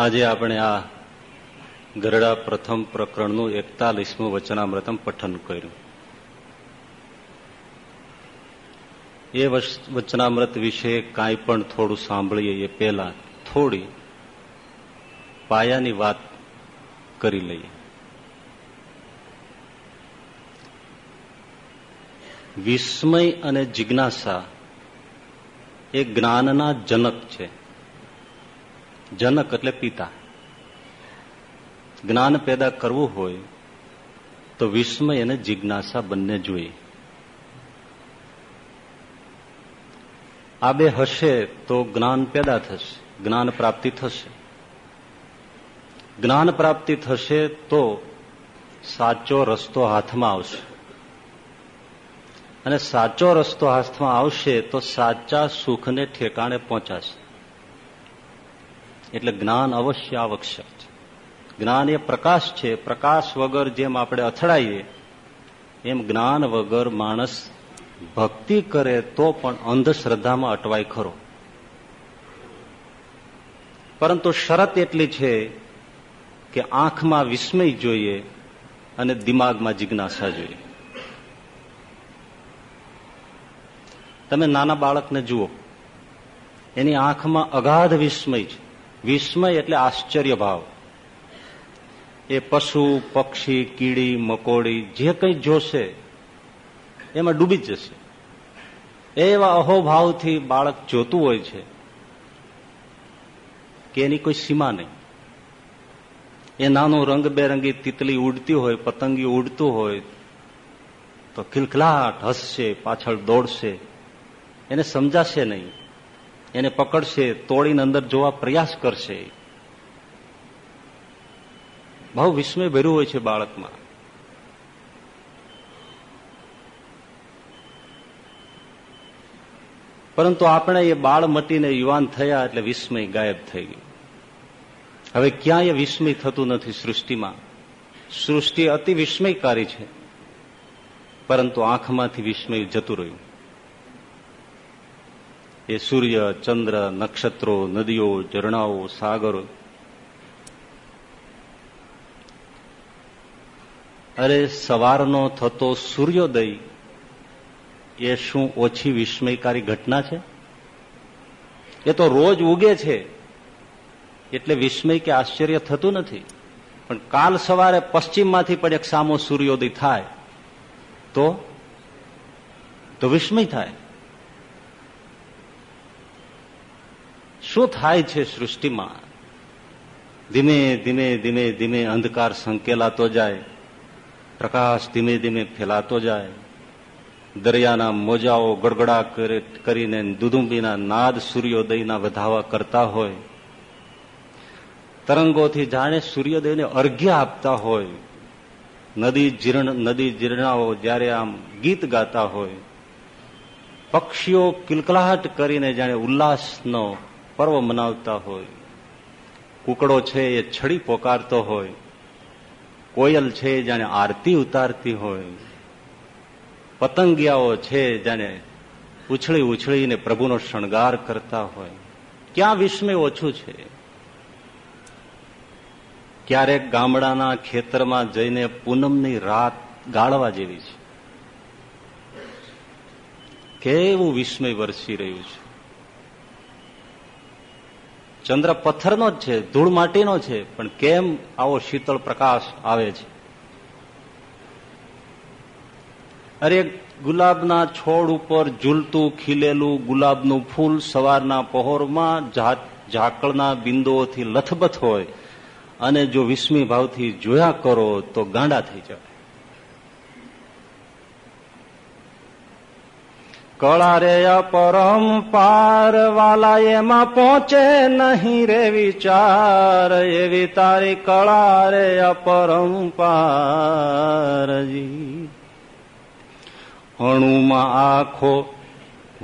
આજે આપણે આ ગરડા પ્રથમ પ્રકરણનું એકતાલીસમું વચનામૃતમ પઠન કર્યું. એ વચનામૃત વિશે કાંઈ પણ થોડું સાંભળીએ એ પહેલા થોડી પાયાની વાત કરી લઈએ. વિસ્મય અને જિજ્ઞાસા એ જ્ઞાનના જનક છે. જનક એટલે પિતા. જ્ઞાન પેદા કરવું હોય તો વિસ્મય અને જિજ્ઞાસા બંને જોઈએ. આ બે હશે તો જ્ઞાન પેદા થશે, જ્ઞાન પ્રાપ્તિ થશે. જ્ઞાન પ્રાપ્તિ થશે તો સાચો રસ્તો હાથમાં આવશે. અને સાચો રસ્તો હાથમાં આવશે તો સાચા સુખને ઠેકાણે પહોંચાશે. એટલે જ્ઞાન અવશ્ય આવશ્યક છે જ્ઞાન એ પ્રકાશ છે. પ્રકાશ વગર જેમ આપણે અથડાઈએ, એમ જ્ઞાન વગર માણસ ભક્તિ કરે તો પણ અંધશ્રદ્ધામાં અટવાય ખરો. પરંતુ શરત એટલી છે કે આંખમાં વિસ્મય જોઈએ અને દિમાગમાં જિજ્ઞાસા જોઈએ. તમે નાના બાળકને જુઓ, એની આંખમાં અગાધ વિસ્મય છે. વિસ્મય એટલે આશ્ચર્ય ભાવ. એ પશુ, પક્ષી, કીડી, મકોડી, જે કંઈ જોશે, એમાં ડૂબી જશે. એવા અહોભાવથી બાળક જોતું હોય છે કે એની કોઈ સીમા નહીં. એ નાનું રંગબેરંગી તિતલી ઉડતી હોય, પતંગી ઉડતું હોય, તો ખિલખલાટ હસશે, પાછળ દોડશે, એને સમજાશે નહીં. એને પકડશે, તોડીને અંદર જોવા પ્રયાસ કરશે. બહુ વિસ્મય ભર્યું હોય છે બાળકમાં. પરંતુ આપણે એ બાળ મટીને યુવાન થયા એટલે વિસ્મય ગાયબ થઈ ગયું. હવે ક્યાંય વિસ્મય થતું નથી સૃષ્ટિમાં. સૃષ્ટિ અતિ વિસ્મયકારી છે. પરંતુ આંખમાંથી વિસ્મય જતું રહ્યું. એ સૂર્ય, ચંદ્ર, નક્ષત્રો, નદીઓ, ઝરણાઓ, સાગરો. અરે સવારનો થતો સૂર્યોદય, એ શું ઓછી વિસ્મયકારી ઘટના છે? એ તો રોજ ઉગે છે, એટલે વિસ્મય કે આશ્ચર્ય થતું નથી. પણ કાલ સવારે પશ્ચિમમાંથી પણ એક સામો સૂર્યોદય થાય, તો વિસ્મય થાય. શું થાય છે સૃષ્ટિમાં? ધીમે ધીમે ધીમે ધીમે અંધકાર સંકેલાતો જાય, પ્રકાશ ધીમે ધીમે ફેલાતો જાય. દરિયાના મોજાઓ ગડગડા કરીને દુદુંબીના નાદ સૂર્યોદયના વધાવા કરતા હોય. તરંગોથી જાણે સૂર્યોદયને અર્ઘ્ય આપતા હોય. નદી જીર્ણ, નદી જીર્ણાઓ જ્યારે આમ ગીત ગાતા હોય. પક્ષીઓ કિલકલાટ કરીને જાણે ઉલ્લાસનો પર્વ મનાવતા હોય, કુકડો છે એ છડી પોકારતો હોય, કોયલ છે જાણે આરતી ઉતારતી હોય, પતંગિયાઓ છે જાણે ઉછળી ઉછળીને પ્રભુનો શણગાર કરતા હોય. ક્યાં વિસ્મય ઓછું છે? ક્યારેક ગામડાના ખેતરમાં જઈને પૂનમની રાત ગાળવા જેવી છે. કેવું વિસ્મય વરસી રહ્યું છે. ચંદ્ર પથ્થરનો જ છે, ધૂળ માટીનો છે, પણ કેમ આવો શીતળ પ્રકાશ આવે છે? અરે ગુલાબના છોડ ઉપર ઝૂલતું ખીલેલું ગુલાબનું ફૂલ સવારના પહોરમાં ઝાકળના બિંદુઓથી લથબથ હોય અને જો વિસ્મી ભાવથી જોયા કરો તો ગાંડા થઈ જાય કળા રે પરમ પાર વાલા એમાં પહોંચે નહીં રે વિચાર, એવી તારી કળા રે પરમ પારજી અણુમાં આખો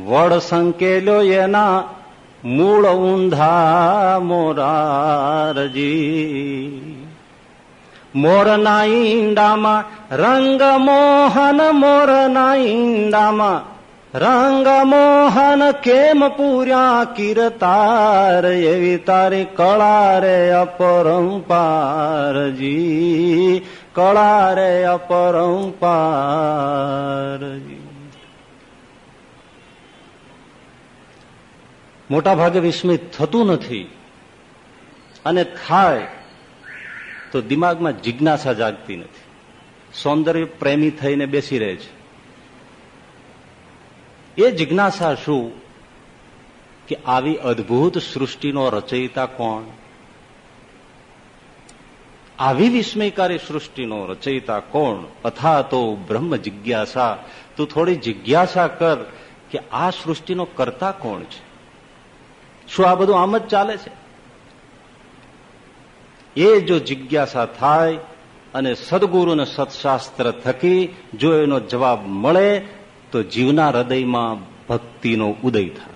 વડ સંકેલ્યો એના મૂળ ઊંધા મોરારજી મોરના ઈંડામાં રંગ મોહન, મોરના ઈંડામાં રંગ મોહન કેમ પૂર્યા કિરતાર એવી તારી કળા રે અપરંપારજી કળા રે અપરંપારજી મોટા ભાગે વિસ્મિત થતું નથી અને થાય તો દિમાગમાં જિજ્ઞાસા જાગતી નથી. સૌંદર્ય પ્રેમી થઈને બેસી રહે છે. એ જિજ્ઞાસા શું? કે આવી અદભુત સૃષ્ટિનો રચયિતા કોણ? આવી વિસ્મયકારી સૃષ્ટિનો રચયિતા કોણ? અથા તો બ્રહ્મ જિજ્ઞાસા. તું થોડી જિજ્ઞાસા કર કે આ સૃષ્ટિનો કરતા કોણ છે? શું આ બધું આમ જ ચાલે છે? એ જો જિજ્ઞાસા થાય અને સદગુરુ ને સત્શાસ્ત્ર થકી જો એનો જવાબ મળે તો જીવના હૃદયમાં ભક્તિનો ઉદય થાય.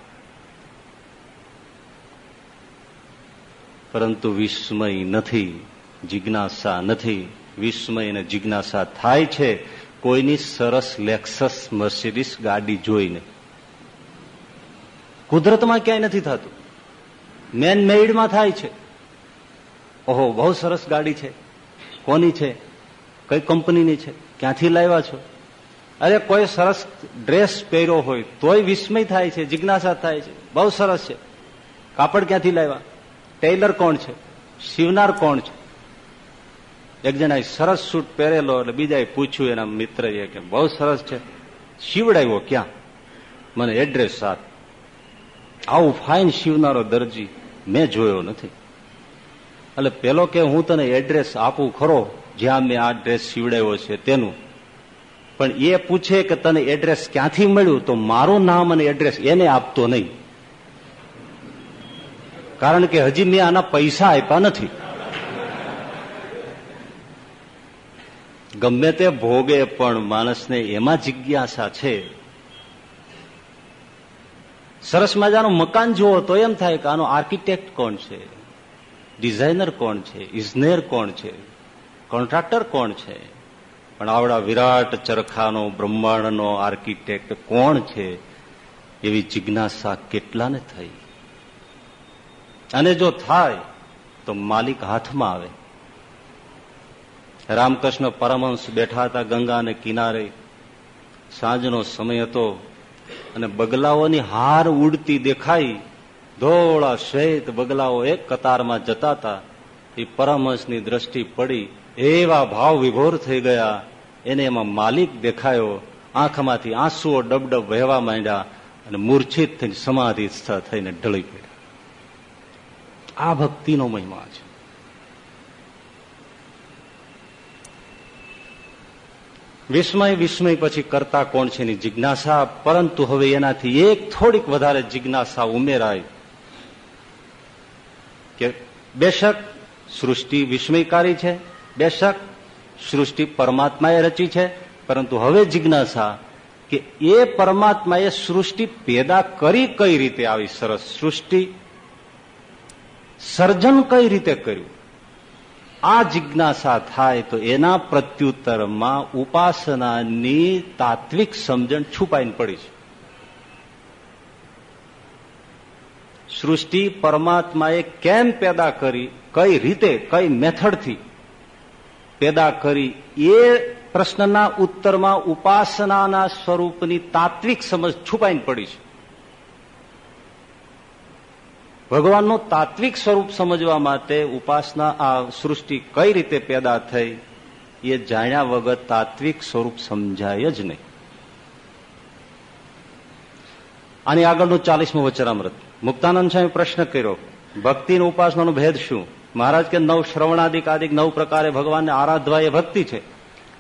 પરંતુ વિસ્મય નથી, જિજ્ઞાસા નથી. વિસ્મય અને જિજ્ઞાસા થાય છે, કોઈની સરસ લેક્સસ મર્સિડીસ ગાડી જોઈને કુદરતમાં ક્યાંય નથી થતું. મેન મેઇડમાં થાય છે. ઓહો, બહુ સરસ ગાડી છે. કોની છે? કઈ કંપનીની છે? ક્યાંથી લાવ્યા છો? અરે કોઈ સરસ ડ્રેસ પહેર્યો હોય, તોય વિસ્મય થાય છે, જિજ્ઞાસા થાય છે. બહુ સરસ છે. કાપડ ક્યાંથી લાવ્યા? ટેલર કોણ છે? શિવનાર કોણ છે? એક જણા સરસ સૂટ પહેરેલો એટલે બીજાએ પૂછ્યું એના મિત્ર કે બહુ સરસ છે. શીવડાવ્યો ક્યાં? મને એડ્રેસ સાથ આવું ફાઇન શિવનારો દરજી મેં જોયો નથી. એટલે પેલો કે હું તને એડ્રેસ આપું ખરો? જ્યાં મેં આ ડ્રેસ સીવડાવ્યો છે તેનું. પણ એ પૂછે કે તને એડ્રેસ ક્યાંથી મળ્યું? તો મારું નામ અને એડ્રેસ એને આપતો નહીં. કારણ કે હજી મેં આના પૈસા આપ્યા નથી. ગમે તે ભોગે પણ માણસને એમાં જિજ્ઞાસા છે. સરસ મજાનું મકાન જુઓ તો એમ થાય કે આનો આર્કિટેક્ટ કોણ છે? ડિઝાઇનર કોણ છે? ઇજનેર કોણ છે? કોન્ટ્રાક્ટર કોણ છે? પણ આવડા વિરાટ ચરખાનો, બ્રહ્માંડનો આર્કિટેક્ટ કોણ છે? એવી જિજ્ઞાસા કેટલાને થઈ? અને જો થાય, તો માલિક હાથમાં આવે. રામકૃષ્ણ પરમહંસ બેઠા હતા ગંગાને કિનારે. સાંજનો સમય હતો અને બગલાઓની હાર ઉડતી દેખાઈ. ધોળા શ્વેત બગલાઓ એક કતારમાં જતા હતા. એ પરમહંસની દ્રષ્ટિ પડી. એવા ભાવ વિભોર થઈ ગયા. એને એમાં માલિક દેખાયો, આંખમાંથી આંસુઓ ડબડબ વહેવા માંડ્યા અને મૂર્છિત થઈને સમાધિસ્થ થઈને ઢળી પડ્યા. આ ભક્તિનો મહિમા છે. વિસ્મય વિસ્મય પછી કરતા કોણ છે એની જિજ્ઞાસા? પરંતુ હવે એનાથી એક થોડીક વધારે જિજ્ઞાસા ઉમેરાય કે બેશક સૃષ્ટિ વિસ્મયકારી છે, બેશક સૃષ્ટિ પરમાત્માએ રચી છે. પરંતુ હવે જિજ્ઞાસા કે એ પરમાત્માએ સૃષ્ટિ પેદા કરી કઈ રીતે આવી? સરસ. સૃષ્ટિ સર્જન કઈ રીતે કર્યું? આ જિજ્ઞાસા થાય તો એના પ્રત્યુત્તરમાં ઉપાસનાની તાત્વિક સમજણ છુપાઈને પડી છે. સૃષ્ટિ પરમાત્માએ કેમ પેદા કરી? કઈ રીતે? કઈ મેથડથી? પેદા કરી, એ પ્રશ્નના ઉત્તરમાં ઉપાસનાના સ્વરૂપની તાત્વિક સમજ છુપાઈને પડી છે. ભગવાનનું તાત્વિક સ્વરૂપ સમજવા માટે ઉપાસના આ સૃષ્ટિ કઈ રીતે પેદા થઈ, એ જાણ્યા વગર તાત્વિક સ્વરૂપ સમજાય જ નહીં. આની આગળનું ચાલીસમું વચરામૃત મુક્તાનંદ સાહેબ પ્રશ્ન કર્યો ભક્તિ ઉપાસનાનો ભેદ શું? મહારાજ કે નવ શ્રવણાદિક આદિક નવ પ્રકારે ભગવાનને આરાધવા એ ભક્તિ છે.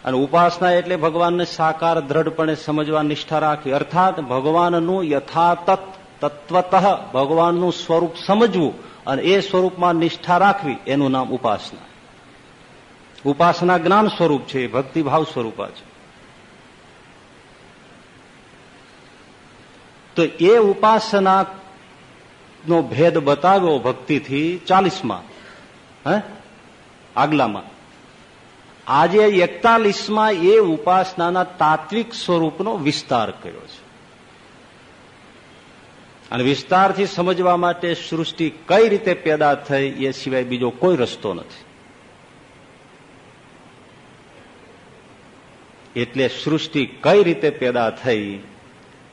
અને ઉપાસના એટલે ભગવાનને સાકાર, દ્રઢપણે સમજવા, નિષ્ઠા રાખવી. અર્થાત ભગવાનનું યથાતત, તત્વત ભગવાનનું સ્વરૂપ સમજવું અને એ સ્વરૂપમાં નિષ્ઠા રાખવી, એનું નામ ઉપાસના. ઉપાસના જ્ઞાન સ્વરૂપ છે, ભક્તિભાવ સ્વરૂપ છે તો એ ઉપાસના નો ભેદ બતાવ્યો ભક્તિથી ચાલીસમાં. હે? આગલામાં. આજે એકતાલીસમાં એ ઉપાસનાના તાત્વિક સ્વરૂપનો વિસ્તાર કર્યો છે. અને વિસ્તારથી સમજવા માટે સૃષ્ટિ કઈ રીતે પેદા થઈ એ સિવાય બીજો કોઈ રસ્તો નથી. એટલે સૃષ્ટિ કઈ રીતે પેદા થઈ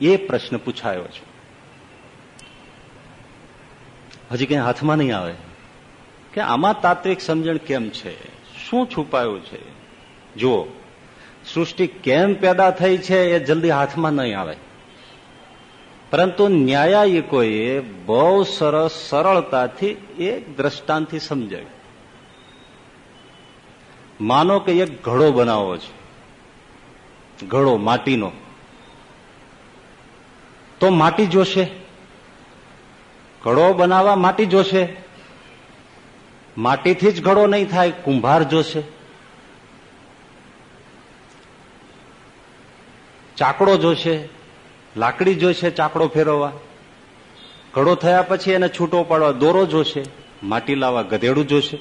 એ પ્રશ્ન પૂછાયો છે. હજી કઈ હાથમાં નહીં આવે? કે આમાં તાત્વિક સમજણ કેમ છે? શું છુપાયું છે? જુઓ, સૃષ્ટિ કેમ પેદા થઈ છે એ જલ્દી હાથમાં નહીં આવે. પરંતુ ન્યાયાયિકોએ બહુ સરસ સરળતાથી એક દ્રષ્ટાંતથી સમજાયું માનો કે એક ઘડો બનાવવો છે. ઘડો માટીનો. તો માટી જોશે. ઘડો બનાવવા માટી જોશે. માટીથી જ ઘડો નહીં થાય, કુંભાર જોશે. ચાકડો જોશે, લાકડી જોશે ચાકડો ફેરવવા. ઘડો થયા પછી એને છૂટો પાડવા, દોરો જોશે, માટી લાવવા, ગધેડું જોશે.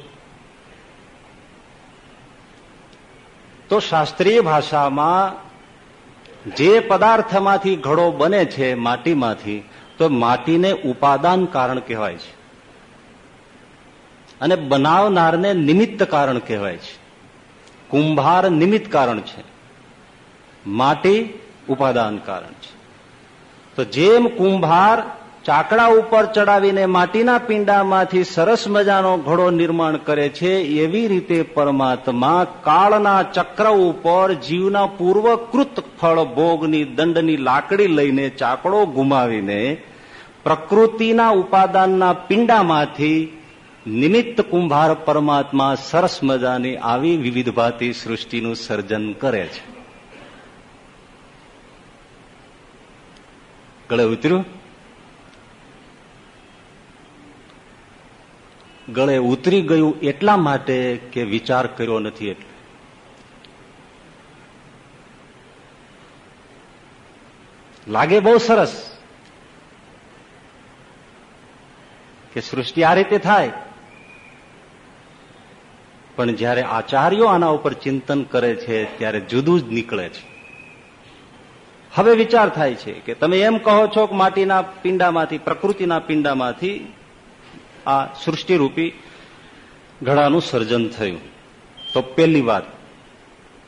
તો શાસ્ત્રીય ભાષામાં જે પદાર્થમાંથી ઘડો બને છે માટીમાંથી, તો માટીને ઉપાદાન કારણ કહેવાય છે. અને બનાવનારને નિમિત્ત કારણ કહેવાય છે. કુંભાર નિમિત્ત કારણ છે. માટી ઉપાદાન કારણ છે. તો જેમ કુંભાર ચાકડા ઉપર ચડાવીને માટીના પિંડામાંથી સરસ મજાનો ઘડો નિર્માણ કરે છે, એવી રીતે પરમાત્મા કાળના ચક્ર ઉપર જીવના પૂર્વકૃત ફળ ભોગની દંડની લાકડી લઈને ચાકડો ગુમાવીને પ્રકૃતિના ઉપાદાનના પિંડામાંથી નિમિત્ત કુંભાર પરમાત્મા સરસ મજાની આવી વિવિધ ભાતી સૃષ્ટિનું સર્જન કરે છે. ગળે ઉતર્યું? ગળે ઉતરી ગયું એટલા માટે કે વિચાર કર્યો નથી એટલે. લાગે બહુ સરસ કે સૃષ્ટિ આ રીતે થાય પણ જ્યારે આચાર્યો આના ઉપર ચિંતન કરે છે, ત્યારે જુદું જ નીકળે છે. હવે વિચાર થાય છે કે તમે એમ કહો છો કે માટીના પિંડામાંથી, પ્રકૃતિના પિંડામાંથી આ સૃષ્ટિરૂપી ઘડાનું સર્જન થયું. તો પહેલી વાત,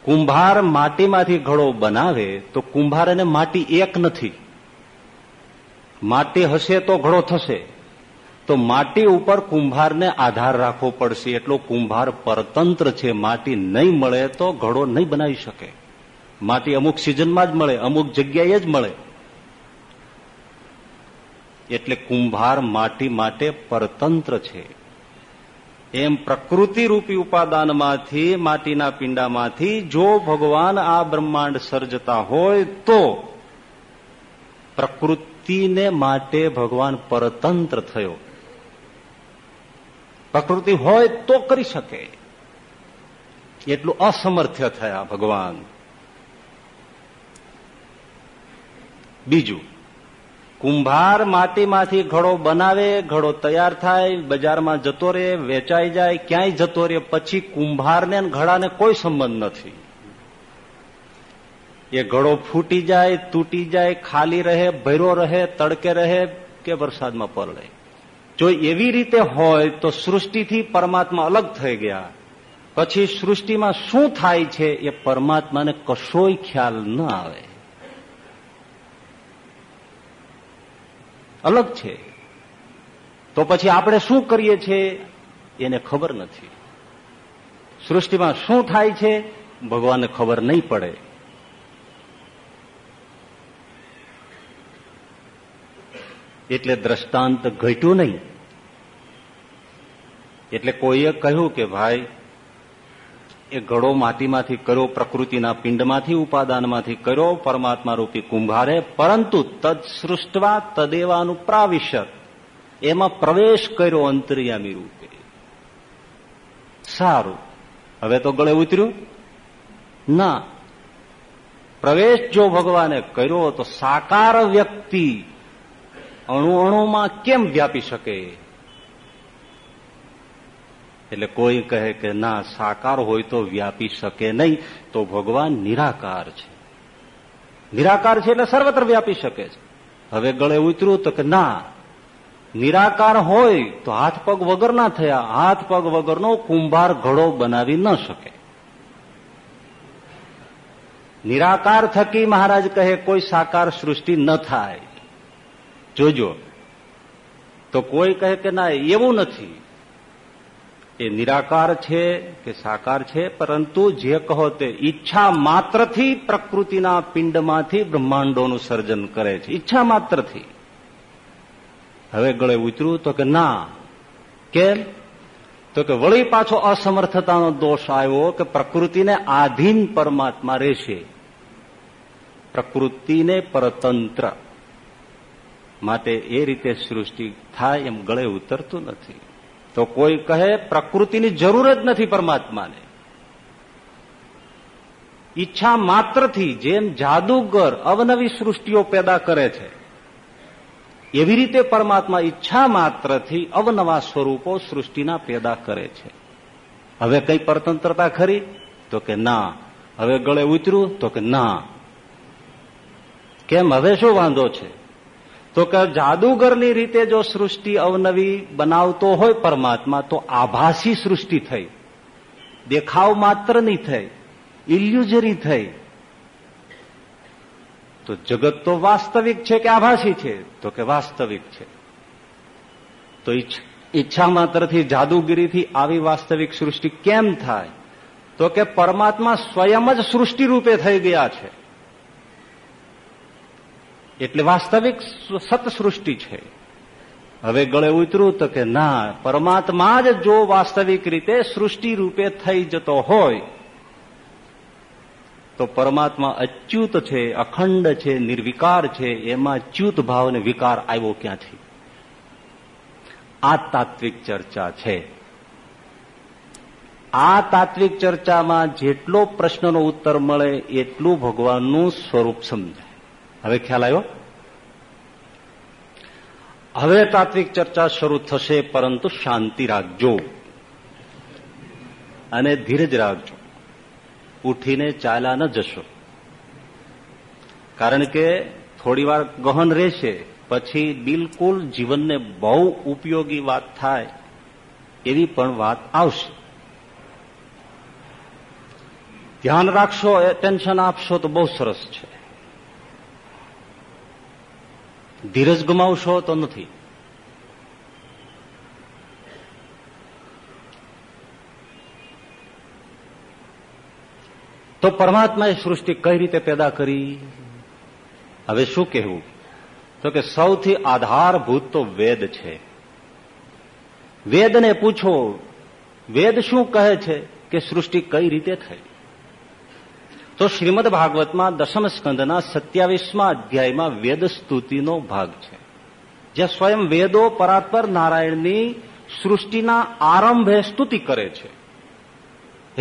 કુંભાર માટીમાંથી ઘડો બનાવે તો કુંભાર અને માટી એક નથી. માટી હશે તો ઘડો થશે. તો માટી ઉપર કુંભારને આધાર રાખવો પડશે. એટલો કુંભાર પરતંત્ર છે. માટી નહીં મળે તો ઘડો નહીં બનાવી શકે. માટી અમુક સિઝનમાં જ મળે, અમુક જગ્યાએ જ મળે. એટલે કુંભાર માટી માટે પરતંત્ર છે. એમ પ્રકૃતિ રૂપી ઉપાદાનમાંથી, માટીના પિંડામાંથી જો ભગવાન આ બ્રહ્માંડ સર્જતા હોય તો પ્રકૃતિને માટે ભગવાન પરતંત્ર થયો. પ્રકૃતિ હોય તો કરી શકે. એટલું અસમર્થ્ય થયા ભગવાન. બીજું, કુંભાર માટીમાંથી ઘડો બનાવે, ઘડો તૈયાર થાય, બજારમાં જતો રહે, વેચાઈ જાય, ક્યાંય જતો રહે, પછી કુંભારને ઘડાને કોઈ સંબંધ નથી. એ ઘડો ફૂટી જાય, તૂટી જાય, ખાલી રહે ભૈરો રહે, તડકે રહે કે વરસાદમાં પરળે. જો એવી રીતે હોય તો સૃષ્ટિથી પરમાત્મા અલગ થઈ ગયા. પછી સૃષ્ટિમાં શું થાય છે એ પરમાત્માને કશોય ખ્યાલ ન આવે. અલગ છે. તો પછી આપણે શું કરીએ છીએ એને ખબર નથી. સૃષ્ટિમાં શું થાય છે ભગવાનને ખબર નહીં પડે. એટલે દ્રષ્ટાંત ઘટ્યું નહીં. એટલે કોઈએ કહ્યું કે ભાઈ, એ ઘડો માટીમાંથી કર્યો, પ્રકૃતિના પિંડમાંથી, ઉપાદાનમાંથી કર્યો, પરમાત્મા રૂપી કુંભારે, પરંતુ તદ સૃષ્ટવા તદેવાનું પ્રાવિષ્ય એમાં પ્રવેશ કર્યો અંતરિયામી રૂપે. સારું. હવે તો ગળે ઉતર્યું? ના. પ્રવેશ જો ભગવાને કર્યો, તો સાકાર વ્યક્તિ અણુ અણુમાં કેમ વ્યાપી શકે? એટલે કોઈ કહે કે ના, સાકાર હોય તો વ્યાપી શકે નહીં, તો ભગવાન નિરાકાર છે. નિરાકાર છે એટલે સર્વત્ર વ્યાપી શકે છે. હવે ગળે ઉતર્યું તો કે ના, નિરાકાર હોય તો હાથ પગ વગર ના થયા, હાથ પગ વગરનો કુંભાર ઘડો બનાવી ન શકે. નિરાકાર થકી મહારાજ કહે કોઈ સાકાર સૃષ્ટિ ન થાય. જોજો. તો કોઈ કહે કે ના એવું નથી. એ નિરાકાર છે કે સાકાર છે, પરંતુ જે કહો તે ઈચ્છા માત્રથી પ્રકૃતિના પિંડમાંથી બ્રહ્માંડોનું સર્જન કરે છે. ઈચ્છા માત્રથી. હવે ગળે ઉતર્યું તો કે ના. કેમ? તો કે વળી પાછો અસમર્થતાનો દોષ આવ્યો કે પ્રકૃતિને આધીન પરમાત્મા રહેશે. પ્રકૃતિને પરતંત્ર. માટે એ રીતે સૃષ્ટિ થાય એમ ગળે ઉતરતું નથી. તો કોઈ કહે, પ્રકૃતિની જરૂર જ નથી પરમાત્માને. ઈચ્છા માત્રથી જેમ જાદુગર અવનવી સૃષ્ટિઓ પેદા કરે છે, એવી રીતે પરમાત્મા ઈચ્છા માત્રથી અવનવા સ્વરૂપો સૃષ્ટિના પેદા કરે છે. હવે કઈ પરતંત્રતા ખરી? તો કે, ના. હવે ગળે ઉતર્યું? તો કે, ના. કેમ? હવે શું વાંધો છે? તો કે જાદુગરની રીતે જો સૃષ્ટિ અવનવી બનાવતો હોય પરમાત્મા, તો આભાસી સૃષ્ટિ થઈ. દેખાવ માત્ર નહીં થઈ, ઇલ્યુઝરી થઈ. તો જગત તો વાસ્તવિક છે કે આભાસી છે? તો કે વાસ્તવિક છે. તો ઈચ્છા માત્રથી જાદુગીરીથી આવી વાસ્તવિક સૃષ્ટિ કેમ થાય? તો કે પરમાત્મા સ્વયં જ સૃષ્ટિ રૂપે થઈ ગયા છે. એટલે વાસ્તવિક સતસૃષ્ટિ છે. હવે ગળે ઉતરું તો કે ના, પરમાત્મા જ જો વાસ્તવિક રીતે સૃષ્ટિ રૂપે થઈ જતો હોય, તો પરમાત્મા અચ્યુત છે, અખંડ છે, નિર્વિકાર છે, એમાં ચ્યુત ભાવને વિકાર આવ્યો ક્યાંથી? આ તાત્વિક ચર્ચા છે. આ તાત્વિક ચર્ચામાં જેટલો પ્રશ્નનો ઉત્તર મળે એટલું ભગવાનનું સ્વરૂપ સમજાય. હવે ખ્યાલ આવ્યો? હવે તાત્વિક ચર્ચા શરૂ થશે, પરંતુ શાંતિ રાખજો. અને ધીરજ રાખજો. ઉઠીને ચાલ્યા ન જશો. કારણ કે થોડી વાર ગહન રહેશે, પછી બિલકુલ જીવનને બહુ ઉપયોગી વાત થાય, એવી પણ વાત આવશે. ધ્યાન રાખશો ટેન્શન આપશો તો બહુ સરસ છે. ધીરજ ગુમાવશો તો નથી. તો પરમાત્માએ સૃષ્ટિ કઈ રીતે પેદા કરી? હવે શું કહેવું? તો કે સૌથી આધારભૂત તો વેદ છે. વેદને પૂછો, વેદ શું કહે છે કે સૃષ્ટિ કઈ રીતે થઈ? તો શ્રીમદ ભાગવતમાં દશમ સ્કંદના સત્યાવીસમાં અધ્યાયમાં વેદ સ્તુતિનો ભાગ છે. જે સ્વયં વેદો પરાત્પર નારાયણની સૃષ્ટિના આરંભે સ્તુતિ કરે છે.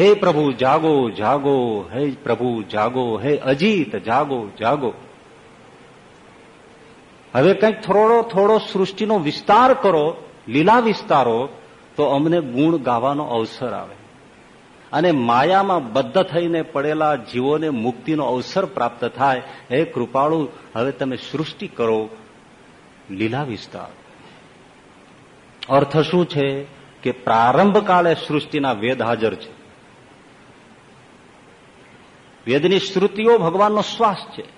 હે પ્રભુ જાગો જાગો, હે પ્રભુ જાગો, હે અજીત, જાગો જાગો. હવે કંઈક થોડો થોડો સૃષ્ટિનો વિસ્તાર કરો, લીલા વિસ્તારો, તો અમને ગુણ ગાવાનો અવસર આવે. અને માયામાં બદ્ધ થઈને પડેલા જીવોને મુક્તિનો અવસર પ્રાપ્ત થાય, હે કૃપાળુ, હવે તમે સૃષ્ટિ કરો લીલા વિસ્તાર. અર્થ શું છે કે પ્રારંભ કાળે સૃષ્ટિના વેદ હાજર છે. વેદની શ્રુતિઓ ભગવાનનો શ્વાસ છે.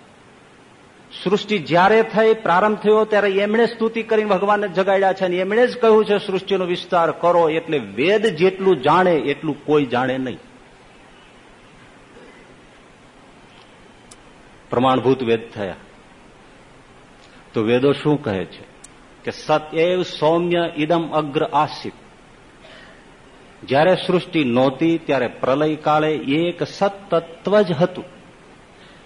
સૃષ્ટિ જ્યારે થઈ, પ્રારંભ થયો, ત્યારે એમણે સ્તુતિ કરીને ભગવાનને જગાડ્યા છે અને એમણે જ કહ્યું છે, સૃષ્ટિનો વિસ્તાર કરો. એટલે વેદ જેટલું જાણે, એટલું કોઈ જાણે નહીં. પ્રમાણભૂત વેદ થયા. તો વેદો શું કહે છે? કે સત્યવ સૌમ્ય ઇદમ અગ્ર આસિત. જ્યારે સૃષ્ટિ નહોતી, ત્યારે પ્રલય કાળે એક સતત્વ જ હતું.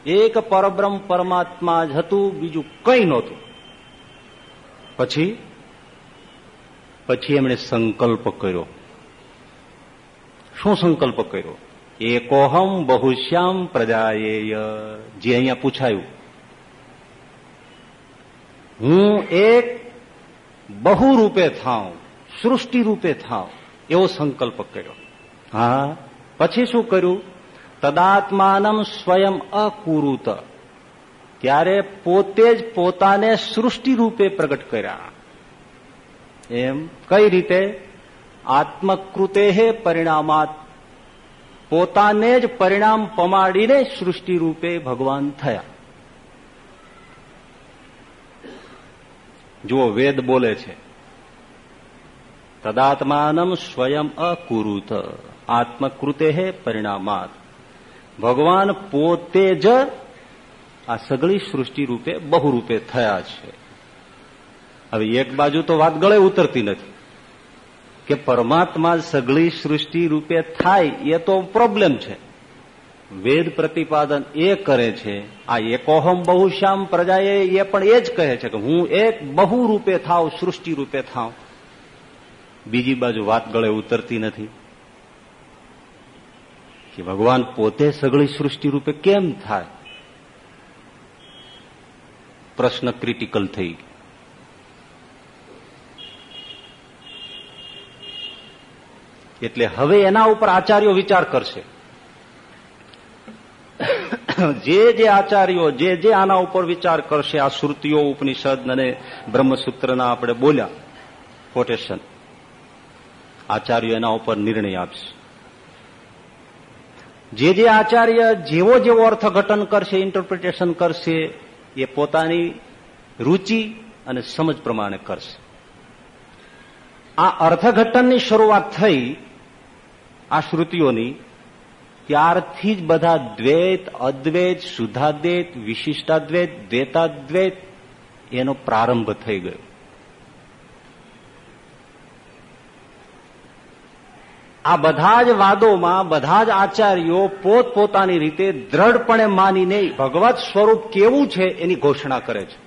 એક પરબ્રહ્મ પરમાત્મા જ હતું, બીજું કઈ નહોતું. પછી? પછી એમણે સંકલ્પ કર્યો. શું સંકલ્પ કર્યો? એકોહમ બહુશ્યામ પ્રજાયેય. જે અહીંયા પૂછાયું. હું એક બહુ રૂપે થાઉં સૃષ્ટિ રૂપે થાઉં, એવો સંકલ્પ કર્યો. હા, પછી શું કર્યું? તદાત્માનમ સ્વયં અકુરુત. ત્યારે પોતે જ પોતાને સૃષ્ટિ રૂપે પ્રગટ કર્યા. એમ કઈ રીતે? આત્મકૃતે હે પરિણામાત. પોતાને જ પરિણામ પમાડીને સૃષ્ટિ રૂપે ભગવાન થયા. જુઓ, વેદ બોલે છે, તદાત્માનમ સ્વયં અકુરુત. આત્મકૃતે હે પરિણામાત. ભગવાન પોતે જ આ સગળી સૃષ્ટિ રૂપે બહુ રૂપે થયા છે. હવે એક બાજુ તો વાત ગળે ઉતરતી નથી કે પરમાત્મા સગળી સૃષ્ટિ રૂપે થાય એ તો પ્રોબ્લેમ છે. વેદ પ્રતિપાદન એ કરે છે, આ એકોહમ બહુશ્યામ પ્રજાએ એ પણ એ જ કહે છે કે હું એક બહુ રૂપે થાવ, સૃષ્ટિ રૂપે થાવ. બીજી બાજુ વાત ગળે ઉતરતી નથી. કે ભગવાન પોતે સગળી સૃષ્ટિ રૂપે કેમ થાય? પ્રશ્ન ક્રિટિકલ થઈ એટલે હવે એના ઉપર આચાર્યો વિચાર કરશે. જે જે આચાર્યો, જે જે આના ઉપર વિચાર કરશે, આ શ્રુતિઓ, ઉપનિષદ અને બ્રહ્મસૂત્રના આપણે બોલ્યા. કોટેશન આચાર્યો એના ઉપર નિર્ણય આપશે. જે જે આચાર્ય જેવો જેવો અર્થઘટન કરશે ઇન્ટરપ્રિટેશન કરશે, એ પોતાની રુચિ અને સમજ પ્રમાણે કરશે. આ અર્થઘટનની શરૂઆત થઈ આ શ્રુતિઓની, ત્યારથી જ બધા દ્વૈત, અદ્વૈત, સુધાદ્વૈત, વિશિષ્ટાદ્વૈત, દ્વૈતાદ્વૈત, એનો પ્રારંભ થઈ ગયો. આ બધા જ વાદોમાં, બધા જ આચાર્યો પોતપોતાની રીતે દ્રઢપણે માનીને ભગવત સ્વરૂપ કેવું છે એની ઘોષણા કરે છે.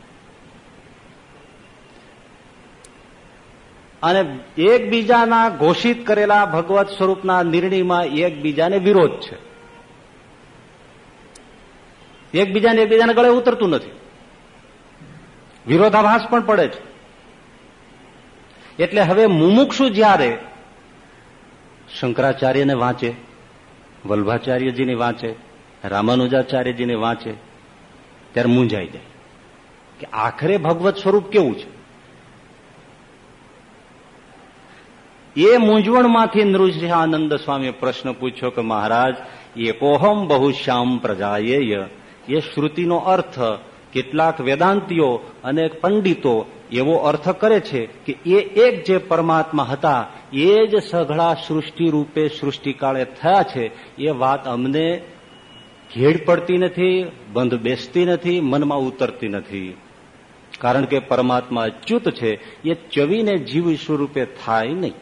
અને એકબીજાના ઘોષિત કરેલા ભગવત સ્વરૂપના નિર્ણયમાં એકબીજાને વિરોધ છે. એકબીજાને એકબીજાને ગળે ઉતરતું નથી. વિરોધાભાસ પણ પડે છે. એટલે હવે મુમુક્ષુ જ્યારે શંકરાચાર્યને વાંચે, વલ્ભાચાર્યજીને વાંચે, રામાનુજાચાર્યજીને વાંચે, ત્યારે મૂંઝાઈ જાય. કે આખરે ભગવત સ્વરૂપ કેવું છે? એ મૂંઝવણમાંથી નૃસિંહાનંદ સ્વામીએ પ્રશ્ન પૂછ્યો કે મહારાજ એકોહમ બહુ શ્યામ પ્રજાએ એ શ્રુતિનો અર્થ કેટલાક વેદાંતિઓ અને પંડિતો એવો અર્થ કરે છે કે એ એક જે પરમાત્મા હતા એ જ સઘળા સૃષ્ટિ રૂપે સૃષ્ટિકાળે થયા છે, એ વાત અમને ઘેડ પડતી નથી, બંધ બેસતી નથી, મનમાં ઉતરતી નથી. કારણ કે પરમાત્મા અચ્યુત છે, એ ચવીને જીવ સ્વરૂપે થાય નહીં.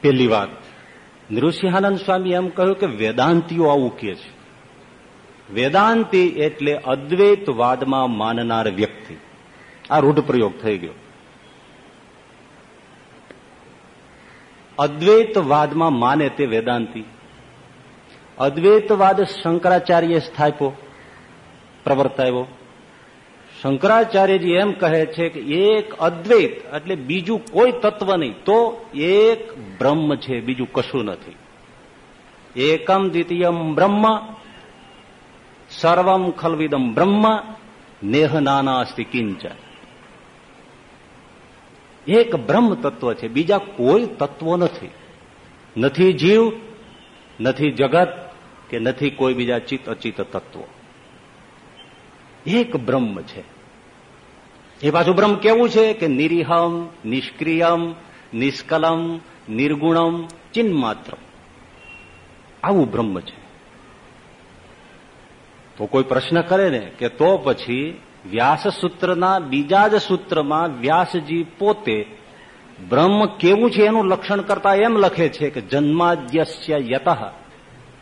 પેલી વાત, નૃસિંહાનંદ સ્વામી એમ કહ્યું કે વેદાંતિઓ આવું કે છે. વેદાંતિ એટલે અદ્વૈતવાદમાં માનનાર વ્યક્તિ. આ રૂઢ પ્રયોગ થઈ ગયો. અદ્વૈતવાદમાં માને તે વેદાંતિ. અદ્વૈતવાદ શંકરાચાર્ય સ્થાપ્યો, પ્રવર્તાવ્યો. શંકરાચાર્યજી એમ કહે છે કે એક અદ્વૈત એટલે બીજું કોઈ તત્વ નહીં, તો એક બ્રહ્મ છે, બીજું કશું નથી. એકમ દ્વિતીયમ બ્રહ્મ સર્વમ ખલવિદમ બ્રહ્મ નેહ નાના અસ્તિ કિંચ એક બ્રહ્મ તત્વ છે બીજા કોઈ તત્વો નથી નથી જીવ નથી જગત કે નથી કોઈ બીજા ચિત્ત અચિત તત્વો એક બ્રહ્મ છે એ પાછું બ્રહ્મ કેવું છે કે નિરીહમ નિષ્ક્રિયમ નિષ્કલમ નિર્ગુણમ ચિન્માત્ર આવું બ્રહ્મ છે કોઈ પ્રશ્ન કરે ને કે તો પછી વ્યાસ સૂત્રના બીજા જ સૂત્રમાં વ્યાસજી પોતે બ્રહ્મ કેવું છે એનું લક્ષણ કરતા એમ લખે છે કે જન્માદ્યસ્ય યત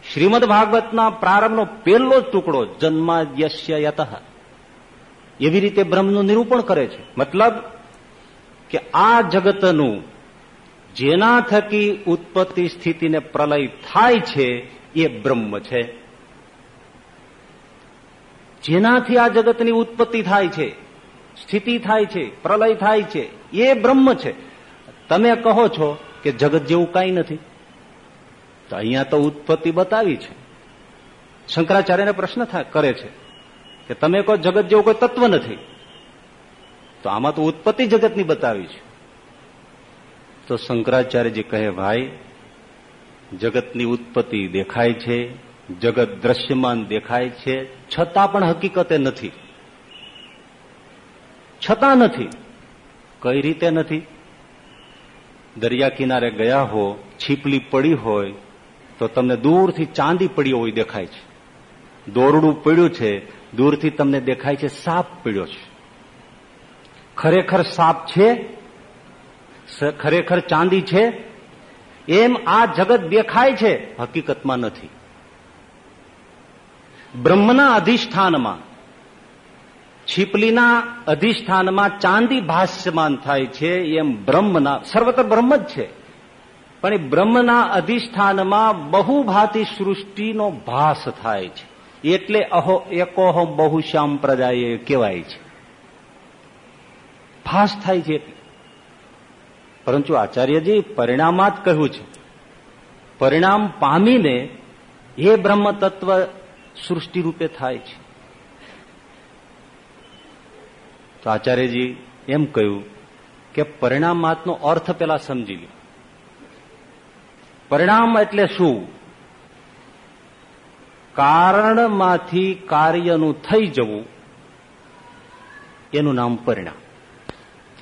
શ્રીમદ ભાગવતના પ્રારંભનો પહેલો જ ટુકડો જન્માદ્યસ્ય યત એવી રીતે બ્રહ્મનું નિરૂપણ કરે છે મતલબ કે આ જગતનું જેના થકી ઉત્પત્તિ સ્થિતિને પ્રલય થાય છે એ બ્રહ્મ છે જેનાથી આ જગતની ઉત્પત્તિ થાય છે, સ્થિતિ થાય છે, પ્રલય થાય છે, એ બ્રહ્મ છે. તમે કહો છો કે જગત જેવું કાંઈ નથી. તો અહીંયા તો ઉત્પત્તિ બતાવી છે. શંકરાચાર્યને પ્રશ્ન કરે છે કે તમે કહો જગત જેવું કોઈ તત્વ નથી. તો આમાં તો ઉત્પત્તિ જગતની બતાવી છે. તો શંકરાચાર્યજી કહે, ભાઈ, જગતની ઉત્પત્તિ દેખાય છે જગત દ્રશ્યમાન દેખાય છે, છતાં પણ હકીકતે નથી. છતાં નથી. કઈ રીતે નથી? દરિયા કિનારે ગયા હો, છીપલી પડી હોય, તો તમને દૂરથી ચાંદી પડી હોય દેખાય છે. દોરડું પડ્યું છે, દૂરથી તમને દેખાય છે સાપ પડ્યો છે. ખરેખર સાપ છે? ખરેખર ચાંદી છે? એમ આ જગત દેખાય છે? હકીકતમાં નથી. બ્રહ્મના અધિષ્ઠાનમાં. છીપલીના અધિષ્ઠાનમાં ચાંદી ભાષ્યમાન થાય છે, એમ બ્રહ્મના, સર્વત્ર બ્રહ્મ જ છે. પણ એ બ્રહ્મના અધિષ્ઠાનમાં બહુભાતી સૃષ્ટિનો ભાસ થાય છે. એટલે અહો, એકોહો બહુશ્યામ પ્રજાએ કહેવાય છે. ભાસ થાય છે પરંતુ આચાર્યજી પરિણામાત કહ્યું છે. પરિણામ પામીને એ બ્રહ્મ તત્વ સૃષ્ટિ રૂપે થાય છે. તો આચાર્યજી એમ કહ્યું કે પરિણામાતનો અર્થ પેલા સમજી લો. પરિણામ એટલે શું? કારણમાંથી કાર્યનું થઈ જવું. એનું નામ પરિણામ.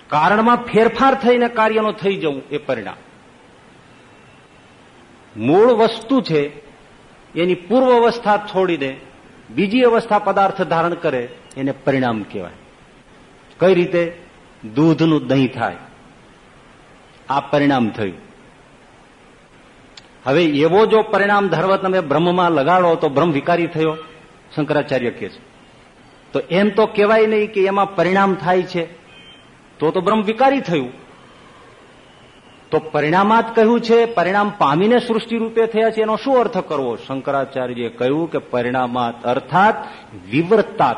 કારણમાં ફેરફાર થઈને કાર્યનું થઈ જવું એ પરિણામ. મૂળ વસ્તુ છે એની પૂર્વ અવસ્થા છોડી દે બીજી અવસ્થા પદાર્થ ધારણ કરે, એને પરિણામ કહેવાય. કઈ રીતે? દૂધનું દહીં થાય. આ પરિણામ થયું. હવે એવો જો પરિણામ ધર્વ તમે બ્રહ્મમાં લગાડો તો બ્રહ્મ વિકારી થયો, શંકરાચાર્ય કે છે. તો એમ તો કહેવાય નહીં કે એમાં પરિણામ થાય છે. તો તો બ્રહ્મ વિકારી થયું. તો પરિણામાત કહ્યું છે, પરિણામ પામીને સૃષ્ટિ રૂપે થયા છે. એનો શું અર્થ કરવો? શંકરાચાર્યએ કહ્યું કે પરિણામાત અર્થાત વિવર્તાત.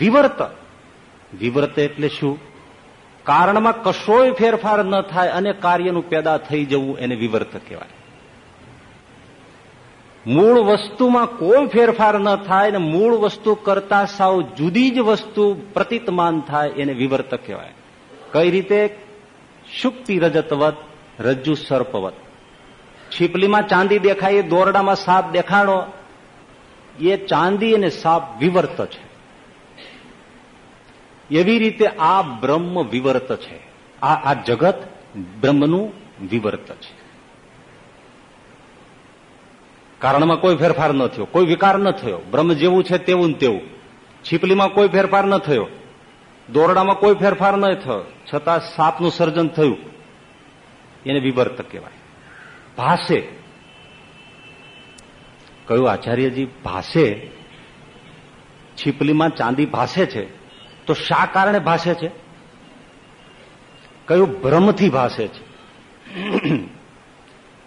વિવર્ત. વિવર્ત એટલે શું? કારણમાં કશોય ફેરફાર ન થાય અને કાર્યનું પેદા થઈ જવું એને વિવર્ત કહેવાય. મૂળ વસ્તુમાં કોઈ ફેરફાર ન થાય ને મૂળ વસ્તુ કરતા સાવ જુદી જ વસ્તુ પ્રતીતમાન થાય એને વિવર્ત કહેવાય. કઈ રીતે? શુક્તિ રજતવત, રજ્જુ સર્પવત. છીપલીમાં ચાંદી દેખાય, દોરડામાં સાપ દેખાડો એ ચાંદી અને સાપ વિવર્ત છે. એવી રીતે આ બ્રહ્મ વિવર્ત છે. આ આ જગત બ્રહ્મનું વિવર્ત છે. કારણમાં કોઈ ફેરફાર ન થયો, કોઈ વિકાર ન થયો. બ્રહ્મ જેવું છે તેવું ને તેવું. છીપલીમાં કોઈ ફેરફાર ન થયો. દોરડામાં કોઈ ફેરફાર ન થયો. છતાં સાપનું સર્જન થયું. એને વિવર્ત કહેવાય. ભાષે. કયું આચાર્યજી, ભાષે છીપલીમાં ચાંદી ભાષે છે. તો શા કારણે ભાષે છે? કયું ભ્રમથી ભાષે છે.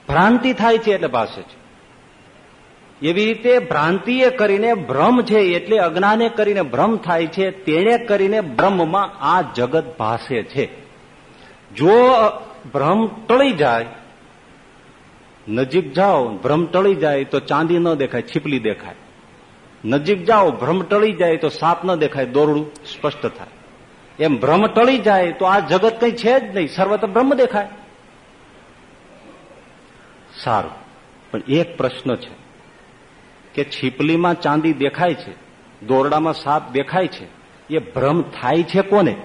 ભ્રાંતિ થાય છે એટલે ભાષે છે. એવી રીતે ભ્રાંતિએ કરીને ભ્રમ છે એટલે અજ્ઞાને કરીને ભ્રમ થાય છે, તેણે કરીને બ્રહ્મમાં આ જગત ભાષે છે. જો ભ્રમ ટળી જાય, નજીક જાઓ, ભ્રમ ટળી જાય તો ચાંદી ન દેખાય, છીપલી દેખાય. નજીક જાઓ, ભ્રમ ટળી જાય તો સાપ ન દેખાય, દોરડું સ્પષ્ટ થાય. એમ ભ્રમ ટળી જાય તો આ જગત કઈ છે જ નહીં, સર્વત્ર બ્રહ્મ દેખાય. સારું. પણ એક પ્રશ્ન છે. કે છીપલીમાં ચાંદી દેખાય છે, દોરડામાં સાપ દેખાય છે, એ ભ્રમ થાય છે કોને?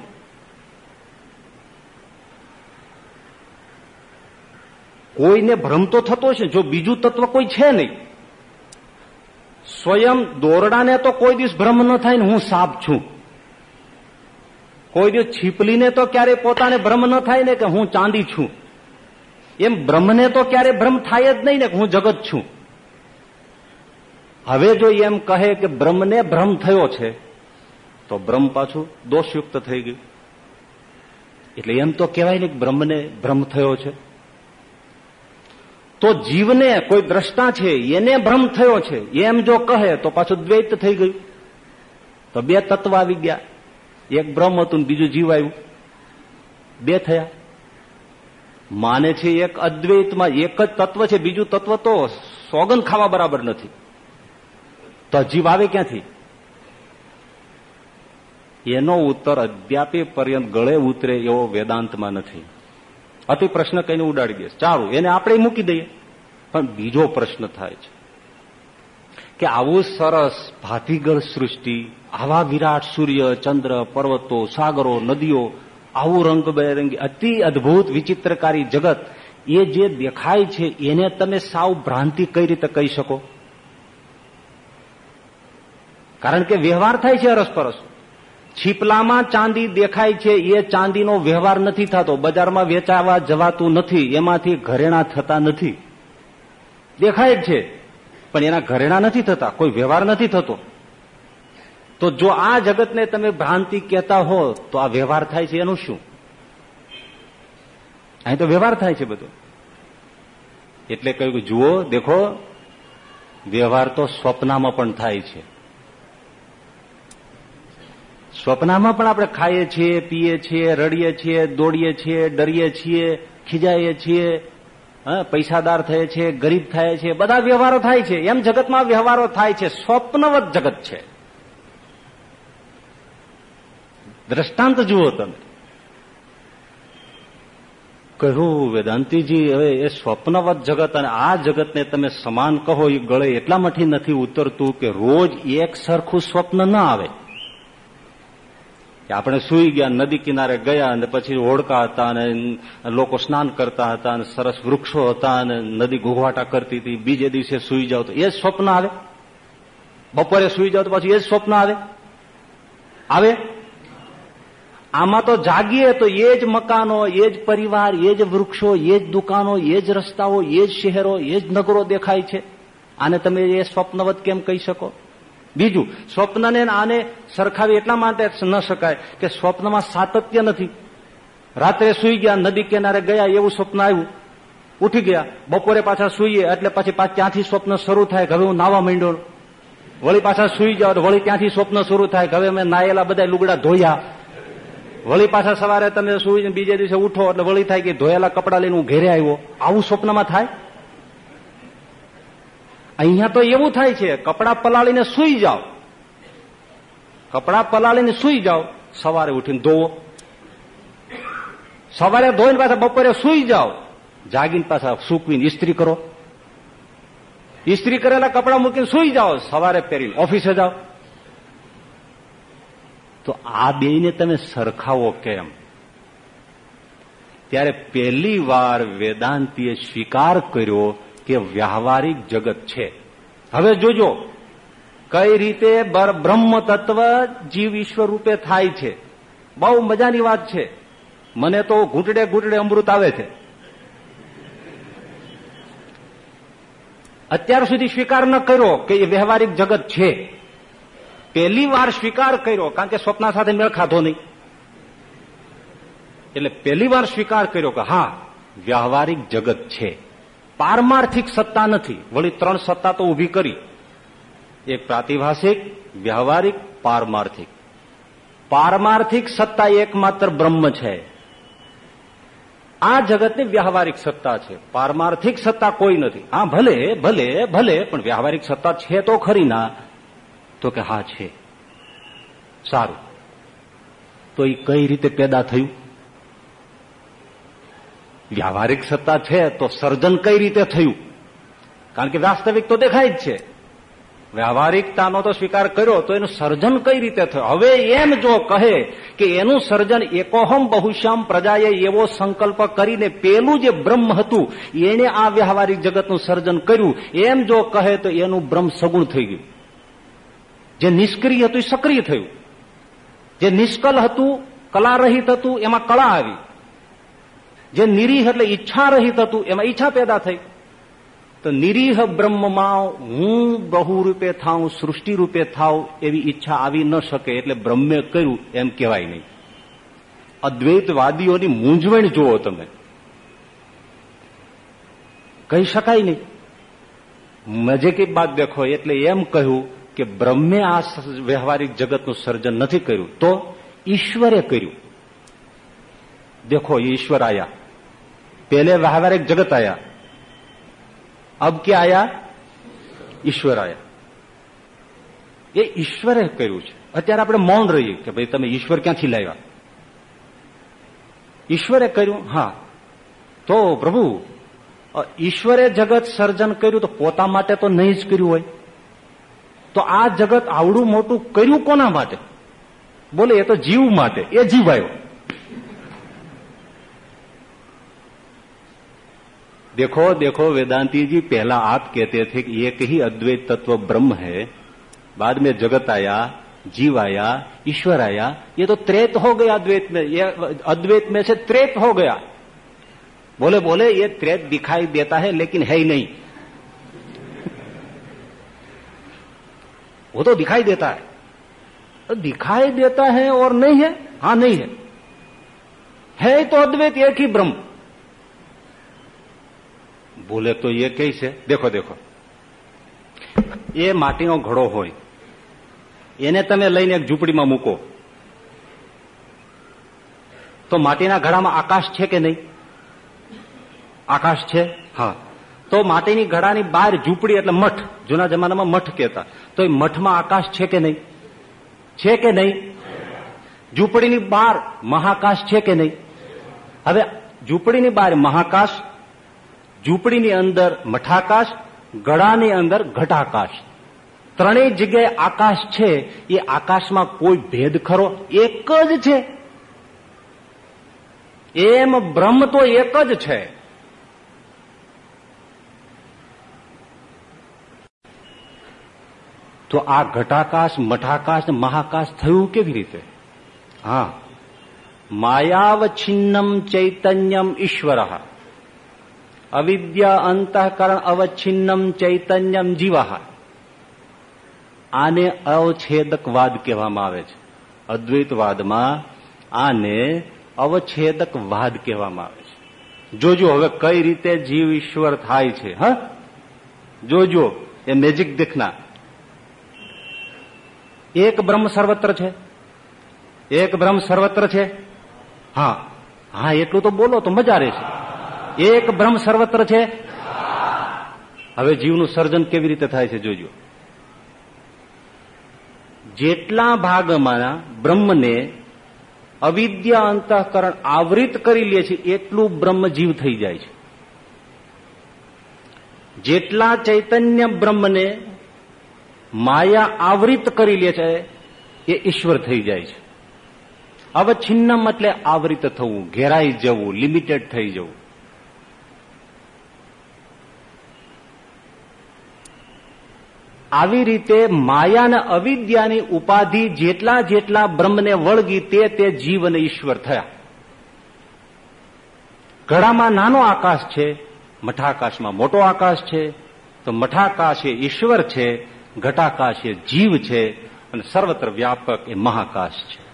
કોઈને ભ્રમ તો થતો છે, જો બીજું તત્વ કોઈ છે નહીં. સ્વયં દોરડાને તો કોઈ દિવસ ભ્રમ ન થાય ને હું સાપ છું. કોઈ દિવસ છીપલીને તો ક્યારે પોતાને ભ્રમ ન થાય ને કે હું ચાંદી છું. એમ બ્રહ્મને તો ક્યારે ભ્રમ થાય જ નહીં ને હું જગત છું. હવે જો એમ કહે કે બ્રહ્મને ભ્રમ થયો છે, તો બ્રહ્મ પાછું દોષયુક્ત થઈ ગયું. એટલે એમ તો કહેવાય ને કે બ્રહ્મને ભ્રમ થયો છે. તો જીવને કોઈ દ્રષ્ટા છે, એને ભ્રમ થયો છે. એમ જો કહે, તો પાછું દ્વૈત થઈ ગયું. તો બે તત્વ આવી ગયા. એક બ્રહ્મ હતું બીજું જીવ આવ્યું. બે થયા. માને છે એક અદ્વૈતમાં એક જ તત્વ છે, બીજું તત્વ તો સોગન ખાવા બરાબર નથી. તો જીવ આવે ક્યાંથી? એનો ઉત્તર અદ્યાપી પર્યંત ગળે ઉતરે એવો વેદાંતમાં નથી. અતિ પ્રશ્ન કહીને ઉડાડી દે. ચારું એને આપણે મૂકી દઈએ. પણ બીજો પ્રશ્ન થાય છે કે આવું સરસ ભાતીગળ સૃષ્ટિ, આવા વિરાટ સૂર્ય, ચંદ્ર, પર્વતો, સાગરો, નદીઓ, આવું રંગબેરંગી, અતિ અદભુત, વિચિત્રકારી જગત, એ જે દેખાય છે, એને તમે સાવ ભ્રાંતિ કઈ રીતે કહી શકો? કારણ કે વ્યવહાર થાય છે અરસપરસ. છીપલામાં ચાંદી દેખાય છે, એ ચાંદીનો વ્યવહાર નથી થતો. બજારમાં વેચાવા જવાતું નથી, એમાંથી ઘરેણા થતા નથી. દેખાય જ છે, પણ એના ઘરેણા નથી થતા, કોઈ વ્યવહાર નથી થતો. તો જો આ જગતને તમે ભ્રાંતિ કહેતા હો, તો આ વ્યવહાર થાય છે એનું શું? અહીં તો વ્યવહાર થાય છે બધો. એટલે કહ્યું જુઓ, દેખો, વ્યવહાર તો સ્વપ્નમાં પણ થાય છે. સ્વપ્નમાં પણ આપણે ખાઈએ છીએ, પીએ છીએ, રડીએ છીએ, દોડીએ છીએ, ડરીએ છીએ, ખીજાઈએ છીએ પૈસાદાર થઈએ છે, ગરીબ થાય છે, બધા વ્યવહારો થાય છે. એમ જગતમાં વ્યવહારો થાય છે. સ્વપ્નવત જગત છે. દ્રષ્ટાંત જુઓ તમે. કહ્યું વેદાંતિજી, હવે એ સ્વપ્નવત જગત અને આ જગતને તમે સમાન કહો એ ગળે એટલા માટે નથી ઉતરતું કે રોજ એક સરખું સ્વપ્ન ન આવે. કે આપણે સુઈ ગયા, નદી કિનારે ગયા અને પછી ઓળકા હતા અને લોકો સ્નાન કરતા હતા અને સરસ વૃક્ષો હતા અને નદી ઘોઘવાટા કરતી હતી. બીજે દિવસે સુઈ જાવ તો એ જ સ્વપ્ન આવે. બપોરે સુઈ જાવ તો પછી એ જ સ્વપ્ન આવે. આવે? આમાં તો જાગીએ તો એ જ મકાનો, એ જ પરિવાર, એ જ વૃક્ષો, એ જ દુકાનો, એ જ રસ્તાઓ, એ જ શહેરો, એ જ નગરો દેખાય છે. આને તમે એ સ્વપ્નવત કેમ કહી શકો? બીજું, સ્વપ્નને આને સરખાવી એટલા માટે ન શકાય કે સ્વપ્નમાં સાતત્ય નથી. રાત્રે સુઈ ગયા, નદી કિનારે ગયા, એવું સ્વપ્ન આવ્યું. ઉઠી ગયા, બપોરે પાછા સુઈએ, એટલે પછી ત્યાંથી સ્વપ્ન શરૂ થાય હવે હું નાવા માંડ્યો. વળી પાછા સુઈ જાઓ વળી ત્યાંથી સ્વપ્ન શરૂ થાય હવે અમે નાયેલા બધા લુગડા ધોયા. વળી પાછા સવારે તમે સુઈ બીજે દિવસે ઉઠો, એટલે વળી થાય કે ધોયેલા કપડા લઈને હું ઘેરે આવ્યો. આવું સ્વપ્નમાં થાય? અહીંયા તો એવું થાય છે, કપડા પલાળીને સુઈ જાઓ. કપડા પલાળીને સુઈ જાઓ. સવારે ઉઠીને ધોવો. સવારે ધોઈને પાછા બપોરે સુઈ જાઓ. જાગીને પાછા સૂકવીને ઇસ્ત્રી કરો. ઇસ્ત્રી કરેલા કપડા મૂકીને સુઈ જાઓ. સવારે પહેરીને ઓફિસે જાઓ. તો આ બેને તમે સરખાવો કેમ? ત્યારે પહેલી વાર વેદાંતિએ સ્વીકાર કર્યો કે વ્યવહારિક જગત છે. હવે જોજો, કઈ રીતે બ્રહ્મ તત્વ જીવ ઈશ્વર રૂપે થાય છે. બહુ મજાની વાત છે. મને તો ઘૂંટડે ઘૂંટડે અમૃત આવે છે. અત્યાર સુધી સ્વીકાર ન કર્યો કે એ વ્યવહારિક જગત છે. પહેલી વાર સ્વીકાર કર્યો, કારણ કે સ્વપ્ન સાથે મેળ ખાધો નહીં. એટલે પહેલી વાર સ્વીકાર કર્યો કે હા, વ્યવહારિક જગત છે. પારમાર્થિક સત્તા નથી. વળી ત્રણ સત્તા તો ઊભી કરી. એક પ્રાતિભાષિક, વ્યવહારિક, પારમાર્થિક. પારમાર્થિક સત્તા એકમાત્ર બ્રહ્મ છે. આ જગતની વ્યવહારિક સત્તા છે. પારમાર્થિક સત્તા કોઈ નથી. હા, ભલે ભલે ભલે, પણ વ્યવહારિક સત્તા છે તો ખરી ના. તો કે હા, છે. સારું. તો એ કઈ રીતે પેદા થયું? વ્યવહારિક સત્તા છે તો સર્જન કઈ રીતે થયું? કારણ કે વાસ્તવિક તો દેખાય જ છે. વ્યવહારિકતાનો તો સ્વીકાર કર્યો તો એનું સર્જન કઈ રીતે થયું? હવે એમ જો કહે કે એનું સર્જન એકોહમ બહુશ્યામ પ્રજાએ એવો સંકલ્પ કરીને પેલું જે બ્રહ્મ હતું એને આ વ્યવહારિક જગતનું સર્જન કર્યું. એમ જો કહે તો એનું બ્રહ્મ સગુણ થઈ ગયું. જે નિષ્ક્રિય હતું એ સક્રિય થયું. જે નિષ્કલ હતું, કલારહિત હતું, એમાં કળા આવી. જે નિરીહ એટલે ઈચ્છા રહિત હતું, એમાં ઈચ્છા પેદા થઈ. તો નિરીહ બ્રહ્મમાં હું બહુ રૂપે થાઉં સૃષ્ટિ રૂપે થાવ એવી ઈચ્છા આવી ન શકે એટલે બ્રહ્મે કર્યું એમ કહેવાય નહીં. અદ્વૈતવાદીઓની મૂંઝવણ જુઓ તમે. કહી શકાય નહીં. મજે કી બાત દેખો એટલે એમ કહ્યું કે બ્રહ્મે આ વ્યવહારિક જગતનું સર્જન નથી કર્યું. તો ઈશ્વરે કર્યું. દેખો ઈશ્વર આયા पहले व्यावहारिक जगत आया अब क्या आया ઈશ્વર આયા એ ઈશ્વરે કર્યું છે અત્યારે આપણે મૌન રહીએ કે ભાઈ તમે ઈશ્વર ક્યાંથી લાવ્યા ઈશ્વરે કર્યું હા તો પ્રભુ ઈશ્વરે જગત સર્જન કર્યું તો પોતા માટે તો નહીં જ કર્યું હોય તો આ જગત આવડું મોટું કર્યું કોના માટે બોલે એ તો જીવ માટે એ જીવ देखो देखो, वेदांती जी, पहला आप कहते थे कि एक ही अद्वैत तत्व ब्रह्म है। बाद में जगत आया, जीव आया, ईश्वर आया, ये तो त्रेत हो गया अद्वैत में, ये अद्वैत में से त्रेत हो गया। बोले बोले, ये त्रेत दिखाई देता है, लेकिन है ही नहीं। वो तो दिखाई देता है। तो दिखाई देता है और नहीं है? हाँ नहीं है। है तो अद्वैत, एक ही ब्रह्म। બોલે તો એ કઈ છે, દેખો દેખો. એ માટીનો ઘડો હોય, એને તમે લઈને એક ઝૂંપડીમાં મૂકો. તો માટીના ઘડામાં આકાશ છે કે નહીં? આકાશ છે? હા. તો માટીની ઘડાની બહાર ઝૂંપડી એટલે મઠ. જૂના જમાનામાં મઠ કહેતા. તો એ મઠમાં આકાશ છે કે નહીં? છે કે નહીં? ઝૂંપડીની બહાર મહાકાશ છે કે નહીં? હવે ઝૂંપડીની બહાર મહાકાશ ઝૂંપડીની અંદર મઠાકાશ, ગળાની અંદર ઘટાકાશ. ત્રણેય જગ્યાએ આકાશ છે, એ આકાશમાં કોઈ ભેદ ખરો? એક જ છે. એમ બ્રહ્મ તો એક જ છે. તો આ ઘટાકાશ, મઠાકાશ, મહાકાશ થયું કેવી રીતે? હા. માયાવછિન્નમ ચૈતન્યમ ઈશ્વર. અવિદ્યા અંતઃકરણ અવચ્છિન્નમ ચૈતન્યમ જીવા આને અવછેદકવાદ કહેવામાં આવે છે। અદ્વૈતવાદમાં આને અવછેદકવાદ કહેવામાં આવે છે। જોજો હવે કઈ રીતે જીવ ઈશ્વર થાય છે, હ? જોજો, એ મેજિક દેખના। એક બ્રહ્મ સર્વત્ર છે? એક બ્રહ્મ સર્વત્ર છે? હા. હા, એટલું તો બોલો તો મજા રહેશે એક બ્રહ્મ સર્વત્ર છે? હવે જીવનું સર્જન કેવી રીતે થાય છે જોજો. જેટલા ભાગમાં બ્રહ્મને અવિદ્યા અંતઃકરણ આવૃત કરી લે છે, એટલું બ્રહ્મ જીવ થઈ જાય છે. જેટલા ચૈતન્ય બ્રહ્મને માયા આવૃત કરી લે છે, એ ઈશ્વર થઈ જાય છે. અવચ્છિન્નમ એટલે આવૃત થવું, ઘેરાઈ જવું લિમિટેડ થઈ જવું. આવી રીતે માયા અને અવિદ્યાની ઉપાધિ જેટલા જેટલા બ્રહ્મને વળગી તે તે જીવ અને ઈશ્વર થયા. ઘડામાં નાનો આકાશ છે, મઠાકાશમાં મોટો આકાશ છે, તો મઠાકાશ એ ઈશ્વર છે, ઘટાકાશ એ જીવ છે, અને સર્વત્ર વ્યાપક એ મહાકાશ છે.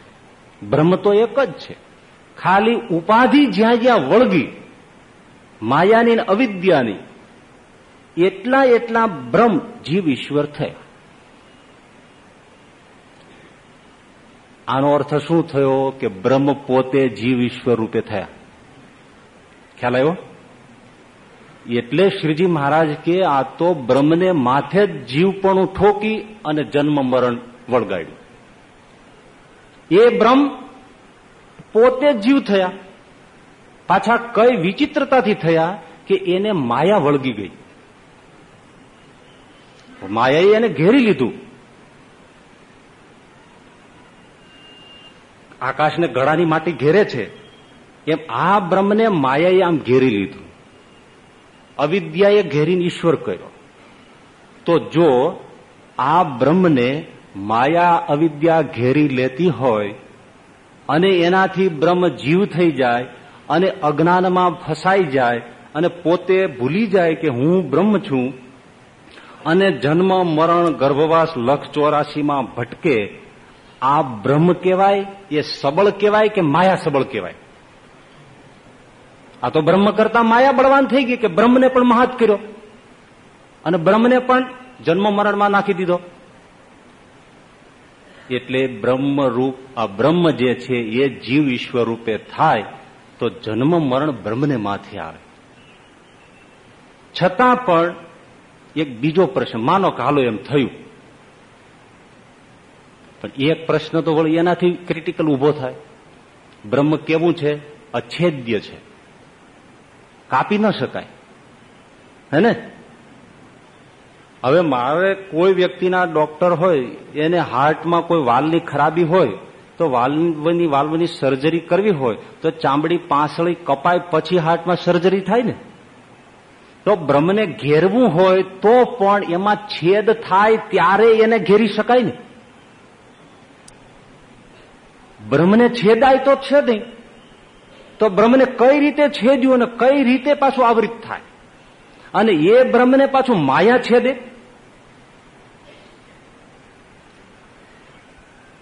બ્રહ્મ તો એક જ છે. ખાલી ઉપાધિ જ્યાં જ્યાં વળગી, માયાની અવિદ્યાની એટલા એટલા બ્રહ્મ જીવ ઈશ્વર થયા. આનો અર્થ શું થયો કે બ્રહ્મ પોતે જીવ ઈશ્વર રૂપે થયા? ખ્યાલ આવ્યો? એટલે શ્રીજી મહારાજ કે આ તો બ્રહ્મને માથે જ જીવપણું ઠોકી અને જન્મ મરણ વળગાડ્યું. એ બ્રહ્મ પોતે જીવ થયા. પાછા કઈ વિચિત્રતાથી થયા કે એને માયા વળગી ગઈ? માયાએ એને ઘેરી લીધું. આકાશને ગળાની માટી ઘેરે છે. એમ આ બ્રહ્મને માયાએ આમ ઘેરી લીધું. અવિદ્યાએ ઘેરીને ઈશ્વર કર્યો. તો જો આ બ્રહ્મને માયા, અવિદ્યા ઘેરી લેતી હોય અને એનાથી બ્રહ્મ જીવ થઈ જાય અને અજ્ઞાનમાં ફસાઈ જાય અને પોતે ભૂલી જાય કે હું બ્રહ્મ છું અને જન્મ, મરણ, ગર્ભવાસ લક્ષ ચોરાશીમાં ભટકે, આ બ્રહ્મ કહેવાય, એ સબળ કહેવાય કે માયા સબળ કહેવાય? આ તો બ્રહ્મ કરતા માયા બળવાન થઈ ગઈ કે બ્રહ્મને પણ મહાત કર્યો. અને બ્રહ્મને પણ જન્મ, મરણમાં નાખી દીધો. એટલે બ્રહ્મ રૂપ આ બ્રહ્મ જે છે, એ જીવ ઈશ્વર રૂપે થાય, તો જન્મ, મરણ બ્રહ્મને માથે આવે. છતાં પણ એક બીજો પ્રશ્ન, માનો કે હાલો એમ થયું. પણ એક પ્રશ્ન તો વળી એનાથી ક્રિટિકલ ઊભો થાય. બ્રહ્મ કેવું છે? અછેદ્ય છે. કાપી ન શકાય. હે ને હવે મારે કોઈ વ્યક્તિના ડોક્ટર હોય, એને હાર્ટમાં કોઈ વાલની ખરાબી હોય, તો વાલ્વની વાલ્વની સર્જરી કરવી હોય, તો ચામડી પાંસળી કપાય પછી હાર્ટમાં સર્જરી થાય ને? તો બ્રહ્મને ઘેરવું હોય તો પણ એમાં છેદ થાય ત્યારે એને ઘેરી શકાય ને. બ્રહ્મને છેદાય તો છે નહીં. તો બ્રહ્મને કઈ રીતે છેદ્યું અને કઈ રીતે પાછું આવૃત થાય? અને એ બ્રહ્મને પાછું માયા છેદે?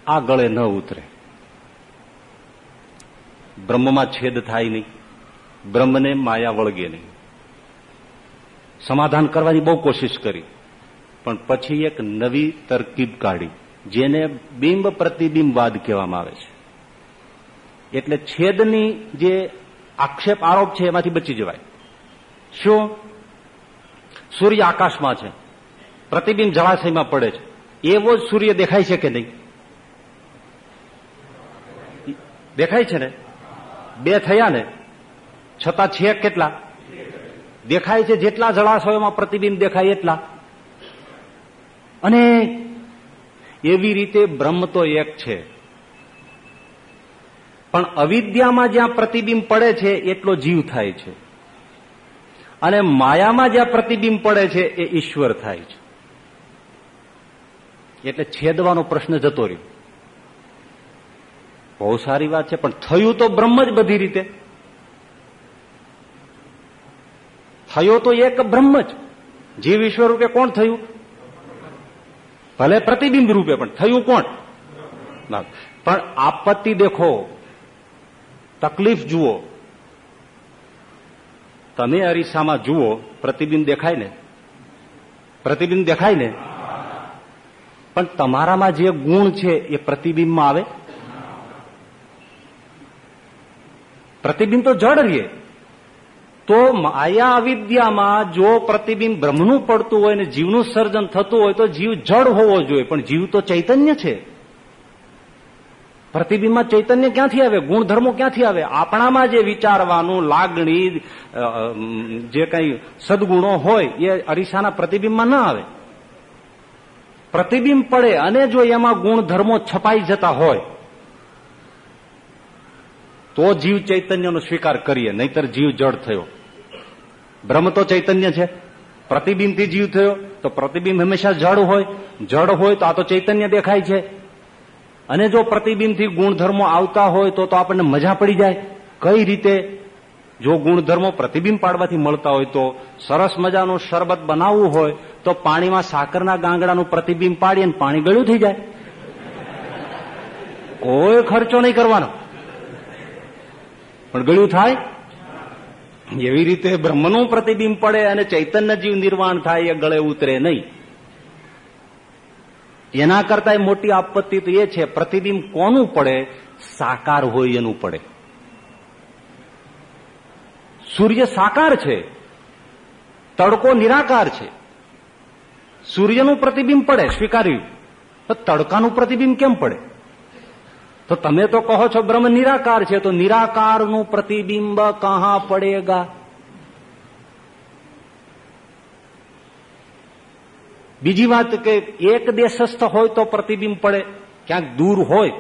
આ ગળે ન ઉતરે. બ્રહ્મમાં છેદ થાય નહીં. બ્રહ્મને માયા વળગે નહીં. સમાધાન કરવાની બહુ કોશિશ કરી. પણ પછી એક નવી તરકીબ કાઢી, જેને બિંબ પ્રતિબિંબવાદ કહેવામાં આવે છે. એટલે છેદની જે આક્ષેપ આરોપ છે એમાંથી બચી જવાય. શું? સૂર્ય આકાશમાં છે. પ્રતિબિંબ જળાશયમાં પડે છે. એવો જ સૂર્ય દેખાય છે કે નહીં? દેખાય છે ને? બે થયા ને? છતાં છે કેટલા? દેખાય છે જેટલા જળાશયોમાં પ્રતિબિંબ દેખાય એટલા. અને એવી રીતે બ્રહ્મ તો એક છે. પણ અવિદ્યામાં જ્યાં પ્રતિબિંબ પડે છે, એટલો જીવ થાય છે. અને માયામાં જ્યાં પ્રતિબિંબ પડે છે, એ ઈશ્વર થાય છે. એટલે છેદવાનો પ્રશ્ન જતો રહ્યો. બહુ સારી વાત છે, પણ થયું તો બ્રહ્મ જ બધી રીતે. થયો તો એક બ્રહ્મ જ. જીવ ઈશ્વર રૂપે કોણ થયું? ભલે પ્રતિબિંબ રૂપે પણ. થયું કોણ? પણ આપત્તિ દેખો. તકલીફ જુઓ. તમે અરીસામાં જુઓ, પ્રતિબિંબ દેખાય ને? પ્રતિબિંબ દેખાય ને? પણ તમારામાં જે ગુણ છે, એ પ્રતિબિંબમાં આવે? પ્રતિબિંબ તો જડ રહીએ તો માયા અવિદ્યામાં જો પ્રતિબિંબ બ્રહ્મનું પડતું હોય ને જીવનું સર્જન થતું હોય તો જીવ જડ હોવો જોઈએ, પણ જીવ તો ચૈતન્ય છે. પ્રતિબિંબમાં ચૈતન્ય ક્યાંથી આવે? ગુણધર્મો ક્યાંથી આવે? આપણામાં જે વિચારવાનું લાગણી જે કઈ સદગુણો હોય, એ અરીસાના પ્રતિબિંબમાં ના આવે. પ્રતિબિંબ પડે અને જો એમાં ગુણધર્મો છપાઈ જતા હોય, તો જીવ ચૈતન્યનો સ્વીકાર કરીએ, નહીતર જીવ જડ થયો. બ્રહ્મ તો ચૈતન્ય છે. પ્રતિબિંબથી જીવ થયો, તો પ્રતિબિંબ હંમેશા જળ હોય. જળ હોય તો આ તો ચૈતન્ય દેખાય છે. અને જો પ્રતિબિંબથી ગુણધર્મો આવતા હોય તો તો આપણને મજા પડી જાય. કઈ રીતે? જો ગુણધર્મો પ્રતિબિંબ પાડવાથી મળતા હોય તો સરસ મજાનું શરબત બનાવવું હોય તો પાણીમાં સાકરના ગાંગડાનું પ્રતિબિંબ પાડીએ પાણી ગળ્યું થઈ જાય. કોઈ ખર્ચો નહીં કરવાનો. પણ ગળ્યું થાય એવી રીતે બ્રહ્મનું પ્રતિબિંબ પડે અને ચૈતન્ય જીવ નિર્વાણ થાય એ ગળે ઉતરે નહીં. એના કરતા મોટી આપત્તિ તો એ છે, પ્રતિબિંબ કોનું પડે? સાકાર હોય એનું પડે. સૂર્ય સાકાર છે. તડકો નિરાકાર છે. સૂર્યનું પ્રતિબિંબ પડે, સ્વીકાર્યું. તો તડકાનું પ્રતિબિંબ કેમ પડે? તો તમે તો કહો છો બ્રહ્મ નિરાકાર છે, તો નિરાકારનું પ્રતિબિંબ કહા પડેગા? બીજી વાત કે એક દેશસ્થ હોય તો પ્રતિબિંબ પડે, ક્યાંક દૂર હોય,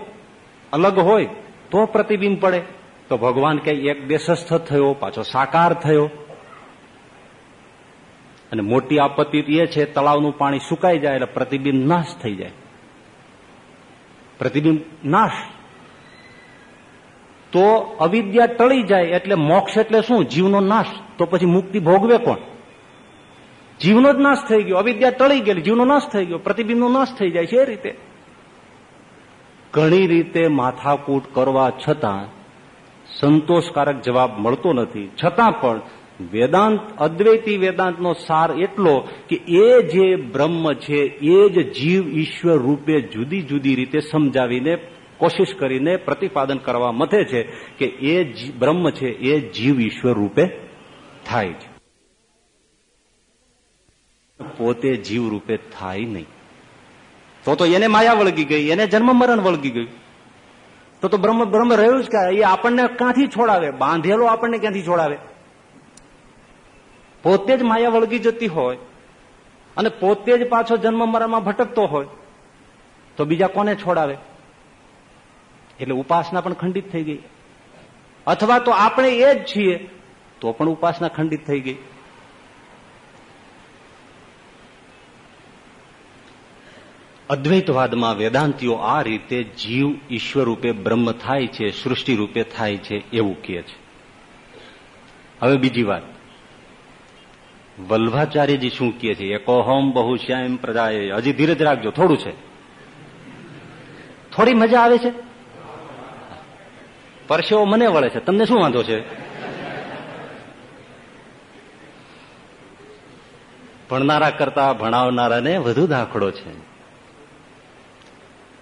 અલગ હોય, તો પ્રતિબિંબ પડે. તો ભગવાન કે એક દેશસ્થ થયો, પાછો સાકાર થયો. અને મોટી આપત્તિ એ છે, તળાવનું પાણી સુકાઈ જાય એટલે પ્રતિબિંબ નાશ થઈ જાય. પ્રતિબિંબ નાશ તો અવિદ્યા ટળી જાય એટલે મોક્ષ એટલે શું? જીવનો નાશ. તો પછી મુક્તિ ભોગવે કોણ? જીવનો જ નાશ થઈ ગયો. અવિદ્યા ટળી ગયેલી. જીવનો નાશ થઈ ગયો. પ્રતિબિંબનો નાશ થઈ જાય છે એ રીતે. ઘણી રીતે માથાકૂટ કરવા છતાં સંતોષકારક જવાબ મળતો નથી. છતાં પણ વેદાંત, અદ્વૈતી વેદાંતનો સાર એટલો કે એ જે બ્રહ્મ છે, એ જ જીવ ઈશ્વર રૂપે જુદી જુદી રીતે સમજાવીને કોશિશ કરીને પ્રતિપાદન કરવા મથે છે કે એ બ્રહ્મ છે, એ જીવ ઈશ્વર રૂપે થાય છે. પોતે જીવ રૂપે થાય નહીં. તો તો એને માયા વળગી ગઈ, એને જન્મ મરણ વળગી ગયું. તો તો બ્રહ્મ બ્રહ્મ રહ્યું જ કે એ આપણને ક્યાંથી છોડાવે? બાંધેલો આપણને ક્યાંથી છોડાવે? પોતે જ માયા વળગી જતી હોય અને પોતે જ પાછો જન્મ મરણમાં ભટકતો હોય, તો બીજા કોને છોડાવે? એટલે ઉપાસના પણ ખંડિત થઈ ગઈ. અથવા તો આપણે એ જ છીએ, તો પણ ઉપાસના ખંડિત થઈ ગઈ. અદ્વૈતવાદમાં વેદાંતિઓ આ રીતે જીવ ઈશ્વર રૂપે બ્રહ્મ થાય છે, સૃષ્ટિ રૂપે થાય છે એવું કહે છે. હવે બીજી વાત. વલ્ભાચાર્યજી શું કહે છે? એકોહમ બહુશ્યામ પ્રજાએ હજી ધીરજ રાખજો, થોડું છે. થોડી મજા આવે છે? પરસેવો મને વળે છે. તમને શું વાંધો છે? ભણનારા કરતા ભણાવનારાને વધુ દાખલો છે.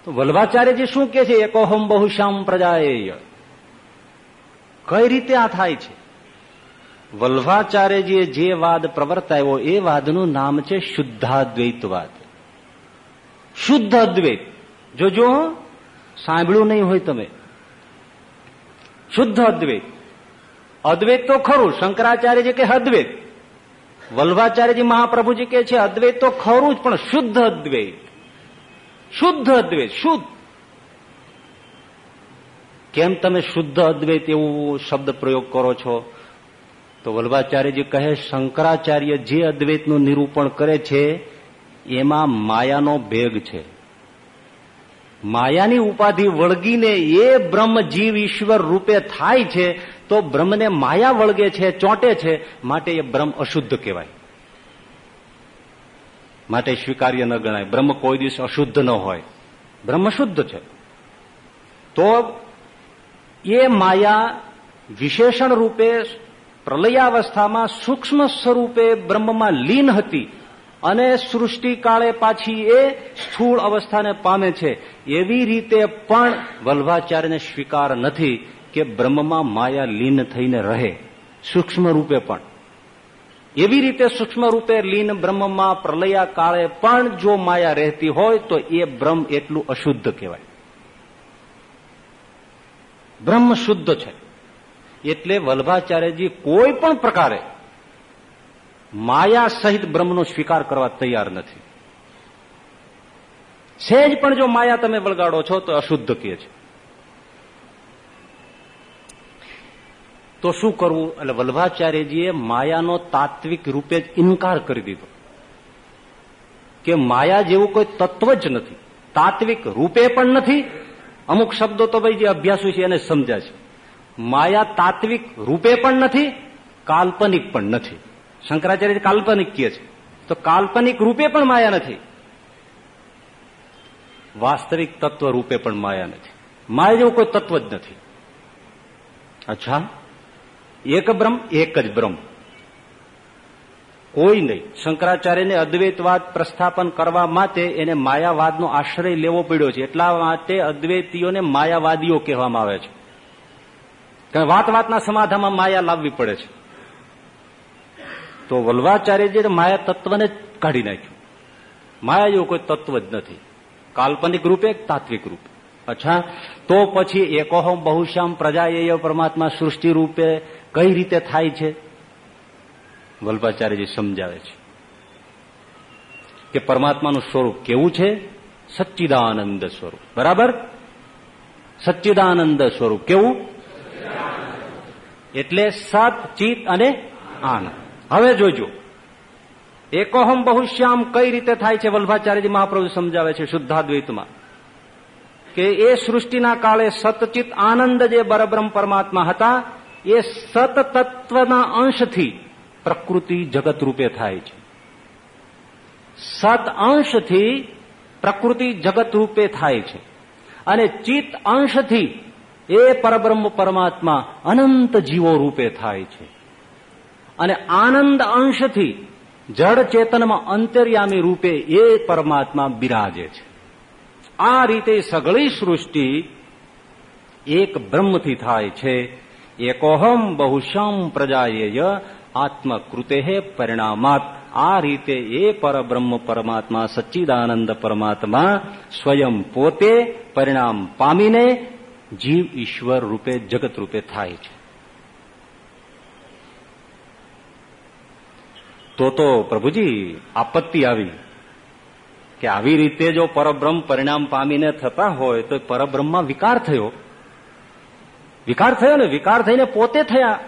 તો વલ્ભાચાર્યજી શું કે છે? એકોહમ બહુશ્યામ પ્રજાએ કઈ રીતે આ થાય છે? વલ્ભાચાર્યજીએ જે વાદ પ્રવર્તાયો એ વાદનું નામ છે શુદ્ધાદ્વૈતવાદ. શુદ્ધ અદ્વૈત જોજો સાંભળ્યું નહીં હોય તમે. શુદ્ધ અદ્વૈત. અદ્વૈત તો ખરું, શંકરાચાર્યજી કે અદ્વૈત. વલ્ભાચાર્યજી મહાપ્રભુજી કે છે, અદ્વૈત તો ખરું જ, પણ શુદ્ધ અદ્વૈત. શુદ્ધ અદ્વૈત, શુદ્ધ. કેમ તમે શુદ્ધ અદ્વૈત એવું શબ્દ પ્રયોગ કરો છો? તો વલ્ભાચાર્યજી કહે, શંકરાચાર્ય જે અદ્વૈતનું નિરૂપણ કરે છે, એમાં માયાનો ભેગ છે. માયાની ઉપાધિ વળગીને એ બ્રહ્મ જીવ ઈશ્વર રૂપે થાય છે, તો બ્રહ્મને માયા વળગે છે, ચોંટે છે, માટે એ બ્રહ્મ અશુદ્ધ કહેવાય. માટે સ્વીકાર્ય ન ગણાય. બ્રહ્મ કોઈ દિવસ અશુદ્ધ ન હોય. બ્રહ્મ શુદ્ધ છે. તો એ માયા વિશેષણ રૂપે પ્રલયાવસ્થામાં સૂક્ષ્મ સ્વરૂપે બ્રહ્મમાં લીન હતી. અને સૃષ્ટિ કાળે પાછી એ સ્થૂળ અવસ્થાને પામે છે. એવી રીતે પણ વલ્ભાચાર્યને સ્વીકાર નથી કે બ્રહ્મમાં માયા લીન થઈને રહે. સૂક્ષ્મ રૂપે પણ. એવી રીતે સૂક્ષ્મ રૂપે લીન બ્રહ્મમાં પ્રલયા કાળે પણ જો માયા રહેતી હોય તો એ બ્રહ્મ એટલું અશુદ્ધ કહેવાય. બ્રહ્મ શુદ્ધ છે. એટલે વલ્ભાચાર્યજી કોઈ પણ પ્રકારે માયા સહિત બ્રહ્મનો સ્વીકાર કરવા તૈયાર નથી. સહેજ પણ જો માયા તમે વળગાડો છો તો અશુદ્ધ કહે છે. તો શું કરવું? એટલે વલ્ભાચાર્યજીએ માયાનો તાત્વિક રૂપે જ ઇનકાર કરી દીધો. કે માયા જેવું કોઈ તત્વ જ નથી. તાત્વિક રૂપે પણ નથી. અમુક શબ્દો તો ભાઈ જે અભ્યાસુ છે એને સમજ્યા છે. માયા તાત્વિક રૂપે પણ નથી, કાલ્પનિક પણ નથી. શંકરાચાર્ય કાલ્પનિક કહે છે. તો કાલ્પનિક રૂપે પણ માયા નથી. વાસ્તવિક તત્વ રૂપે પણ માયા નથી. માયા જેવું કોઈ તત્વ જ નથી. અચ્છા. એક બ્રહ્મ, એક જ બ્રહ્મ. કોઈ નહીં. શંકરાચાર્યને અદ્વૈતવાદ પ્રસ્થાપન કરવા માટે એને માયાવાદનો આશ્રય લેવો પડ્યો છે. એટલા માટે અદ્વૈતીઓને માયાવાદીઓ કહેવામાં આવે છે. વાત વાતના સમાધામાં માયા લાવવી પડે છે. તો વલ્વાચાર્યજી માયા તત્વને જ કાઢી નાખ્યું. માયા જેવું કોઈ તત્વ જ નથી. કાલ્પનિક રૂપે તાત્વિક રૂપે. અચ્છા, તો પછી એકોહમ બહુશ્યામ પ્રજા એ પરમાત્મા સૃષ્ટિ રૂપે કઈ રીતે થાય છે? વલ્ભાચાર્યજી સમજાવે છે કે પરમાત્માનું સ્વરૂપ કેવું છે? સચ્ચિદાનંદ સ્વરૂપ. બરાબર? સચ્ચિદાનંદ સ્વરૂપ કેવું? એટલે સત ચિત અને આનંદ. હવે જોજો. એકોહમ બહુશ્યામ કઈ રીતે થાય છે વલ્ભાચાર્યજી મહાપ્રભુ સમજાવે છે શુદ્ધાદ્વૈતમાં? કે એ સૃષ્ટિના કાળે સતચિત આનંદ જે બરબ્રહ્મ પરમાત્મા હતા, એ સત અંશથી પ્રકૃતિ જગત રૂપે થાય છે. સત અંશથી પ્રકૃતિ જગત રૂપે થાય છે. અને ચિત્ત અંશથી એ પરબ્રહ્મ પરમાત્મા અનંત જીવો રૂપે થાય છે. અને આનંદ અંશથી જડ ચેતનમાં અંતર્યામી રૂપે એ પરમાત્મા બિરાજે છે. આ રીતે સગળી સૃષ્ટિ એક બ્રહ્મથી થાય છે. એકોહમ બહુશમ પ્રજાયેય આત્મકૃતે પરિણામાત. આ રીતે એ પરબ્રહ્મ પરમાત્મા સચ્ચિદાનંદ પરમાત્મા સ્વયં પોતે પરિણામ પામીને જીવ ઈશ્વર રૂપે, જગત રૂપે થાય છે. તો તો પ્રભુજી, આપત્તિ આવી. કે આવી રીતે જો પરબ્રહ્મ પરિણામ પામીને થતા હોય, તો પરબ્રહ્મમાં વિકાર થયો. વિકાર થયો ને, વિકાર થઈને પોતે થયા.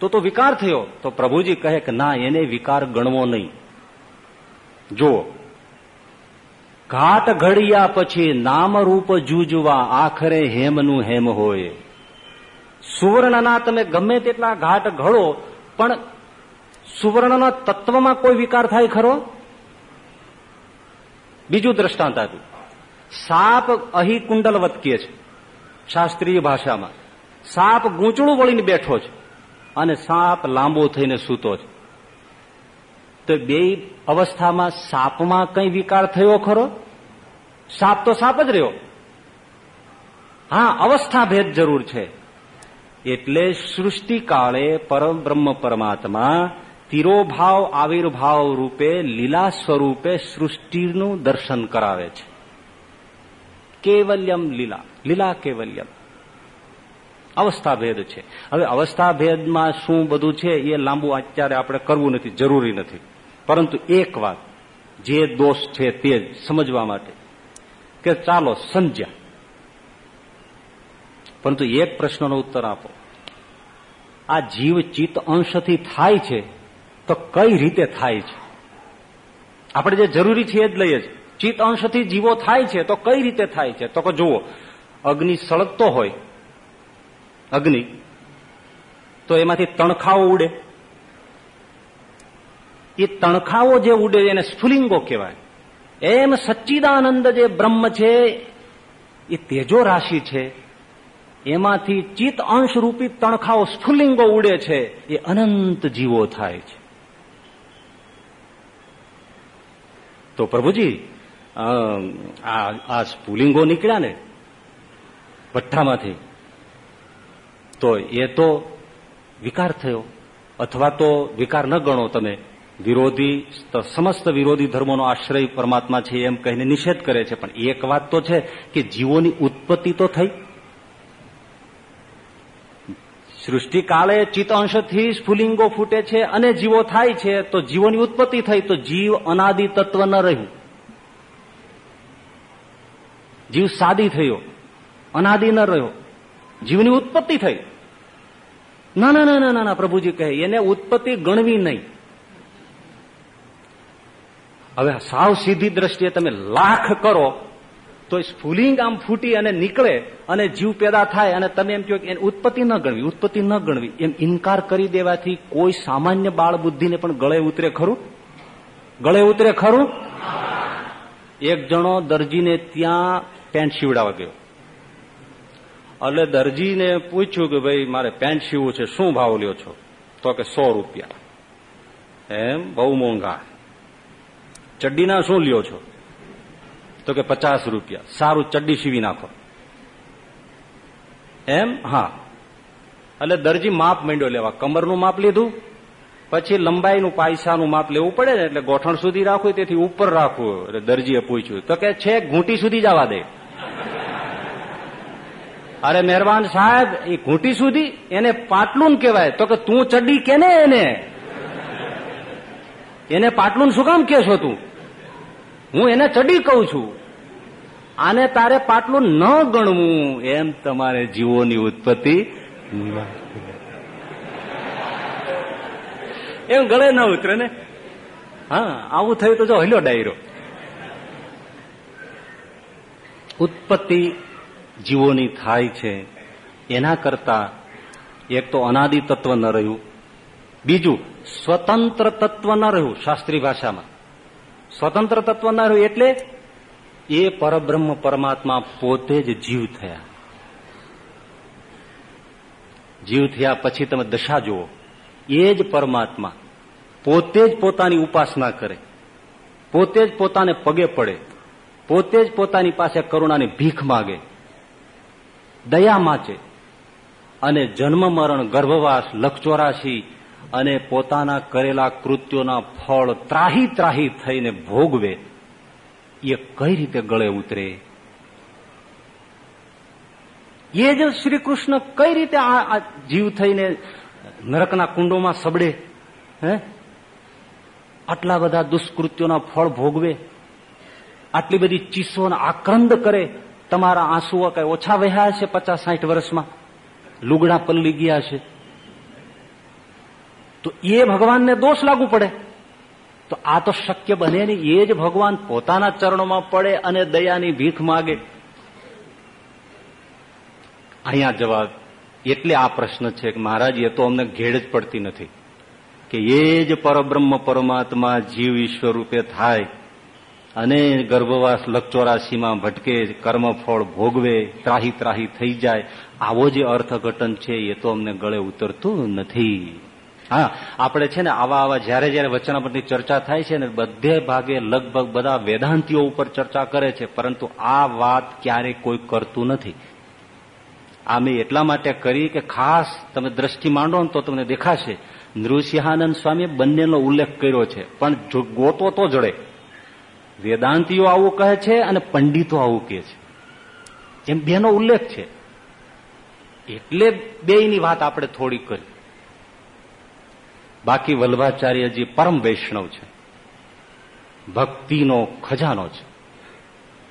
તો તો વિકાર થયો. તો પ્રભુજી કહે કે ના, એને વિકાર ગણવો નહીં. જો ઘાટ ઘડિયા પછી નામરૂપ જૂજવા આખરે હેમનું હેમ હોય. સુવર્ણના તમે ગમે તેટલા ઘાટ ઘડો, પણ સુવર્ણના તત્વમાં કોઈ વિકાર થાય ખરો? બીજું દ્રષ્ટાંત આપ્યું. સાપ અહી કુંડલવત કહે છે, શાસ્ત્રીય ભાષામાં. સાપ ગૂંચળું વળીને બેઠો છે અને સાપ લાંબો થઈને સૂતો છે. તો બે અવસ્થામાં સાપમાં કઈ વિકાર થયો ખરો? સાપ તો સાપ જ રહ્યો. હા અવસ્થા ભેદ જરૂર છે. એટલે સૃષ્ટિકાળે પરમ બ્રહ્મ પરમાત્મા તિરોભાવ આવિર્ભાવ રૂપે લીલા સ્વરૂપે સૃષ્ટિનું દર્શન કરાવે છે. કેવલ્યમ લીલા લીલા કેવલ્યમ. અવસ્થા ભેદ છે. હવે અવસ્થા ભેદમાં શું બધું છે એ લાંબુ અત્યારે આપણે કરવું નથી, જરૂરી નથી. પરંતુ એક વાત, જે દોષ છે તે સમજવા માટે કે ચાલો સમજ્યા પરંતુ એક પ્રશ્નનો ઉત્તર આપો. આ જીવ ચિત્ત અંશથી થાય છે તો કઈ રીતે થાય છે? આપણે જે જરૂરી છે એ જ લઈએ છીએ. ચિત્ત અંશથી જીવો થાય છે તો કઈ રીતે થાય છે? તો કે જુઓ, અગ્નિ સળગતો હોય, અગ્નિ, તો એમાંથી તણખાઓ ઉડે. એ તણખાઓ જે ઉડે એને સ્ફુલિંગો કહેવાય. એમ સચ્ચિદાનંદ જે બ્રહ્મ છે, એ તેજો રાશિ છે. એમાંથી ચિત્ત અંશ રૂપી તણખાઓ સ્ફુલિંગો ઉડે છે. એ અનંત જીવો થાય છે. તો પ્રભુજી આ સ્ફુલિંગો નીકળ્યા ને ભઠ્ઠામાંથી તો એ તો વિકાર થયો. અથવા તો વિકાર ન ગણો તમે. વિરોધી સમસ્ત વિરોધી ધર્મોનો આશ્રય પરમાત્મા છે એમ કહીને નિષેધ કરે છે. પણ એક વાત તો છે કે જીવોની ઉત્પત્તિ તો થઈ. સૃષ્ટિ કાળે ચિત્ત અંશથી સ્ફુલિંગો ફૂટે છે અને જીવો થાય છે, તો જીવોની ઉત્પત્તિ થઈ, તો જીવ અનાદિ તત્વ ન રહ્યું. જીવ સાદી થયો, અનાદિ ન રહ્યો. જીવની ઉત્પત્તિ થઈ. ના ના ના ના ના, પ્રભુજી કહે, એને ઉત્પત્તિ ગણવી નહીં. હવે સાવ સીધી દ્રષ્ટિએ તમે લાખ કરો તો સ્ફુલિંગ આમ ફૂટી અને નીકળે અને જીવ પેદા થાય અને તમે એમ કહો કે ઉત્પત્તિ ન ગણવી, ઉત્પત્તિ ન ગણવી, એમ ઇનકાર કરી દેવાથી કોઈ સામાન્ય બાળ બુદ્ધિને પણ ગળે ઉતરે ખરું? ગળે ઉતરે ખરું? એક જણો દરજીને ત્યાં પેન્ટ સીવડાવવા ગયો. એટલે દરજીને પૂછ્યું કે ભાઈ, મારે પેન્ટ સીવવું છે, શું ભાવ લ્યો છો? તો કે સો રૂપિયા. એમ બહુ મોંઘા. ચડ્ડીના શું લ્યો છો? તો કે પચાસ રૂપિયા. સારું ચડ્ડી સીવી નાખો. એમ? હા. એટલે દરજી માપ માંડ્યો લેવા. કમરનું માપ લીધું. પછી લંબાઈનું, પાયસાનું માપ લેવું પડે ને એટલે ગોઠણ સુધી રાખવું તેથી ઉપર રાખવું એટલે દરજીએ પૂછ્યું. તો કે છે, ઘૂંટી સુધી જવા દે. અરે મહેરબાન સાહેબ, એ ઘૂંટી સુધી એને પાટલું કહેવાય. તો કે તું ચડ્ડી કે ને એને? એને પાટલું શું કામ કે છો તું? હું એને ચડી કહું છું. આને તારે પાટલું ન ગણવું એમ તમારે જીવોની ઉત્પત્તિ એમ ગળે ન ઉતરે ને? હા, આવું થયું તો જો હલ્યો ડાયરો. ઉત્પત્તિ જીવોની થાય છે. એના કરતા એક તો અનાદિ તત્વ ન રહ્યું. બીજું, સ્વતંત્ર તત્વ ન રહ્યું શાસ્ત્રી ભાષામાં. સ્વતંત્ર તત્વ ના રહ્યું એટલે એ પરબ્રહ્મ પરમાત્મા પોતે જ જીવ થયા. જીવ થયા પછી તમે દશા જુઓ. એ જ પરમાત્મા પોતે જ પોતાની ઉપાસના કરે. પોતે જ પોતાને પગે પડે. પોતે જ પોતાની પાસે કરુણાની ભીખ માગે. દયા માચે. અને જન્મ મરણ ગર્ભવાસ લક્ષચોરાશી અને પોતાના કરેલા કૃત્યોના ફળ ત્રાહી ત્રાહી થઈને ભોગવે, એ કઈ રીતે ગળે ઉતરે? એ જ શ્રી કૃષ્ણ કઈ રીતે આ જીવ થઈને નરકના કુંડોમાં સબડે? હે? આટલા બધા દુષ્કૃત્યોના ફળ ભોગવે? આટલી બધી ચીસોને આક્રંદ કરે? તમારા આંસુઓ કઈ ઓછા વહ્યા છે પચાસ સાઠ વર્ષમાં? લુગડા પલ્લી ગયા છે? તો એ ભગવાનને દોષ લાગુ પડે. તો આ તો શક્ય બને નહીં. એ જ ભગવાન પોતાના ચરણોમાં પડે અને દયાની ભીખ માગે. અહીંયા જવાબ. એટલે આ પ્રશ્ન છે કે મહારાજ, એ તો અમને ઘેડ જ પડતી નથી કે એ જ પરબ્રહ્મ પરમાત્મા જીવ ઈશ્વર રૂપે થાય અને ગર્ભવાસ લક્ષોરાશીમાં ભટકે, કર્મફળ ભોગવે, ત્રાહી ત્રાહી થઈ જાય. આવો જે અર્થઘટન છે, એ તો અમને ગળે ઉતરતું નથી. હા, આપણે છે ને આવા આવા જયારે જયારે વચનાપટની ચર્ચા થાય છે ને બધે ભાગે લગભગ બધા વેદાંતિઓ ઉપર ચર્ચા કરે છે, પરંતુ આ વાત ક્યારેય કોઈ કરતું નથી. આ મેં એટલા માટે કરી કે ખાસ તમે દ્રષ્ટિ માંડો ને તો તમને દેખાશે. નૃસિંહાનંદ સ્વામી બંનેનો ઉલ્લેખ કર્યો છે, પણ ગોતો તો જડે. વેદાંતિઓ આવું કહે છે અને પંડિતો આવું કહે છે. એમ બેનો ઉલ્લેખ છે. એટલે બેની વાત આપણે થોડી કરી. બાકી વલ્ભાચાર્યજી પરમ વૈષ્ણવ છે, ભક્તિનો ખજાનો છે.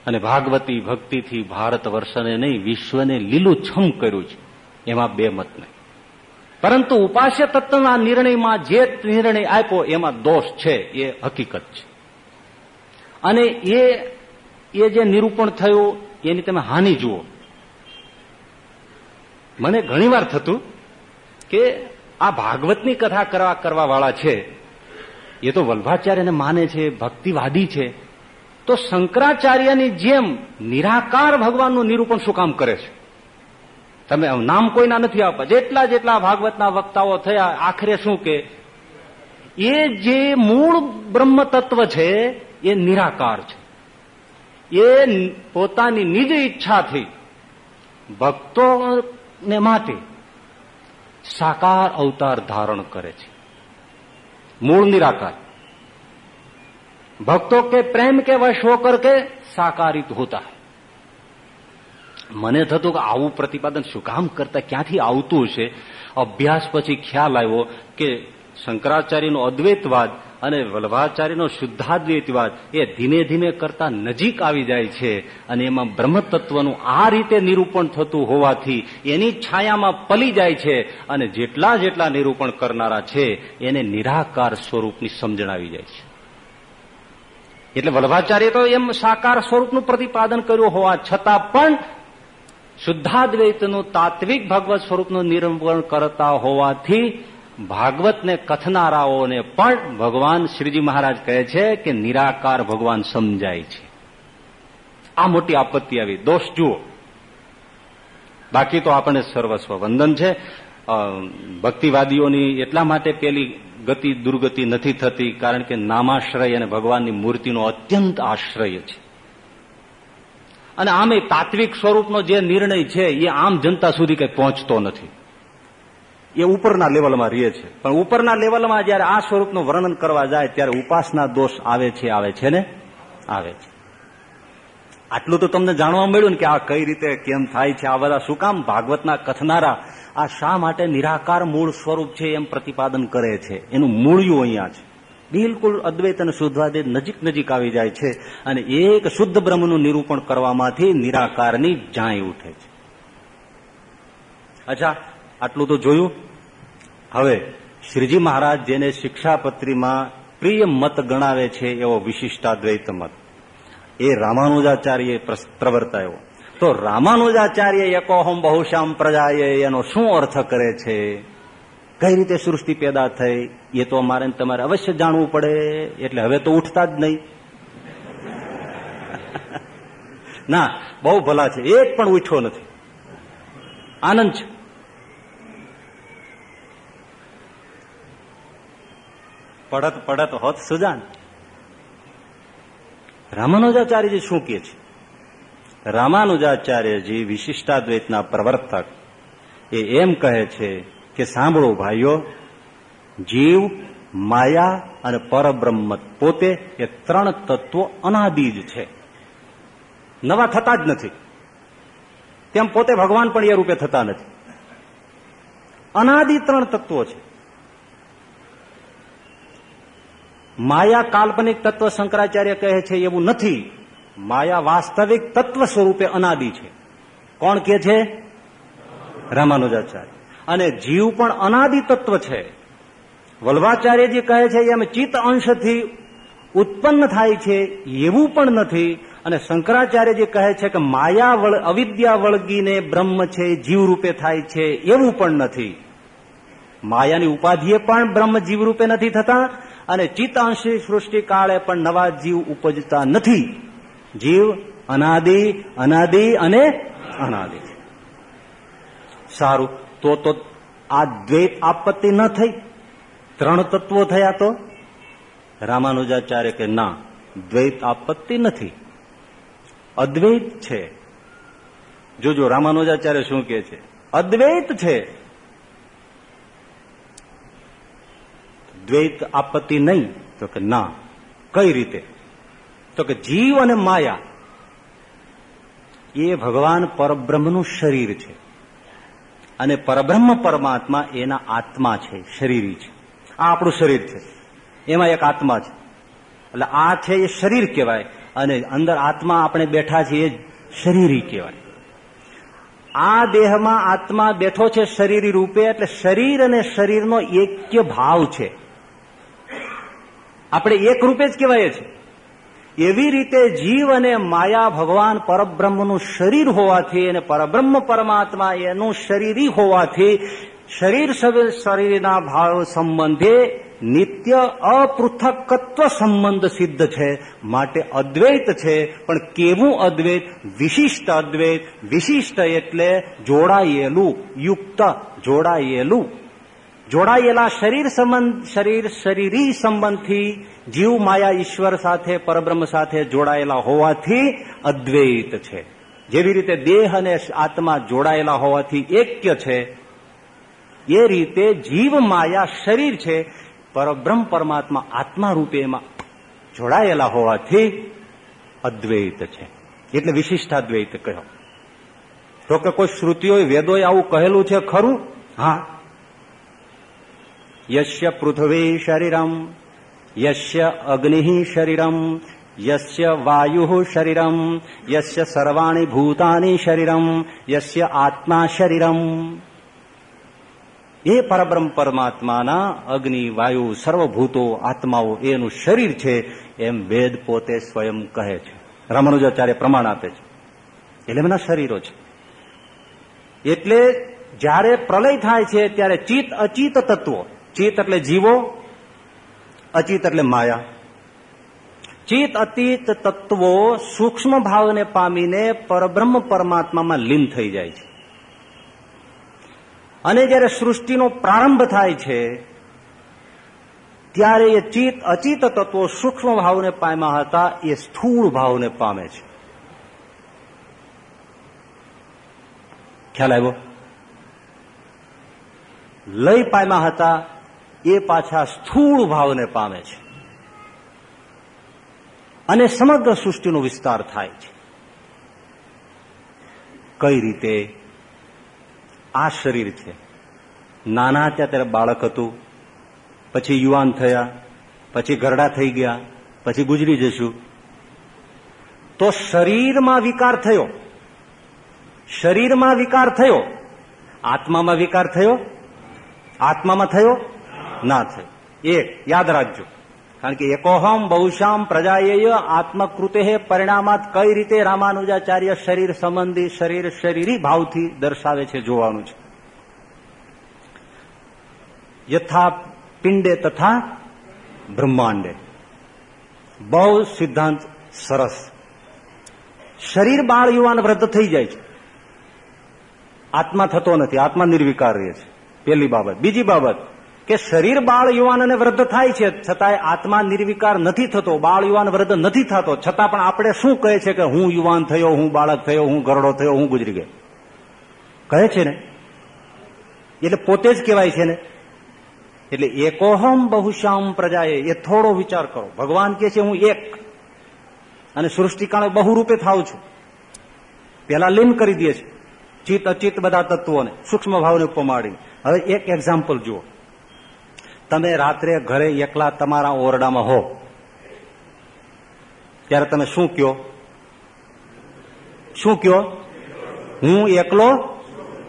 અને ભાગવતી ભક્તિથી ભારત વર્ષને નહીં, વિશ્વને લીલું છમ કર્યું છે. એમાં બે મત નહીં. પરંતુ ઉપાસ્ય તત્વના નિર્ણયમાં જે નિર્ણય આપ્યો, એમાં દોષ છે, એ હકીકત છે. અને એ એ જે નિરૂપણ થયું, એની તમે હાનિ જુઓ. મને ઘણીવાર થતું કે આ ભાગવતની કથા કરવા કરવાવાળા છે. એ તો વલ્ભાચાર્યને માને છે, ભક્તિવાદી છે. તો શંકરાચાર્યની જેમ નિરાકાર ભગવાનનું નિરૂપણ શું કામ કરે છે? તમે નામ કોઈના નથી આપવા. જેટલા જેટલા ભાગવતના વક્તાઓ થયા, આખરે શું કે, એ જે મૂળ બ્રહ્મ તત્વ છે, એ નિરાકાર છે. એ પોતાની નિજ ઈચ્છાથી ભક્તોને માટે સાકાર અવતાર ધારણ કરે છે. મૂળ નિરાકાર. ભક્તો કે પ્રેમ કે વશ હોકર કે સાકારિત હોતા મને થતું કે આવું પ્રતિપાદન શું કામ કરતા ક્યાંથી આવતું છે અભ્યાસ પછી ખ્યાલ આવ્યો કે શંકરાચાર્યનો અદ્વૈતવાદ અને વલ્ભાચાર્યનો શુદ્ધાદ્વૈતવાદ એ ધીમે ધીમે કરતા નજીક આવી જાય છે અને એમાં બ્રહ્મતત્વનું આ રીતે નિરૂપણ થતું હોવાથી એની છાયામાં પલી જાય છે અને જેટલા જેટલા નિરૂપણ કરનારા છે, એને નિરાકાર સ્વરૂપની સમજણ આવી જાય છે. એટલે વલ્ભાચાર્ય તો એમ સાકાર સ્વરૂપનું પ્રતિપાદન કર્યું હોવા છતાં પણ શુદ્ધાદ્વૈતનું તાત્વિક ભગવત સ્વરૂપનું નિરૂપણ કરતા હોવાથી ભાગવતને કથનારાઓને પણ ભગવાન શ્રીજી મહારાજ કહે છે કે નિરાકાર ભગવાન સમજાય છે. આ મોટી આપત્તિ આવી. દોષ જુઓ. બાકી તો આપણે સર્વસ્વ વંદન છે. ભક્તિવાદીઓની એટલા માટે પેલી ગતિ દુર્ગતિ નથી થતી કારણ કે નામાશ્રય અને ભગવાનની મૂર્તિનો અત્યંત આશ્રય છે. અને આમે તાત્વિક સ્વરૂપનો જે નિર્ણય છે એ આમ જનતા સુધી કંઈ પહોંચતો નથી. એ ઉપરના લેવલમાં રહે છે. પણ ઉપરના લેવલમાં જયારે આ સ્વરૂપનું વર્ણન કરવા જાય, ત્યારે ઉપાસના દોષ આવે છે આવે છે ને? આવે છે. આટલું તો તમને જાણવા મળ્યું ને કે આ કઈ રીતે, કેમ થાય છે, આ બધા શું કામ? ભાગવતના કથનારા આ શા માટે નિરાકાર મૂળ સ્વરૂપ છે એમ પ્રતિપાદન કરે છે? એનું મૂળિયું અહીંયા છે. બિલકુલ અદ્વૈત અને શુદ્ધવાદે નજીક નજીક આવી જાય છે અને એક શુદ્ધ બ્રહ્મનું નિરૂપણ કરવામાંથી નિરાકારની જાય ઉઠે છે. અચ્છા આટલું તો જોયું. હવે, શ્રીજી મહારાજ જેને શિક્ષાપત્રીમાં પ્રિય મત ગણાવે છે એવો વિશિષ્ટાદ્વૈત મત. એ રામાનુજાચાર્ય પ્રવર્તાયો. તો રામાનુજાચાર્ય એકોહમ બહુશ્યામ પ્રજાએ એનો શું અર્થ કરે છે? કઈ રીતે સૃષ્ટિ પેદા થઈ? એ તો અમારે તમારે અવશ્ય જાણવું પડે. એટલે હવે તો ઉઠતા જ નહીં. ના, બહુ ભલા છે. એક પણ ઉઠ્યો નથી. આનંદ છે. પડત પડત હોત સુજાન. રામાનુજાચાર્યજી શું કે છે? રામાનુજાચાર્યજી વિશિષ્ટાદ્વૈતના પ્રવર્તક. એ એમ કહે છે કે સાંભળો ભાઈઓ, જીવ, માયા અને પરબ્રહ્મ પોતે એ ત્રણ તત્વો અનાદિજ છે. નવા થતા જ નથી. તેમ પોતે ભગવાન પણ એ રૂપે થતા નથી. અનાદિ ત્રણ તત્વો છે. માયા કાલ્પનિક તત્વ શંકરાચાર્ય કહે છે એવું નથી. માયા વાસ્તવિક તત્વ સ્વરૂપે અનાદિ છે. કોણ કે છે? રામાનુજાચાર્ય. અને જીવ પણ અનાદિ તત્વ છે. વલ્વાચાર્યજી કહે છે એમ ચિત્ત અંશથી ઉત્પન્ન થાય છે એવું પણ નથી. અને શંકરાચાર્યજી કહે છે કે માયા અવિદ્યા વળગીને બ્રહ્મ છે જીવ રૂપે થાય છે એવું પણ નથી. માયાની ઉપાધિએ પણ બ્રહ્મ જીવ રૂપે નથી થતા. અને ચિત્તાંશી સૃષ્ટિ કાળે પણ નવા જીવ ઉપજતા નથી. જીવ અનાદિ અનાદિ અને અનાદિ. સારું, તો તો આ દ્વૈત આપત્તિ ન થઈ. ત્રણ તત્વો થયા તો? રામાનુજાચાર્ય કે ના દ્વૈત આપત્તિ નથી. અદ્વૈત છે. જોજો, રામાનુજાચાર્ય શું કે છે? અદ્વૈત છે. દ્વૈત આપત્તિ નહીં. તો કે ના. કઈ રીતે? તો કે જીવ અને માયા, એ ભગવાન પરબ્રહ્મનું શરીર છે. અને પરબ્રહ્મ પરમાત્મા એના આત્મા છે, શરીરી છે. આ આપણું શરીર છે. એમાં એક આત્મા છે. એટલે આ છે એ શરીર કહેવાય. અને અંદર આત્મા આપણે બેઠા છીએ એ શરીરી કહેવાય. આ દેહમાં આત્મા બેઠો છે શરીરી રૂપે, એટલે શરીર અને શરીરનો એક્ય ભાવ છે. આપણે એક રૂપે જ કહેવાય છે. એવી રીતે જીવ અને માયા ભગવાન પરબ્રહ્મનું શરીર હોવાથી અને પરબ્રહ્મ પરમાત્મા એનું શરીરી હોવાથી શરીર શરીરના ભાવ સંબંધે નિત્ય અપૃથકત્વ સંબંધ સિદ્ધ છે. માટે અદ્વૈત છે, પણ કેવું અદ્વૈત? વિશિષ્ટ અદ્વૈત. વિશિષ્ટ એટલે જોડાયેલું, યુક્ત, જોડાયેલું. જોડાયેલા શરીર સંબંધ, શરીર શરીરી સંબંધથી જીવ માયા ઈશ્વર સાથે, પરબ્રહ્મ સાથે જોડાયેલા હોવાથી અદ્વૈત છે. જેવી રીતે દેહ અને આત્મા જોડાયેલા હોવાથી એક્ય છે, એ રીતે જીવ માયા શરીર છે, પરબ્રહ્મ પરમાત્મા આત્મા રૂપે એમાં જોડાયેલા હોવાથી અદ્વૈત છે. એટલે વિશિષ્ટાદ્વૈત કહ્યો. તો કે કોઈ શ્રુતિઓ વેદોએ આવું કહેલું છે ખરું? હા. યશ્ય પૃથ્વી શરીરમ યશ્ય અગ્નિ શરીરમ યસ્ય વાયુ શરીરમ યસ્ય સર્વાણી ભૂતાની શરીરમ યસ્ય આત્મા શરીરમ એ પરબ્રહ્મ પરમાત્માના અગ્નિ વાયુ સર્વભૂતો આત્માઓ એનું શરીર છે એમ વેદ પોતે સ્વયં કહે છે રામાનુજાચાર્ય પ્રમાણ આપે છે એટલે એમના શરીરો છે એટલે જ્યારે પ્રલય થાય છે ત્યારે ચિત્ત અચિત તત્વો ચિત્ત એટલે જીવો અચિત એટલે માયા. ચિત અતીત, તત્વો, સૂક્ષ્મ ભાવને પામીને પરબ્રહ્મ પરમાત્મામાં લીન થઈ જાય છે. અને જ્યારે સૃષ્ટિનો પ્રારંભ થાય છે, ત્યારે એ ચિત અચિત તત્વો સૂક્ષ્મ ભાવને પામ્યા હતા, એ સ્થૂળ ભાવને પામે છે. ખ્યાલ આવ્યો? લય પામ્યા હતા એ પાછા સ્થૂળ ભાવને પામે છે. અને સમગ્ર સૃષ્ટિનો વિસ્તાર થાય છે. કઈ રીતે? આ શરીર છે. નાના હતા ત્યારે બાળક હતું. પછી યુવાન થયા, પછી ગરડા થઈ ગયા, પછી ગુજરી જશું. તો શરીરમાં વિકાર થયો. શરીરમાં વિકાર થયો. આત્મામાં વિકાર થયો. આત્મામાં થયો. ના થયો. એક યાદ રાખજો. કારણ કે એકોહમ બહુશામ પ્રજાએય આત્મકૃતે પરિણામાત કઈ રીતે રામાનુજાચાર્ય શરીર સંબંધી શરીર શરીરી ભાવથી દર્શાવે છે જોવાનું છે. યથા પિંડે તથા બ્રહ્માંડે. બહુ સિદ્ધાંત સરસ. શરીર બાળ યુવાન વૃદ્ધ થઈ જાય છે. આત્મા થતો નથી, આત્મા નિર્વિકાર રહે છે. પહેલી બાબત. બીજી બાબત કે શરીર બાળ યુવાન અને વૃદ્ધ થાય છે, છતાંય આત્મા નિર્વિકાર નથી થતો, બાળ યુવાન વૃદ્ધ નથી થતો, છતાં પણ આપણે શું કહે છે કે હું યુવાન થયો, હું બાળક થયો, હું ગરડો થયો, હું ગુજરી ગયો? કહે છે ને? એટલે પોતે જ કહેવાય છે ને? એટલે એકોહમ બહુશ્યામ પ્રજાએ, એ થોડો વિચાર કરો. ભગવાન કે છે હું એક. અને સૃષ્ટિકાળ બહુરૂપે થાવ છું. પેલા લીન કરી દે છે. ચિત્ત અચિત બધા તત્વોને, સૂક્ષ્મ ભાવને પમાડી હવે એક એક્ઝામ્પલ જુઓ. તમે રાત્રે ઘરે એકલા તમારા ઓરડામાં હો. ત્યારે તમે શું કયો? શું કયો? હું એકલો?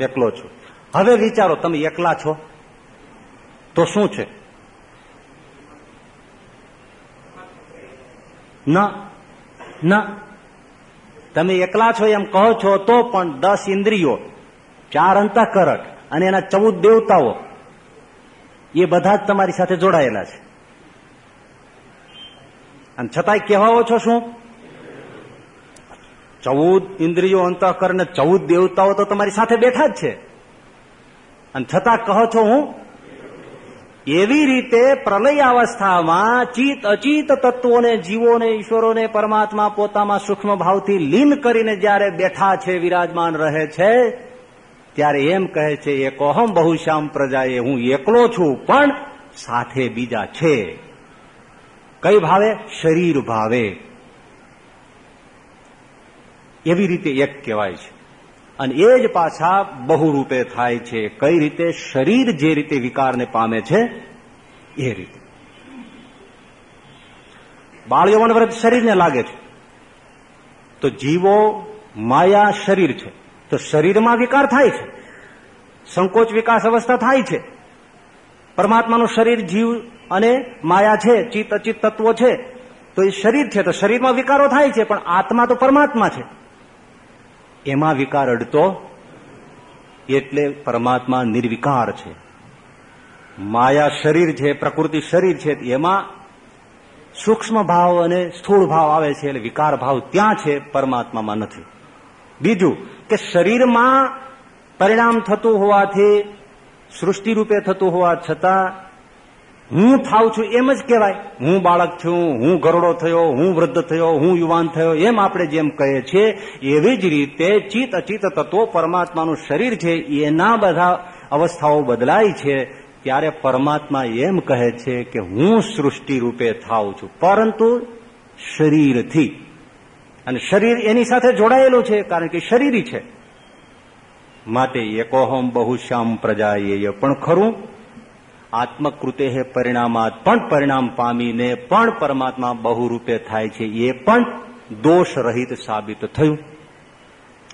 એકલો છું. હવે વિચારો, તમે એકલા છો? તો શું છે? ના ના. તમે એકલા છો એમ કહો છો તો પણ દસ ઇન્દ્રિયો, ચાર અંતઃકરણ અને એના ચૌદ દેવતાઓ એ બધા જ તમારી સાથે જોડાયેલા છે. અને છતાંય કહેવાઓ છો શું? ચૌદ ઇન્દ્રિયો અંતઃકરણ ચૌદ દેવતાઓ તો તમારી સાથે બેઠા જ છે. અને છતાં કહો છો હું, એવી રીતે પ્રલય અવસ્થામાં ચિત અચિત તત્વોને, જીવોને, ઈશ્વરોને, પરમાત્મા પોતામાં સૂક્ષ્મ ભાવથી લીન કરીને જ્યારે બેઠા છે, વિરાજમાન રહે છે ત્યારે એમ કહે છે એકોહમ બહુશ્યામ પ્રજાએ હું એકલો છું, પણ સાથે બીજા છે. કઈ ભાવે? શરીર ભાવે. એવી રીતે એક કહેવાય છે. અને એ જ પાછા બહુરૂપે થાય છે. કઈ રીતે? શરીર જે રીતે વિકારને પામે છે, એ રીતે. બાળ વ્રત શરીરને લાગે છે. તો જીવો માયા શરીર છે. તો શરીરમાં વિકાર થાય છે. સંકોચ વિકાસ અવસ્થા થાય છે. પરમાત્માનું શરીર જીવ અને માયા છે, ચિત્ત અચિત તત્વો છે, તો એ શરીર છે, તો શરીરમાં વિકારો થાય છે, પણ આત્મા તો પરમાત્મા છે. એમાં વિકાર અડતો એટલે પરમાત્મા નિર્વિકાર છે. માયા શરીર છે, પ્રકૃતિ શરીર છે, એમાં સૂક્ષ્મ ભાવ અને સ્થૂળ ભાવ આવે છે, એટલે વિકાર ભાવ ત્યાં છે, પરમાત્મામાં નથી. બીજું કે શરીરમાં પરિણામ થતું હોવાથી, સૃષ્ટિ રૂપે થતું હોવા છતાં, હું થાવ છું એમ જ કહેવાય. હું બાળક છું, હું ગરડો થયો, હું વૃદ્ધ થયો, હું યુવાન થયો, એમ આપણે જેમ કહીએ છીએ, એવી જ રીતે ચિત અચિત તત્વો પરમાત્માનું શરીર છે, એના બધા અવસ્થાઓ બદલાય છે. ત્યારે પરમાત્મા એમ કહે છે કે હું સૃષ્ટિ રૂપે થાવ છું. પરંતુ શરીરથી અને શરીર એની સાથે જોડાયેલું છે, કારણ કે શરીરી છે. માટે એકોહમ બહુશ્યામ પ્રજાએ પણ ખરું, આત્મકૃતે હે પરિણામાત, પણ પરિણામ પામીને પણ પરમાત્મા બહુરૂપે થાય છે, એ પણ દોષ રહિત સાબિત થયું.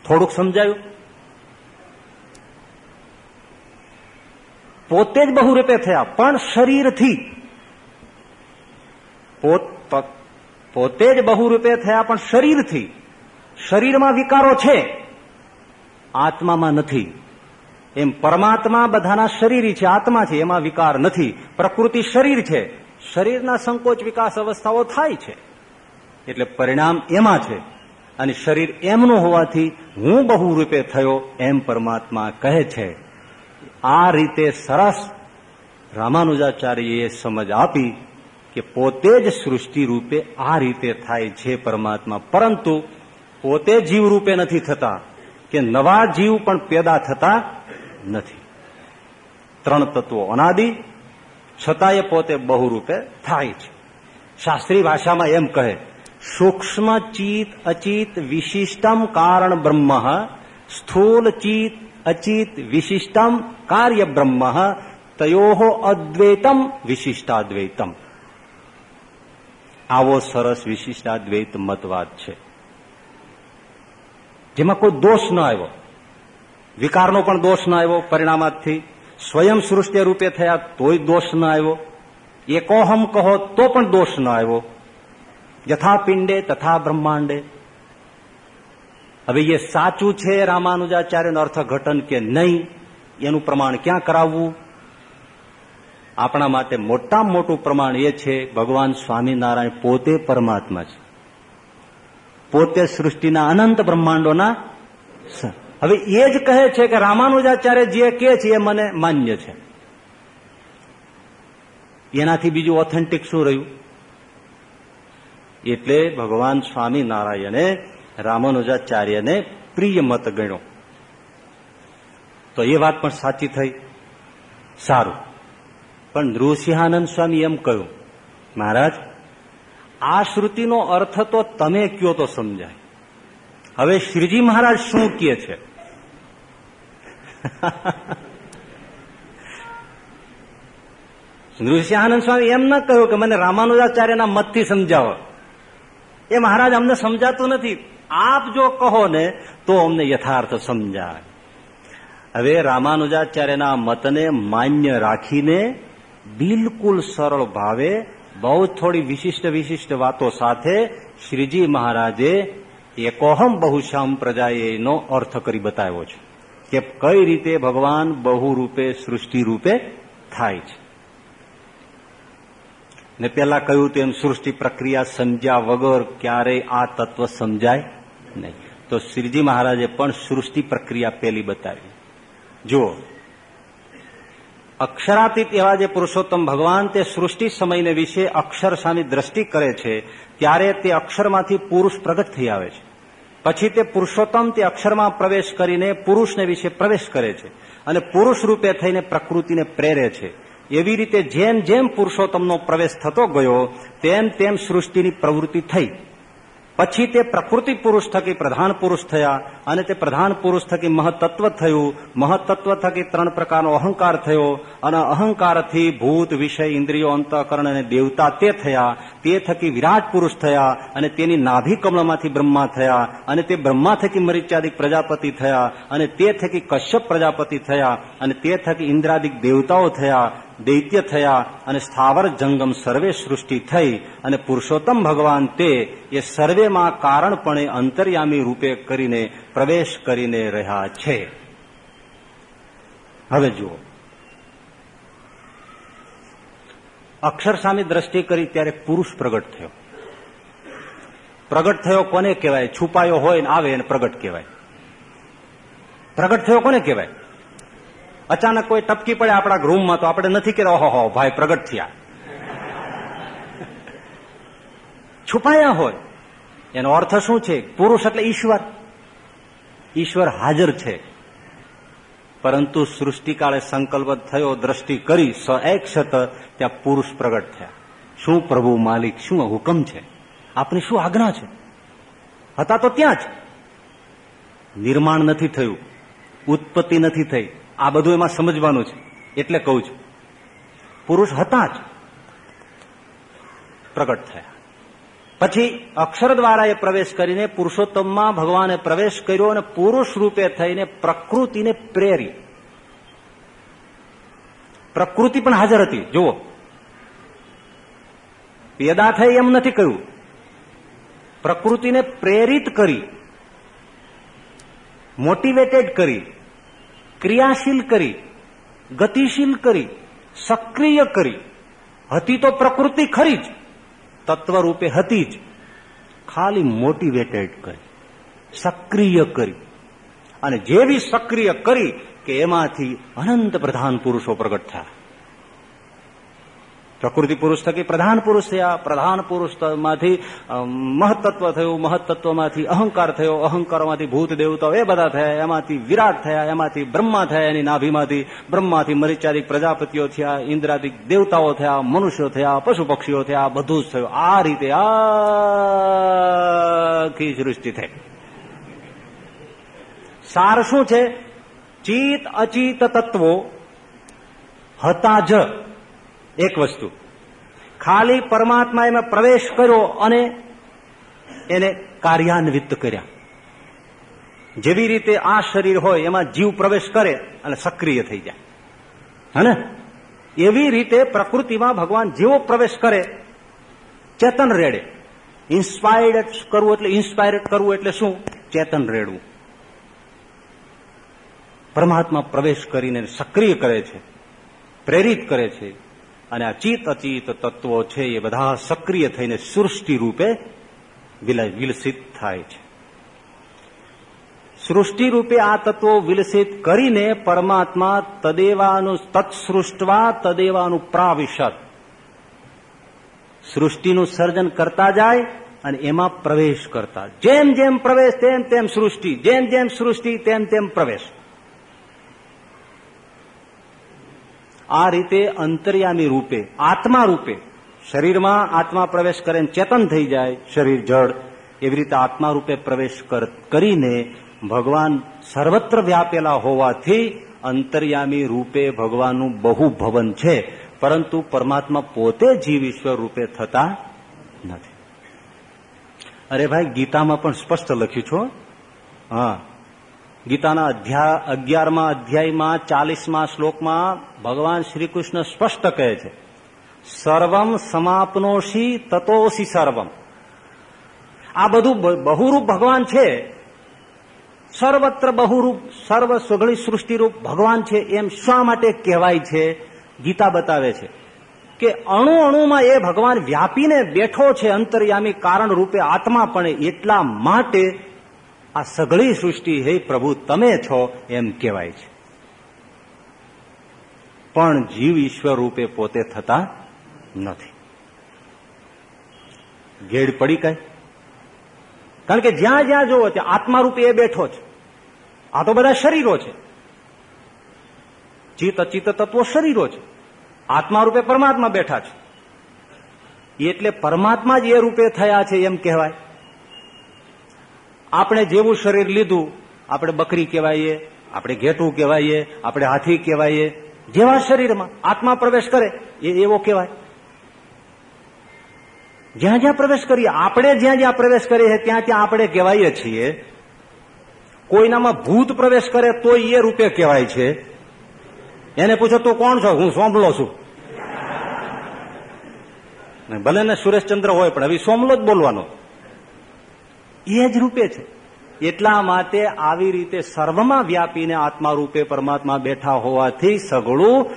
થોડુંક સમજાયું? પોતે જ બહુરૂપે થયા, પણ શરીરથી પોતે જ બહુરૂપે થયા પણ શરીરથી. શરીરમાં વિકારો છે. આત્મામાં નથી. એમ પરમાત્મા બધાના શરીર છે, આત્મા છે, એમાં વિકાર નથી. પ્રકૃતિ શરીર છે. શરીરના સંકોચ વિકાસ અવસ્થાઓ થાય છે. એટલે પરિણામ એમાં છે. અને શરીર એમનું હોવાથી હું બહુ રૂપે થયો એમ પરમાત્મા કહે છે. આ રીતે સરસ રામાનુજાચાર્યએ સમજ આપી. કે પોતે જ સૃષ્ટિ રૂપે આ રીતે થાય છે પરમાત્મા. પરંતુ પોતે જીવ રૂપે નથી થતા કે નવા જીવ પણ પેદા થતા નથી. ત્રણ તત્વો અનાદિ છતાં એ પોતે બહુરૂપે થાય છે. શાસ્ત્રી ભાષામાં એમ કહે, સૂક્ષ્મ ચિત અચિત વિશિષ્ટમ કારણ બ્રહ્મ, સ્થૂલ ચિત અચિત વિશિષ્ટમ કાર્ય બ્રહ્મ, તયો અદ્વૈતમ વિશિષ્ટાદ્વૈતમ. આવો સરસ વિશિષ્ટાદ્વૈત મતવાદ છે. જેમાં કોઈ દોષ ન આવ્યો. વિકારનો પણ દોષ ન આવ્યો પરિણામાથી સ્વયં સૃષ્ટિ રૂપે થયા તોય દોષ ન આવ્યો. એકોહમ કહો તો પણ દોષ ન આવ્યો. યથા પિંડે તથા બ્રહ્માંડે. હવે એ સાચું છે રામાનુજાચાર્યનું અર્થઘટન કે નહીં, એનું પ્રમાણ ક્યાં કરાવવું? આપણા માટે મોટામાં મોટું પ્રમાણ એ છે, ભગવાન સ્વામિનારાયણ પોતે પરમાત્મા છે. પોતે સૃષ્ટિના અનંત બ્રહ્માંડોના હવે એ જ કહે છે કે રામાનુજાચાર્ય જે કે છે એ મને માન્ય છે. એનાથી બીજું ઓથેન્ટિક શું રહ્યું? એટલે ભગવાન સ્વામિનારાયણે રામાનુજાચાર્યને પ્રિય મત ગણ્યો. તો એ વાત પણ સાચી થઈ. સારું. પણ નૃસિંહાનંદ સ્વામી એમ કહ્યું, મહારાજ, આ શ્રુતિનો અર્થ તો તમે કયો તો સમજાય. હવે શ્રીજી મહારાજ શું કહે છે? નૃસિંહાનંદ સ્વામી એમ ન કહ્યું કે મને રામાનુજાચાર્યના મતથી સમજાવો. એ મહારાજ અમને સમજાતું નથી. આપ જો કહો ને તો અમને યથાર્થ સમજાય. હવે રામાનુજાચાર્યના મતને માન્ય રાખીને બિલકુલ સરળ ભાવે બહુ થોડી વિશિષ્ટ વિશિષ્ટ વાતો સાથે શ્રીજી મહારાજે એકોહમ બહુશ્યામ પ્રજાએ એનો અર્થ કરી બતાવ્યો છે કે કઈ રીતે ભગવાન બહુ રૂપે સૃષ્ટિ રૂપે થાય છે. ને પેલા કહ્યું તેમ સૃષ્ટિ પ્રક્રિયા સમજ્યા વગર ક્યારેય આ તત્વ સમજાય નહીં. તો શ્રીજી મહારાજે પણ સૃષ્ટિ પ્રક્રિયા પેલી બતાવી. જુઓ અક્ષરાતીત એવા જે પુરુષોત્તમ ભગવાન તે સૃષ્ટિ સમયને વિશે અક્ષર સામે દ્રષ્ટિ કરે છે, ત્યારે તે અક્ષરમાંથી પુરુષ પ્રગટ થઈ આવે છે. પછી તે પુરુષોત્તમ તે અક્ષરમાં પ્રવેશ કરીને પુરુષને વિશે પ્રવેશ કરે છે અને પુરુષ રૂપે થઈને પ્રકૃતિને પ્રેરે છે. એવી રીતે જેમ જેમ પુરુષોત્તમનો પ્રવેશ થતો ગયો, તેમ તેમ સૃષ્ટિની પ્રવૃત્તિ થઈ. પછી તે પ્રકૃતિ પુરુષ થકી પ્રધાન પુરુષ થયા અને તે પ્રધાન પુરુષ થકી મહતત્વ થયું. મહતત્વ થકી ત્રણ પ્રકારનો અહંકાર થયો અને અહંકારથી ભૂત, વિષય, ઇન્દ્રિયો, અંતઃકરણ અને દેવતા તે થયા. તે થકી વિરાટ પુરુષ થયા અને તેની નાભી કમળમાંથી બ્રહ્મા થયા અને તે બ્રહ્મા થકી મરિચ્યાદિક પ્રજાપતિ થયા અને તે થકી કશ્યપ પ્રજાપતિ થયા અને તે થકી ઇન્દ્રાદિક દેવતાઓ થયા. દૈત્ય થયા અને સ્થાવર જંગમ સર્વે સૃષ્ટિ થઈ અને પુરુષોત્તમ ભગવાન તે એ સર્વેમાં કારણપણે અંતર્યામી રૂપે કરીને પ્રવેશ કરીને રહ્યા છે. હવે જુઓ. અક્ષર સામે દ્રષ્ટિ કરી ત્યારે પુરુષ પ્રગટ થયો. પ્રગટ થયો કોને કહેવાય? છુપાયો હોય ને આવે એને પ્રગટ કહેવાય. પ્રગટ થયો કોને કહેવાય? અચાનક કોઈ ટપકી પડે આપણા રૂમમાં તો આપણે નથી કે ઓહો ભાઈ પ્રગટ થયા. છુપાયા હોય. એનો અર્થ શું છે? પુરુષ એટલે ઈશ્વર. ઈશ્વર હાજર છે. પરંતુ સૃષ્ટિકાળે સંકલ્પ થયો, દ્રષ્ટિ કરી, સ એકશત ત્યાં પુરુષ પ્રગટ થયા. શું પ્રભુ માલિક, શું હુકમ છે? આપની શું આજ્ઞા છે? હતા તો ત્યાં જ. નિર્માણ નથી થયું. ઉત્પત્તિ નથી થઈ. આ બધું એમાં સમજવાનું છે. એટલે કહું છું. પુરુષ હતા જ પ્રગટ થયા. પછી અક્ષર દ્વારા એ પ્રવેશ કરીને પુરુષોત્તમમાં ભગવાને પ્રવેશ કર્યો અને પુરુષ રૂપે થઈને પ્રકૃતિને પ્રેરી. પ્રકૃતિ પણ હાજર હતી. જુઓ. પેદા થઈ એમ નથી કહ્યું. પ્રકૃતિને પ્રેરિત કરી, મોટિવેટેડ કરી. ક્રિયાશીલ કરી, ગતિશીલ કરી, સક્રિય કરી. હતી તો પ્રકૃતિ ખરી જ, તત્વરૂપે હતી જ. ખાલી મોટિવેટેડ કરી, સક્રિય કરી. અને જેવી સક્રિય કરી કે એમાંથી અનંત પ્રધાન પુરુષો પ્રગટ થયા. પ્રકૃતિ પુરુષ થકી પ્રધાન પુરુષ થયા. પ્રધાન પુરુષમાંથી મહત્તત્વ થયું. મહત્તત્વમાંથી અહંકાર થયો. અહંકારમાંથી ભૂત દેવતાઓ એ બધા થયા. એમાંથી વિરાટ થયા. એમાંથી બ્રહ્મા થયા. એની નાભીમાંથી બ્રહ્માથી મરિચાદિક પ્રજાપતિઓ થયા. ઇન્દ્રાદિક દેવતાઓ થયા. મનુષ્યો થયા. પશુ પક્ષીઓ થયા. બધું જ થયું. આ રીતે આખી સૃષ્ટિ થઈ. સાર શું છે? ચિત અચિત તત્વો હતા જ એક વસ્તુ. ખાલી પરમાત્મા એમાં પ્રવેશ કર્યો અને એને કાર્યાન્વિત કર્યા. જેવી રીતે આ શરીર હોય, એમાં જીવ પ્રવેશ કરે અને સક્રિય થઈ જાય. હે એવી રીતે પ્રકૃતિમાં ભગવાન જેવો પ્રવેશ કરે, ચેતન રેડે. ઇન્સ્પાયર્ડ કરવું એટલે ઇન્સ્પાયર્ડ કરવું એટલે શું? ચેતન રેડવું. પરમાત્મા પ્રવેશ કરીને સક્રિય કરે છે, પ્રેરિત કરે છે. અને આ ચિત અચિત તત્વો છે એ બધા સક્રિય થઈને સૃષ્ટિ રૂપે વિલસિત થાય છે. સૃષ્ટિ રૂપે આ તત્વો વિલસિત કરીને પરમાત્મા તદેવાનું, તત્સૃષ્ટવા તદેવાનું પ્રાવિશત સૃષ્ટિનું સર્જન કરતા જાય અને એમાં પ્રવેશ કરતા. જેમ જેમ પ્રવેશ તેમ તેમ સૃષ્ટિ, જેમ જેમ સૃષ્ટિ તેમ તેમ પ્રવેશ. આ રીતે અંતર્યામી રૂપે, આત્મા રૂપે, શરીરમાં આત્મા પ્રવેશ કરે ચેતન થઈ જાય, શરીર જળ, એવી રીતે આત્મા રૂપે પ્રવેશ કરીને ભગવાન સર્વત્ર વ્યાપેલા હોવાથી અંતર્યામી રૂપે ભગવાનનું બહુ ભવન છે, પરંતુ પરમાત્મા પોતે જીવ ઈશ્વર રૂપે થતા નથી. અરે ભાઈ, ગીતામાં પણ સ્પષ્ટ લખ્યું છો હા. ગીતાના અધ્યાય અગિયારમાં અધ્યાયમાં, ચાલીસમા શ્લોકમાં ભગવાન શ્રી કૃષ્ણ સ્પષ્ટ કહે છે, સર્વમ સમાપનોશી તતોશી સર્વમ. આ બધું બહુરૂપ ભગવાન છે. સર્વત્ર બહુરૂપ, સર્વ સુગળી સૃષ્ટિરૂપ ભગવાન છે એમ શા માટે કહેવાય છે? ગીતા બતાવે છે કે અણુ અણુમાં એ ભગવાન વ્યાપીને બેઠો છે અંતર્યામી કારણ રૂપે આત્મા પણ એટલા માટે આ સઘળી સૃષ્ટિ હે પ્રભુ, તમે છો એમ કહેવાય છે. પણ જીવ ઈશ્વર રૂપે પોતે થતા નથી. ઘેડ પડી કઈ? કારણ કે જ્યાં જ્યાં જોવો ત્યાં આત્મા રૂપે એ બેઠો છે. આ તો બધા શરીરો છે. ચિત્ત અચિત તત્વો શરીરો છે. આત્મા રૂપે પરમાત્મા બેઠા છે. એટલે પરમાત્મા જ એ રૂપે થયા છે એમ કહેવાય. આપણે જેવું શરીર લીધું, આપણે બકરી કહેવાઈએ, આપણે ઘેટું કહેવાઈએ, આપણે હાથી કહેવાઈએ, જેવા શરીરમાં આત્મા પ્રવેશ કરે, એ એવો કહેવાય. જ્યાં જ્યાં પ્રવેશ કરીએ, આપણે જ્યાં જ્યાં પ્રવેશ કરીએ ત્યાં ત્યાં આપણે કહેવાઈએ છીએ, કોઈનામાં ભૂત પ્રવેશ કરે તો એ રૂપે કહેવાય છે. એને પૂછો, તું કોણ છો? હું સોંભલો છું. ભલે ને સુરેશચંદ્ર હોય, પણ હવે સોમલો જ બોલવાનો. એ જ રૂપે છે. એટલા માટે આવી રીતે સર્વમાં વ્યાપીને આત્મા રૂપે પરમાત્મા બેઠા હોવાથી સગળું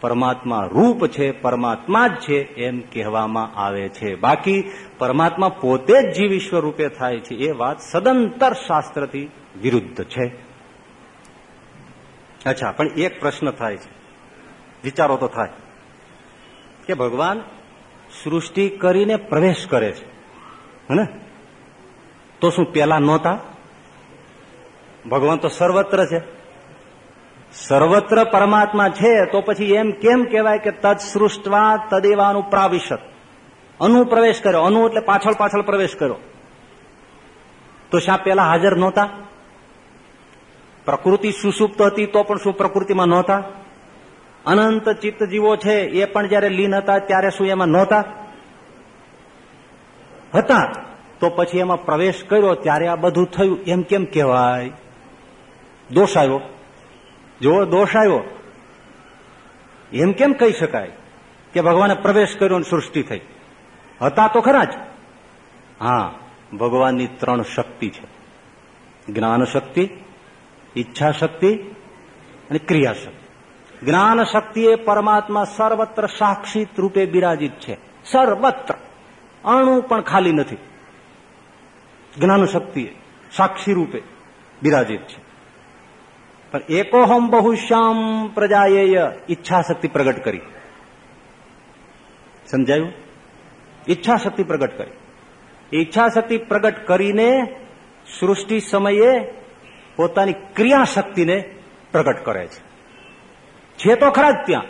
પરમાત્મા રૂપ છે, પરમાત્મા જ છે એમ કહેવામાં આવે છે. બાકી પરમાત્મા પોતે જ જીવ ઈશ્વર રૂપે થાય છે. એ વાત સદંતર શાસ્ત્રથી વિરુદ્ધ છે. અચ્છા, પણ એક પ્રશ્ન થાય છે. વિચારો તો થાય. કે ભગવાન સૃષ્ટિ કરીને પ્રવેશ કરે છે. હે તો શું પેલા નહોતા? ભગવાન તો સર્વત્ર છે. સર્વત્ર પરમાત્મા છે, તો પછી એમ કેમ કહેવાય કે તદ સૃષ્ટવા તદેવાનું પ્રાવિશત અનુ પ્રવેશ કર્યો. અનુ એટલે પાછળ પાછળ પ્રવેશ કર્યો. તો શા પેલા હાજર નહોતા? પ્રકૃતિ સુસુપ્ત હતી તો પણ શું પ્રકૃતિમાં નહોતા? અનંત ચિત્ત જીવો છે, એ પણ જયારે લીન હતા ત્યારે શું એમાં નહોતા? હતા. તો પછી એમાં પ્રવેશ કર્યો ત્યારે આ બધું થયું. એમ કેમ કહેવાય? દોષ આવ્યો. જો દોષ આવ્યો, એમ કેમ કહી શકાય કે ભગવાને પ્રવેશ કર્યો અને સૃષ્ટિ થઈ? હતા તો ખરા જ. હા, ભગવાનની ત્રણ શક્તિ છે. જ્ઞાન શક્તિ, ઈચ્છા શક્તિ અને ક્રિયા શક્તિ. જ્ઞાન શક્તિ એ પરમાત્મા સર્વત્ર સાક્ષિત રૂપે બિરાજિત છે. સર્વત્ર. અણુ પણ ખાલી નથી. જ્ઞાન સાક્ષી રૂપે બિરાજિત છે. પણ એકોહમ બહુશ્યામ પ્રજાએ ઈચ્છા શક્તિ પ્રગટ કરી. સમજાયું? ઈચ્છા શક્તિ પ્રગટ કરી. ઈચ્છા પ્રગટ કરીને સૃષ્ટિ સમયે પોતાની ક્રિયા શક્તિને પ્રગટ કરે છે. છે તો ખરા જ ત્યાં.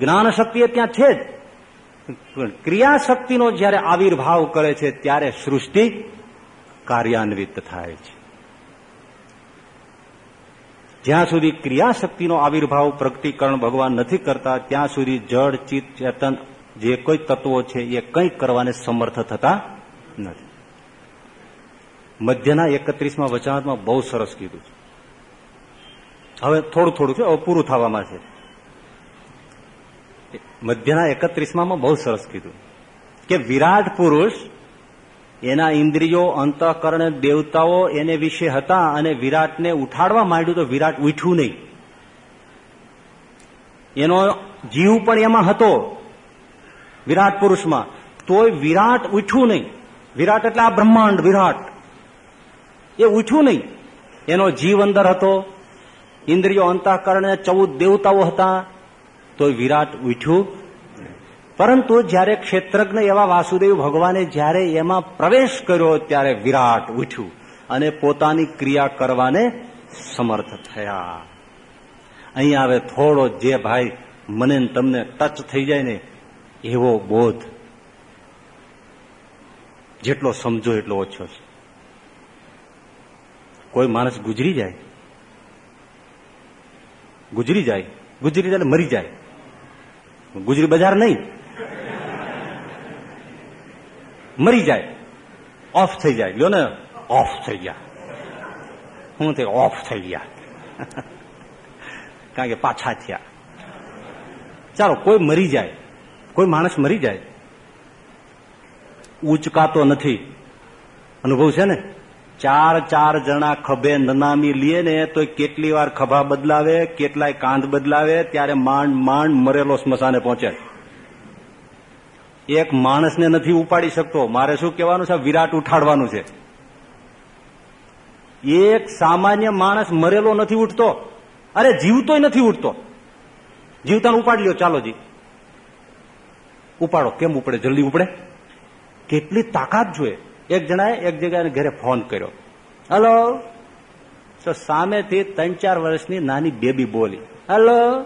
જ્ઞાન શક્તિ ત્યાં છે જ. ક્રિયા જ્યારે આવિર્ભાવ કરે છે, ત્યારે સૃષ્ટિ કાર્યાન્વિત થાય છે. જ્યાં સુધી ક્રિયાશક્તિનો આવિર્ભાવ પ્રગટીકરણ ભગવાન નથી કરતા, ત્યાં સુધી જળ, ચિત્ત, ચેતન, જે કોઈ તત્વો છે, એ કંઈ કરવાને સમર્થ થતા નથી. મધ્યના એકત્રીસમાં વચનાત્માં બહુ સરસ કીધું છે. હવે થોડું થોડું છે પૂરું થવામાં છે. મધ્યના એકત્રીસમાં બહુ સરસ કીધું કે વિરાટ પુરુષ, એના ઇન્દ્રિયો, અંતઃકરણ, દેવતાઓ એને વિશે હતા અને વિરાટને ઉઠાડવા માંડ્યું તો વિરાટ ઉઠ્યું નહીં. એનો જીવ પણ એમાં હતો વિરાટ પુરુષમાં. તોય વિરાટ ઉઠ્યું નહીં. વિરાટ એટલે આ બ્રહ્માંડ વિરાટ. એ ઉઠ્યું નહીં. એનો જીવ અંદર હતો. ઇન્દ્રિયો, અંતઃકરણ, ચૌદ દેવતાઓ હતા. તો વિરાટ ઉઠ્યું. પરંતુ જ્યારે ક્ષેત્રજ્ઞ એવા વાસુદેવ ભગવાને જ્યારે એમાં પ્રવેશ કર્યો ત્યારે વિરાટ ઉઠ્યું અને પોતાની ક્રિયા કરવાને સમર્થ થયા. અહીં આવે થોડો જે ભાઈ મને તમને ટચ થઈ જાય ને એવો બોધ. જેટલો સમજો એટલો ઓછો છે. કોઈ માણસ ગુજરી જાય? ગુજરી જાય. ગુજરી જાય મરી જાય. ગુજરી બજાર નહીં. મરી જાય. ઓફ થઈ જાય. લ્યો ને. ઓફ થઈ ગયા. હું તે ઓફ થઈ ગયા. કારણ કે પાછા થયા. ચાલો, કોઈ મરી જાય, કોઈ માણસ મરી જાય ઉચકાતો નથી. અનુભવ છે ને? ચાર ચાર જણા ખભે નનામી લીએ ને તો કેટલી વાર ખભા બદલાવે, કેટલાય કાંધ બદલાવે, ત્યારે માંડ માંડ મરેલો સ્મશાને પહોંચે. એક માણસને નથી ઉપાડી શકતો. મારે શું કહેવાનું છે? વિરાટ ઉઠાડવાનું છે. એક સામાન્ય માણસ મરેલો નથી ઉઠતો. અરે, જીવતોય નથી ઉઠતો. જીવતાને ઉપાડી લ્યો. ચાલો જી. ઉપાડો. કેમ ઉપડે? જલ્દી ઉપડે. કેટલી તાકાત જોઈએ. એક જણાએ એક જગ્યાએ ઘરે ફોન કર્યો. હલો. તો સામેથી ત્રણ ચાર વર્ષની નાની બેબી બોલી, હલો.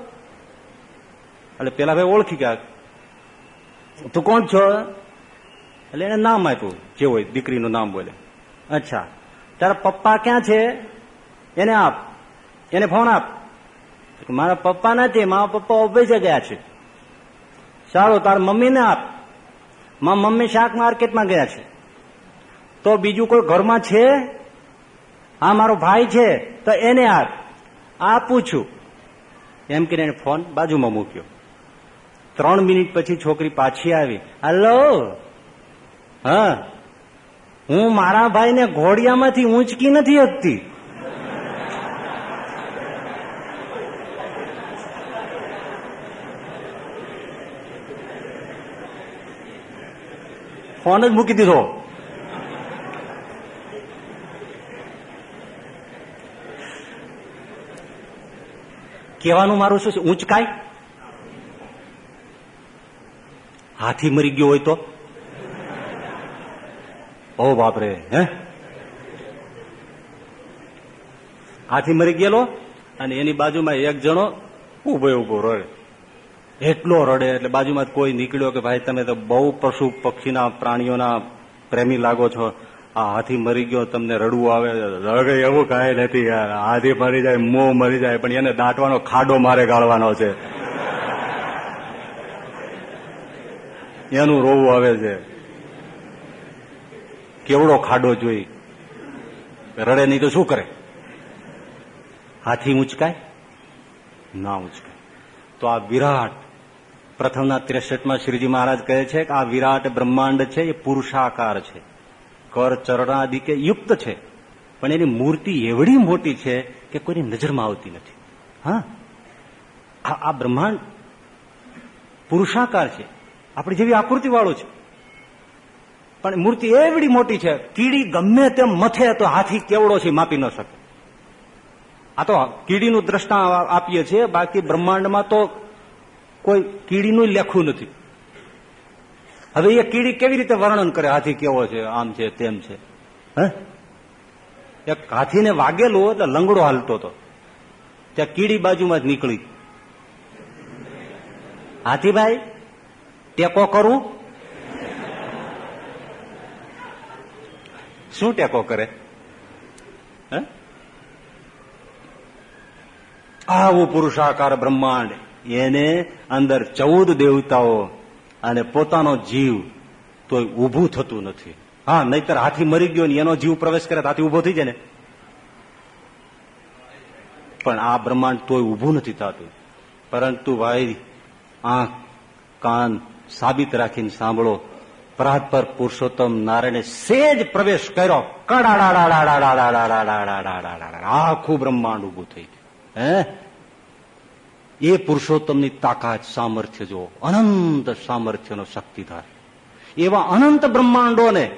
એટલે પેલા ભાઈ ઓળખી ગયા. તું કોણ છો? એટલે એને નામ આપ્યું, જે હોય દીકરીનું નામ બોલે. અચ્છા. તારા પપ્પા ક્યાં છે? એને આપ. એને ફોન આપ. મારા પપ્પા નથી. મારા પપ્પા ઓફિસે ગયા છે. સારું. તાર મમ્મીને આપ. મારા મમ્મી શાક માર્કેટમાં ગયા છે. તો બીજું કોઈ ઘરમાં છે? આ મારો ભાઈ છે, તો એને આપ આ પૂછું. એમ કરીને ફોન બાજુમાં મૂક્યો. ત્રણ મિનિટ પછી છોકરી પાછી આવી. હલો. હા. હું મારા ભાઈને ઘોડિયામાંથી ઊંચકી નથી હકતી. ફોન જ મૂકી દીધો. કહેવાનું મારું શું છે? ઊંચકાય હાથી મરી ગયો હોય તો? ઓ બાપરે, હે? હાથી મરી ગયેલો અને એની બાજુમાં એક જણો ઊભો ઊભો રડે. એટલો રડે એટલે બાજુમાં કોઈ નીકળ્યો કે ભાઈ તમે તો બહુ પશુ પક્ષીના પ્રાણીઓના પ્રેમી લાગો છો. આ હાથી મરી ગયો, તમને રડવું આવે, રડે એવું કાંઈ નથી યાર હાથી મરી જાય, મોં મરી જાય, પણ એને દાંટવાનો ખાડો મારે ગાળવાનો છે. એનું રોવું આવે છે. કેવડો ખાડો જોઈ? રડે નહીં તો શું કરે? હાથી ઉંચકાય ના ઉંચકાય તો આ વિરાટ, પ્રથમના ત્રેસઠમાં શ્રીજી મહારાજ કહે છે કે આ વિરાટ બ્રહ્માંડ છે, એ પુરુષાકાર છે. કર ચરણાદિકે યુક્ત છે. પણ એની મૂર્તિ એવડી મોટી છે કે કોઈની નજરમાં આવતી નથી. હા? આ બ્રહ્માંડ પુરુષાકાર છે. આપણી જેવી આકૃતિ વાળું છે. પણ મૂર્તિ એવડી મોટી છે, કીડી ગમે તેમ મથે તો હાથી કેવડો છે માપી ન શકે. આ તો કીડીનું દ્રષ્ટા આપીએ છીએ, બાકી બ્રહ્માંડમાં તો કોઈ કીડીનું લેખું નથી. હવે એ કીડી કેવી રીતે વર્ણન કરે? હાથી કેવો છે? આમ છે, તેમ છે. હે? એક હાથીને વાગેલું એટલે લંગડો હાલતો હતો. ત્યાં કીડી બાજુમાં જ નીકળી. હાથીભાઈ, ટેકો કરું? શું ટેકો કરે? હે? આવું પુરુષાકાર બ્રહ્માંડ. એને અંદર ચૌદ દેવતાઓ અને પોતાનો જીવ તોય ઊભું થતું નથી. હા, નહીતર હાથી મરી ગયો ને એનો જીવ પ્રવેશ કરે હાથી ઊભો થઈ જાય પણ આ બ્રહ્માંડ તોય ઊભું નથી થતું. પરંતુ ભાઈ, આંખ, કાન સાબિત રાખીને સાંભળો. પ્રાત પર પુરુષોત્તમ નારાયણે સેજ પ્રવેશ કર્યો. કડાડા આખું બ્રહ્માંડ ઉભું થઈ ગયું હે એ પુરુષોત્તમની તાકાત, સામર્થ્ય જો અનંત સામર્થ્યનો શક્તિધાર. એવા અનંત બ્રહ્માંડોને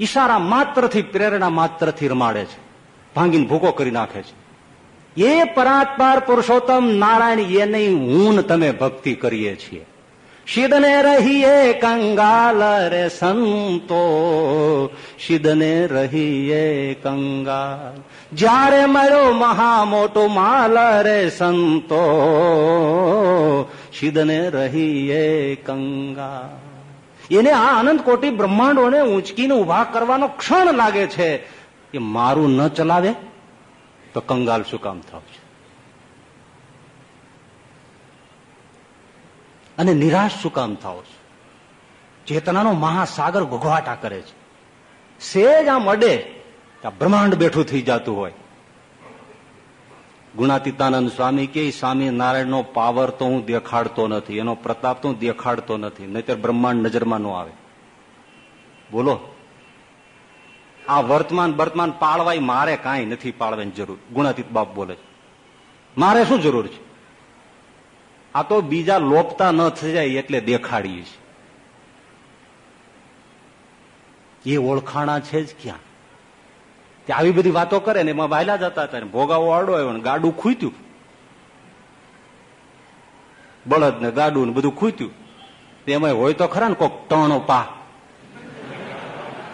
ઈશારા માત્રથી, પ્રેરણા માત્રથી રમાડે છે. ભાંગીને ભૂકો કરી નાખે છે. એ પરાત્પાર પુરુષોત્તમ, નારાયણ, એની હું તમે ભક્તિ કરીએ છીએ. શિદને રહીએ કંગાલ રે સંતો શિદને રહીએ કંગાલ જ્યારે મળ્યો મહા મોટો માલ રે સંતો શિદને રહીએ કંગાલ એને આ આનંદ કોટી બ્રહ્માંડોને ઊંચકીને ઊભા કરવાનો ક્ષણ લાગે છે એ મારું ન ચલાવે તો કંગાલ શું કામ થાવ છે અને નિરાશ શું કામ થાવ છો? ચેતનાનો મહાસાગર ઘોઘવાટા કરે છે. સેજ આમ અડે બ્રહ્માંડ બેઠું થઈ જતું હોય. ગુણાતીતાનંદ સ્વામી કે સ્વામી સ્વામિનારાયણનો પાવર તો હું દેખાડતો નથી, એનો પ્રતાપ તો હું દેખાડતો નથી, નહીતર બ્રહ્માંડ નજરમાં ન આવે. બોલો, આ વર્તમાન વર્તમાન પાળવાય મારે કાંઈ નથી પાળવાની જરૂર. ગુણાતીત બાપ બોલે મારે શું જરૂર છે? આ તો બીજા લોપતા ન થઈ જાય એટલે દેખાડીએ છીએ. એ ઓળખાણા છે જ ક્યાં? તે આવી બધી વાતો કરે ને એમાં વાયલા જતા હતા ભોગાવો આડો આવ્યો ને ગાડું ખૂત્યું બળદ ને ગાડું ને બધું ખૂત્યું એમાં હોય તો ખરા ને કોક ટણો પા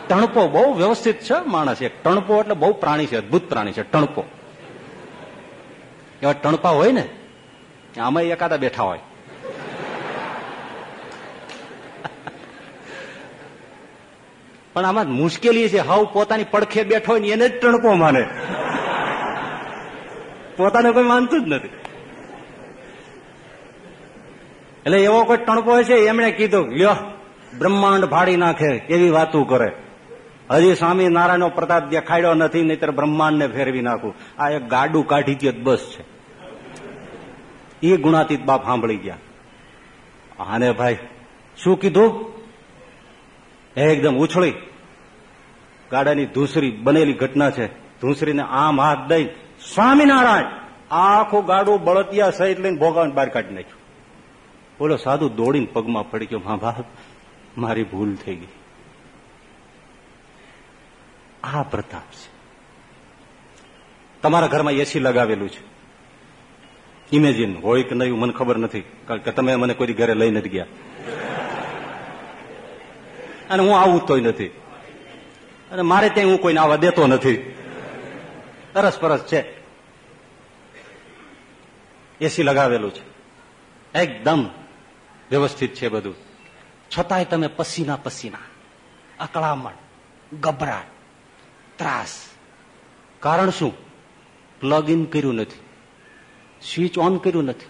ટણપો બહુ વ્યવસ્થિત છે માણસ એક. ટણપો એટલે બહુ પ્રાણી છે, અદભુત પ્રાણી છે ટણપો એવા ટણપા હોય ને આમાં એકાદા બેઠા હોય. પણ આમાં મુશ્કેલી છે, હાવ પોતાની પડખે બેઠો હોય ને એને જ ટણકો માને પોતાને કોઈ માનતું જ નથી. એટલે એવો કોઈ ટણકો છે, એમણે કીધું, લ્યો, બ્રહ્માંડ ફાડી નાખે એવી વાતું કરે? હજી સ્વામી નારાયણનો પ્રતાપ દેખાડ્યો નથી, નહીતર બ્રહ્માંડને ફેરવી નાખું. આ એક ગાડું કાઢી દે બસ છે. એ ગુણાતીત બાપ સાંભળી ગયા. આને ભાઈ શું કીધું? એકદમ ઉછળી. ગાડાની ધૂસરી બનેલી ઘટના છે. ધૂસરીને આમ હાથ દઈ સ્વામિનારાયણ આખું ગાડું બળતિયા સહિત લઈને ભોગાવીને બહાર કાઢી નાખ્યું. બોલો, સાધુ દોડીને પગમાં પડી ગયો. મા બાપ, મારી ભૂલ થઈ ગઈ. આ પ્રતાપ છે. તમારા ઘરમાં એસી લગાવેલું છે. ઇમેજિન હોય કે નહીં, મને ખબર નથી, કારણ કે તમે મને કોઈ ઘરે લઈ નથી ગયા. અને હું આવું તોય નથી. અને મારે ત્યાં હું કોઈને આવવા દેતો નથી. અરસ પરસ છે. એસી લગાવેલું છે. એકદમ વ્યવસ્થિત છે બધું. છતાંય તમે પસીના પસીના, અકળામણ, ગભરાટ, ત્રાસ. કારણ શું? પ્લગ ઇન કર્યું નથી. સ્વિચ ઓન કર્યું નથી.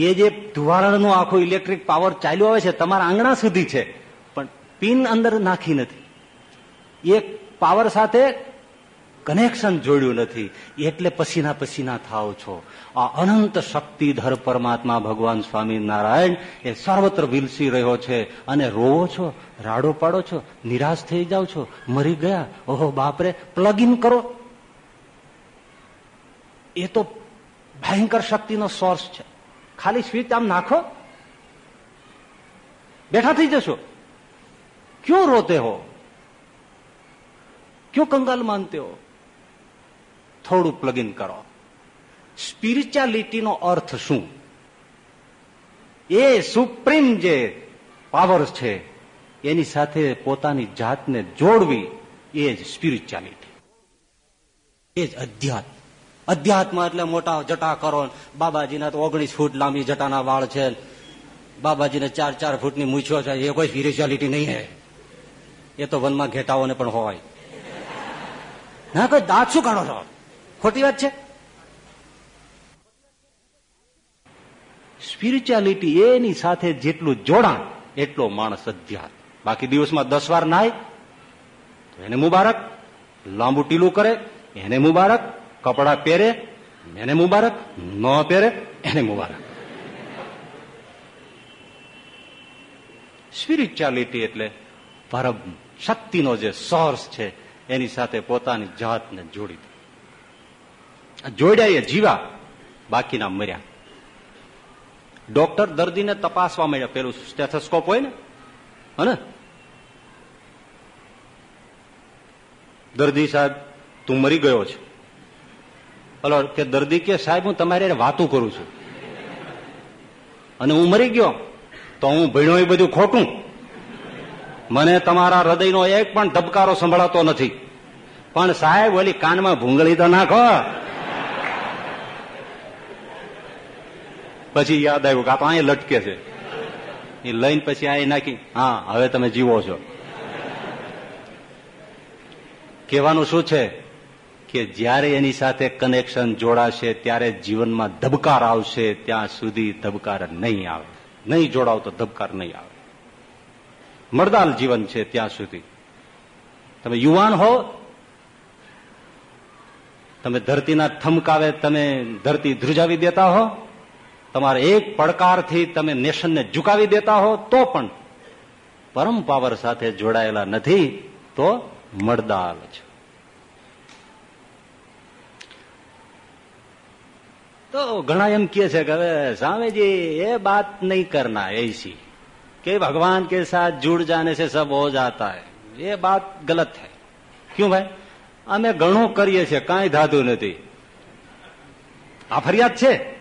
એ જે ધુવાળાનો આખો ઇલેક્ટ્રિક પાવર ચાલ્યો આવે છે, તમારા આંગણા સુધી છે, પણ પિન અંદર નાખી નથી. એ પાવર સાથે કનેક્શન જોડ્યું નથી. એટલે પસીના પસીના થાવ છો. આ અનંત શક્તિધર પરમાત્મા ભગવાન સ્વામી નારાયણ એ સર્વત્ર વિલસી રહ્યો છે. અને રોવો છો, રાડો પાડો છો, નિરાશ થઈ જાઓ છો, મરી ગયા, ઓહો બાપરે પ્લગ ઇન કરો. એ તો ભયંકર શક્તિનો સોર્સ છે. ખાલી સ્વિચ આમ નાખો. બેઠા થઈ જશો. ક્યો રોતે હો? ક્યો કંગાલ માનતે હો? થોડું પ્લગિન કરો. સ્પિરિચ્યુઆલિટીનો અર્થ શું? એ સુપ્રીમ જે પાવર છે, એની સાથે પોતાની જાતને જોડવી એ જ સ્પિરિચ્યુઆલિટી એ જ અધ્યાત્મ. અધ્યાત્મ એટલે મોટા જટા કરો. બાબાજીના તો ઓગણીસ ફૂટ લાંબી જટાના વાળ છે. બાબાજીને ચાર ચાર ફૂટની મૂછો છે. એ કોઈ સ્પિરિચ્યુઆલિટી નહીં હે. એ તો વનમાં ઘેટાઓને પણ હોય. ના, કોઈ દાંત શું કાઢો છો? ખોટી વાત છે? સ્પિરિચ્યુઆલિટી એની સાથે જેટલું જોડાણ, એટલો માણસ અધ્યાત્મ. બાકી દિવસમાં દસ વાર નાય એને મુબારક. લાંબુ ટીલું કરે, એને મુબારક. કપડા પહેરે, એને મુબારક, ન પહેરે, એને મુબારક. સ્પિરિચ્યુઆલિટી એટલે પરમ શક્તિનો જે સોર્સ છે, એની સાથે પોતાની જાતને જોડી દે. જોડ્યા એ જીવા બાકીના મર્યા. ડોક્ટર દર્દીને તપાસવા માંડ્યા. પેલું સ્ટેથોસ્કોપ હોય ને, હને? દર્દી સાહેબ, તું મરી ગયો છે. હલો કે દર્દી કે, સાહેબ, હું તમારી વાતું કરું છું. અને હું મરી ગયો, તો હું ભીણો એ બધું ખોટું. મને તમારા હૃદયનો એક પણ ધબકારો સંભળાતો નથી. પણ સાહેબ, ઓલી કાનમાં ભૂંગળી તો નાખો. પછી યાદ આવ્યું કે આ તો અહીંયા લટકે છે. એ લઈને પછી આ નાખી, હા, હવે તમે જીવો છો. કહેવાનું શું છે? કે જ્યારે એની સાથે કનેક્શન જોડાશે, ત્યારે જીવનમાં ધબકાર આવશે, ત્યાં સુધી ધબકાર નહીં આવે. નહીં જોડાવ તો ધબકાર નહીં આવે. મરદાલ જીવન છે ત્યાં સુધી. તમે યુવાન હો, તમે ધરતીના થમકાવે, તમે ધરતી ધ્રુજાવી દેતા હો, તમારા એક પડકારથી તમે નેશનને ઝુકાવી દેતા હો, તો પણ પરમ પાવર સાથે જોડાયેલા નથી, તો મરદાલ છે. તો ઘણા એમ કહે છે કે હવે સ્વામીજી, એ બાત નહીં કરના એસી. કે ભગવાન કે સાથ જુડ જાને છે, સબ હો જાતા હૈ. એ બાત ગલત થાય ક્યું ભાઈ? અમે ઘણું કરીએ છીએ, કાંઈ ધાતું નથી. આ ફરિયાદ છે?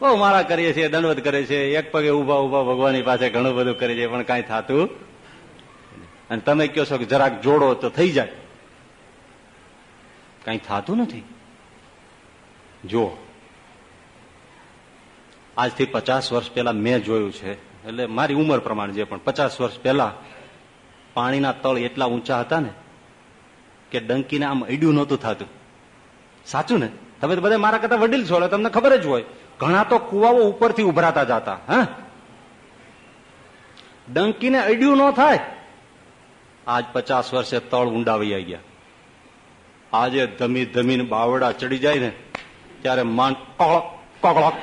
બહુ મારા કરીએ છીએ, દંડવત કરે છે, એક પગે ઊભા ઊભા ભગવાનની પાસે ઘણું બધું કરે છે, પણ કાંઈ થતું અને તમે કહો છો કે જરાક જોડો તો થઈ જાય. કાંઈ થતું નથી? જો, આજથી પચાસ વર્ષ પહેલા મેં જોયું છે. એટલે મારી ઉંમર પ્રમાણે જે પણ પચાસ વર્ષ પહેલા પાણીના તળ એટલા ઊંચા હતા ને કે ડંકીને આમ અડ્યું નહોતું થતું. સાચું ને? તમે તો બધા મારા કરતા વડીલ છો તમને ખબર જ હોય. ઘણા તો કુવાઓ ઉપરથી ઉભરાતા જતા, હા? ડંકીને અડ્યું ન થાય. આજ પચાસ વર્ષે તળ ઊંડાવી ગયા. આજે ધમી ધમીને બાવડા ચડી જાય ને ત્યારે માંડ કકળક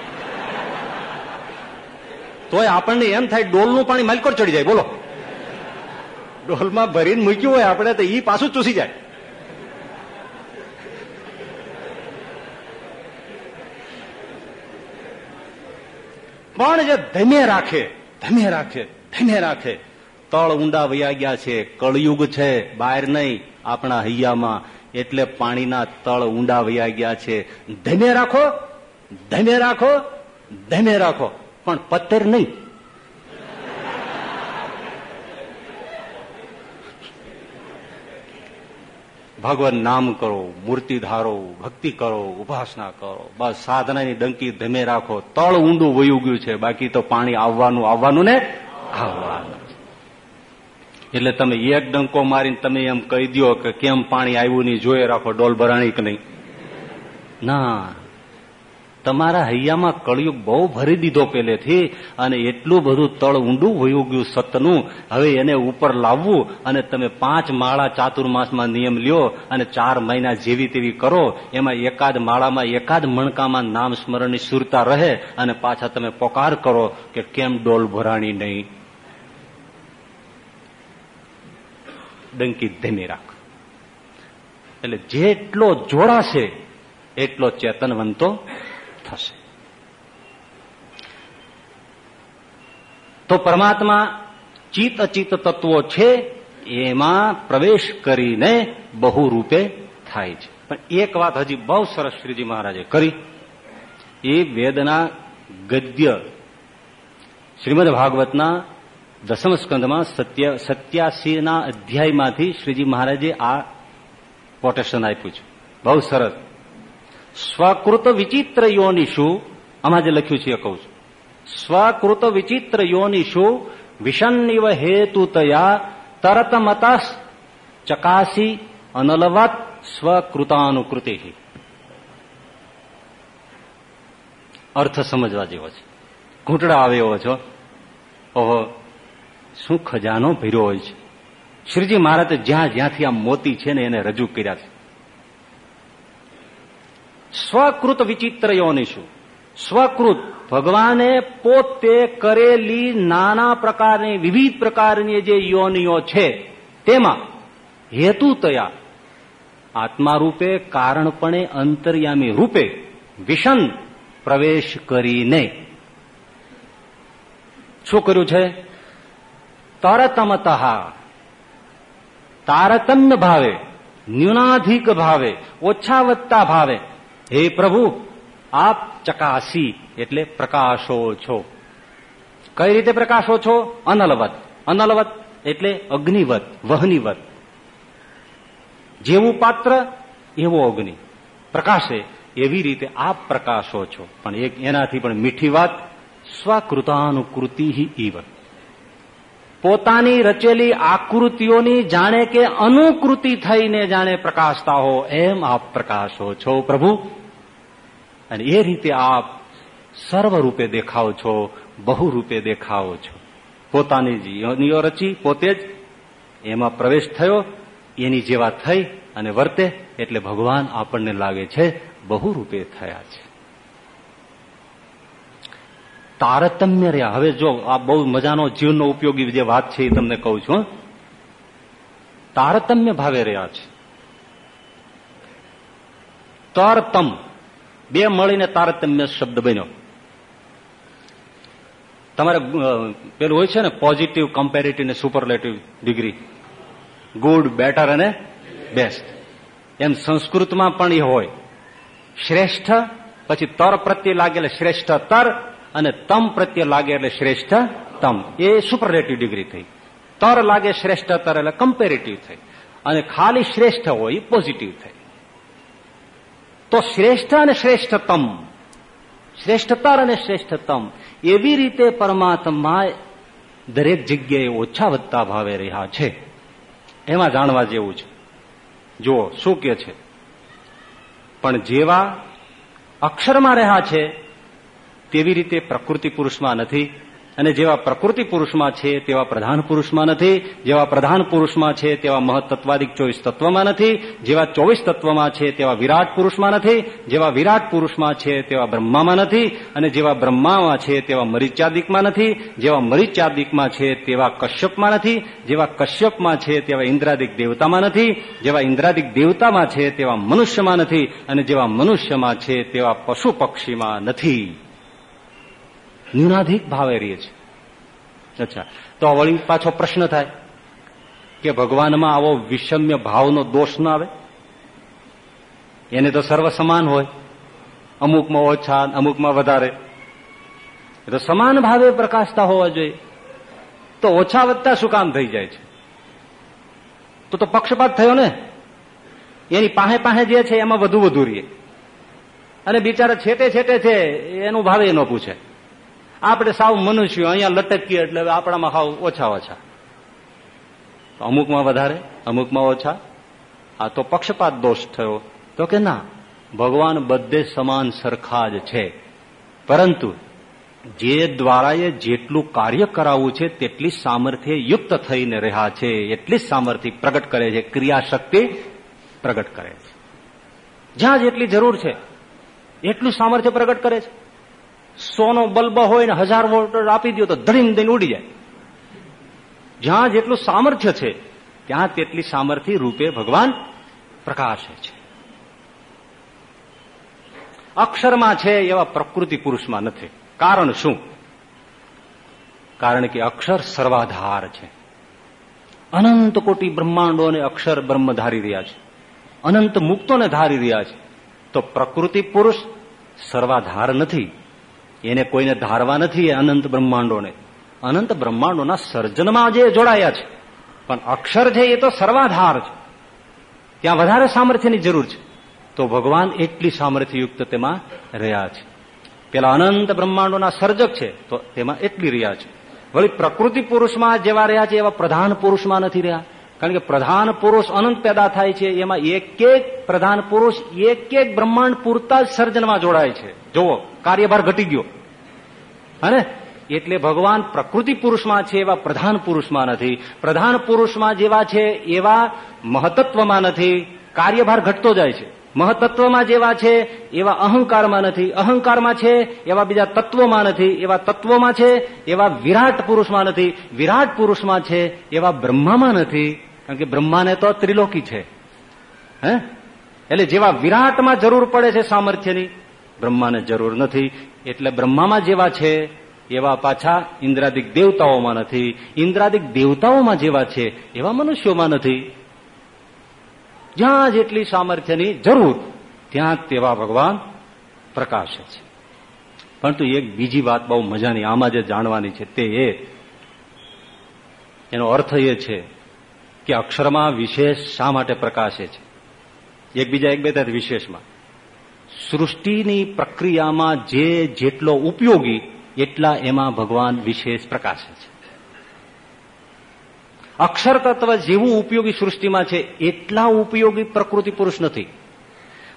તોય આપણને એમ થાય ડોલનું પાણી માલકોર ચડી જાય, બોલો. ડોલમાં ભરીને મૂક્યું હોય આપણે તો ઈ પાછું ચૂસી જાય. પણ જે ધમે રાખે ધમે રાખે ધમે રાખે, તળ ઊંડા વયા ગયા છે, કળયુગ છે, બહાર નહીં, આપણા હૈયામાં એટલે પાણીના તળ ઊંડા વયા ગયા છે. ધમે રાખો ધમે રાખો ધમે રાખો. પણ પથ્થર નહીં. ભગવાન નામ કરો, મૂર્તિ ધારો, ભક્તિ કરો, ઉપાસના કરો. બસ સાધનાની ડંકી ધમે રાખો. તળ ઊંડું વયું ગયું છે. બાકી તો પાણી આવવાનું આવવાનું ને આવવાનું. એટલે તમે એક ડંકો મારીને તમે એમ કહી દો કે કેમ પાણી આવ્યું નહીં, જોઈએ રાખો, ડોલ ભરાણી કે નહીં. ના, તમારા હૈયામાં કળિયુગ બહુ ભરી દીધો પેલેથી અને એટલું બધું તળ ઊંડું વયું ગયું સતનું. હવે એને ઉપર લાવવું અને તમે પાંચ માળા ચાતુર્માસમાં નિયમ લ્યો અને ચાર મહિના જેવી તેવી કરો. એમાં એકાદ માળામાં એકાદ મણકામાં નામ સ્મરણની સુરતા રહે અને પાછા તમે પોકાર કરો કે કેમ ડોલ ભરાણી નહીં. ડંકી ધીમી રાખ. એટલે જેટલો જોડાશે, એટલો ચેતનવંતો થશે. તો પરમાત્મા ચિત અચિત તત્વો છે, એમાં પ્રવેશ કરીને બહુ રૂપે થાય છે. પણ એક વાત હજી બહુ સરસ શ્રીજી મહારાજે કરી. એ વેદના ગદ્ય શ્રીમદ ભાગવતના દસમ સ્કંદમાં સત્ય સત્યાસીના અધ્યાયમાંથી શ્રીજી મહારાજે આ કોટેશન આપ્યું છે. બહુ સરસ સ્વકૃત વિચિત્ર યોનિશુ આમાં જે લખ્યું છે એ કહું છું. સ્વકૃત વિચિત્ર યોનિશુ વિષન્નિવ હેતુતયા તરત મતા ચકાસી અનલવત સ્વકૃતાનુકૃતિ. અર્થ સમજવા જેવો છે. ઘૂંટડા આવે એવો છો. ઓહો. શું ખજાનો ભર્યો હોય છે? શ્રીજી મહારાજે જ્યાં જ્યાંથી આ મોતી છે ને એને રજૂ કર્યા છે. સ્વકૃત વિચિત્ર યોનિશું સ્વકૃત ભગવાને પોતે કરેલી નાના પ્રકારની, વિવિધ પ્રકારની જે યોનિઓ છે, તેમાં હેતુ તયા આત્મા રૂપે કારણપણે અંતર્યામી રૂપે વિષન પ્રવેશ કરીને. શું કર્યું છે? તરતમત તારતમ્ય ભાવે ન્યૂનાધિક ભાવે ઓછા વત્તા ભાવે હે પ્રભુ આપ ચકાસી એટલે પ્રકાશો છો કઈ રીતે પ્રકાશો છો અનલવત અનલવત એટલે અગ્નિવત વહનીવત જેવું પાત્ર એવો અગ્નિ પ્રકાશે એવી રીતે આપ પ્રકાશો છો પણ એક એનાથી પણ મીઠી વાત સ્વકૃતાનુકૃતિ ઈવત પોતાની રચેલી આકૃતિઓની જાણે કે અનુકૃતિ થઈને જાણે પ્રકાશતા હો, એમ આપ પ્રકાશો છો, પ્રભુ. અને એ રીતે આપ સર્વરૂપે દેખાવ છો, બહુરૂપે દેખાવો છો. પોતાની જીવનીઓ રચી, પોતે જ એમાં પ્રવેશ થયો, એની જેવા થઈ અને વર્તે, એટલે ભગવાન આપણને લાગે છે બહુરૂપે થયા છે. તારતમ્ય રહ્યા હવે જો આ બહુ મજાનો જીવનનો ઉપયોગી જે વાત છે એ તમને કહું છું તારતમ્ય ભાવે રહ્યા છે. તરતમ. બે મળીને તારતમ્ય શબ્દ બન્યો. તમારે પેલું હોય છે ને પોઝિટિવ કમ્પેરેટિવ ને સુપરલેટિવ ડિગ્રી ગુડ બેટર અને બેસ્ટ એમ સંસ્કૃતમાં પણ એ હોય. શ્રેષ્ઠ, પછી તર પ્રત્યે લાગેલા શ્રેષ્ઠ તર અને તમ પ્રત્યે લાગે એટલે શ્રેષ્ઠ તમ. એ સુપરલેટિવ ડિગ્રી થઈ. તર લાગે શ્રેષ્ઠ, તર એટલે કમ્પેરેટિવ થઈ. અને ખાલી શ્રેષ્ઠ હોય પોઝિટિવ થઈ. તો શ્રેષ્ઠ અને શ્રેષ્ઠતમ. શ્રેષ્ઠતર અને શ્રેષ્ઠતમ. એવી રીતે પરમાત્મા દરેક જગ્યાએ ઓછા વધતા ભાવે રહ્યા છે. એમાં જાણવા જેવું છે. જુઓ, શું કે છે? પણ જેવા અક્ષરમાં રહ્યા છે તેવી રીતે પ્રકૃતિ પુરુષમાં નથી અને જેવા પ્રકૃતિ પુરુષમાં છે તેવા પ્રધાન પુરુષમાં નથી, જેવા પ્રધાન પુરુષમાં છે તેવા મહત્તત્વાદિક ચોવીસ તત્વમાં નથી, જેવા ચોવીસ તત્વમાં છે તેવા વિરાટ પુરુષમાં નથી, જેવા વિરાટ પુરુષમાં છે તેવા બ્રહ્મામાં નથી અને જેવા બ્રહ્મામાં છે તેવા મરીચાદિકમાં નથી, જેવા મરીચાદિકમાં છે તેવા કશ્યપમાં નથી, જેવા કશ્યપમાં છે તેવા ઇન્દ્રાદિક દેવતામાં નથી, જેવા ઇન્દ્રાદિક દેવતામાં છે તેવા મનુષ્યમાં નથી અને જેવા મનુષ્યમાં છે તેવા પશુ પક્ષીમાં નથી. ન્યૂનાધિક ભાવે રહીએ છે અચ્છા. તો વળી પાછો પ્રશ્ન થાય કે ભગવાનમાં આવો વિષમ્ય ભાવનો દોષ ના આવે? એને તો સર્વ સમાન હોય. અમુકમાં ઓછા, અમુકમાં વધારે. તો સમાન ભાવે પ્રકાશતા હોવા જોઈએ. તો ઓછા વધતા શું કામ થઈ જાય છે? તો તો પક્ષપાત થયો ને? એની પાસે પાસે જે છે એમાં વધુ વધુ રહીએ. અને બિચારા છેટે છેટે છે, એનું ભાવે ન પૂછે. આપણે સાવ મનુષ્યો, અહીંયા લટકીએ એટલે આપણામાં સાવ ઓછા ઓછા. અમુકમાં વધારે, અમુકમાં ઓછા. આ તો પક્ષપાત દોષ થયો. તો કે ના, ભગવાન બધે સમાન સરખા જ છે. પરંતુ જે દ્વારા એ જેટલું કાર્ય કરાવવું છે, તેટલી સામર્થ્ય યુક્ત થઈને રહ્યા છે. એટલી જ સામર્થ્ય પ્રગટ કરે છે. ક્રિયાશક્તિ પ્રગટ કરે છે. જ્યાં જેટલી જરૂર છે, એટલું સામર્થ્ય પ્રગટ કરે છે. સોનો બલ્બ હોય ને હજાર વોલ્ટ આપી દો તો ધડીને દઈને ઉડી જાય. જ્યાં જેટલું સામર્થ્ય છે, ત્યાં તેટલી સામર્થ્ય રૂપે ભગવાન પ્રકાશે છે. અક્ષરમાં છે એવા પ્રકૃતિ પુરુષમાં નથી. કારણ શું? કારણ કે અક્ષર સર્વાધાર છે. અનંત કોટી બ્રહ્માંડોને અક્ષર બ્રહ્મ ધારી રહ્યા છે. અનંત મુક્તોને ધારી રહ્યા છે. તો પ્રકૃતિ પુરુષ સર્વાધાર નથી. એને કોઈને ધારવા નથી અનંત બ્રહ્માંડોને. અનંત બ્રહ્માંડોના સર્જનમાં જે જોડાયા છે. પણ અક્ષર છે એ તો સર્વાધાર છે. ત્યાં વધારે સામર્થ્યની જરૂર છે. તો ભગવાન એટલી સામર્થ્યયુક્ત તેમાં રહ્યા છે. પેલા અનંત બ્રહ્માંડોના સર્જક છે, તો તેમાં એટલી રહ્યા છે. વળી પ્રકૃતિ પુરુષમાં જેવા રહ્યા છે, એવા પ્રધાન પુરુષમાં નથી રહ્યા. કારણ કે પ્રધાન પુરુષ અનંત પેદા થાય છે, એમાં એક એક પ્રધાન પુરુષ એક એક બ્રહ્માંડ પૂરતા જ સર્જનમાં જોડાય છે. જુઓ, કાર્યભાર ઘટી ગયો. હે એટલે ભગવાન પ્રકૃતિ પુરુષમાં છે એવા પ્રધાન પુરુષમાં નથી. પ્રધાન પુરુષમાં જેવા છે એવા મહતત્વમાં નથી. કાર્યભાર ઘટતો જાય છે. મહતત્વમાં જેવા છે એવા અહંકારમાં નથી. અહંકારમાં છે એવા બીજા તત્વોમાં નથી. એવા તત્વોમાં છે એવા વિરાટ પુરુષમાં નથી. વિરાટ પુરુષમાં છે એવા બ્રહ્મામાં નથી. કારણ કે બ્રહ્માને તો ત્રિલોકી છે. હે? એટલે જેવા વિરાટમાં જરૂર પડે છે સામર્થ્યની, બ્રહ્માને જરૂર નથી. એટલે બ્રહ્મામાં જેવા છે, એવા પાછા ઇન્દ્રાદિક દેવતાઓમાં નથી. ઇન્દ્રાદિક દેવતાઓમાં જેવા છે, એવા મનુષ્યોમાં નથી. જ્યાં જેટલી સામર્થ્યની જરૂર, ત્યાં તેવા ભગવાન પ્રકાશે છે. પરંતુ એક બીજી વાત બહુ મજાની, આમાં જે જાણવાની છે તે એનો અર્થ એ છે કે અક્ષરમાં વિશેષ શા માટે પ્રકાશે છે? એકબીજા એક બે વિશેષમાં. સૃષ્ટિની પ્રક્રિયામાં જે જેટલો ઉપયોગી, એટલા એમાં ભગવાન વિશેષ પ્રકાશે છે. અક્ષર તત્વ જેવું ઉપયોગી સૃષ્ટિમાં છે, એટલા ઉપયોગી પ્રકૃતિ પુરુષ નથી.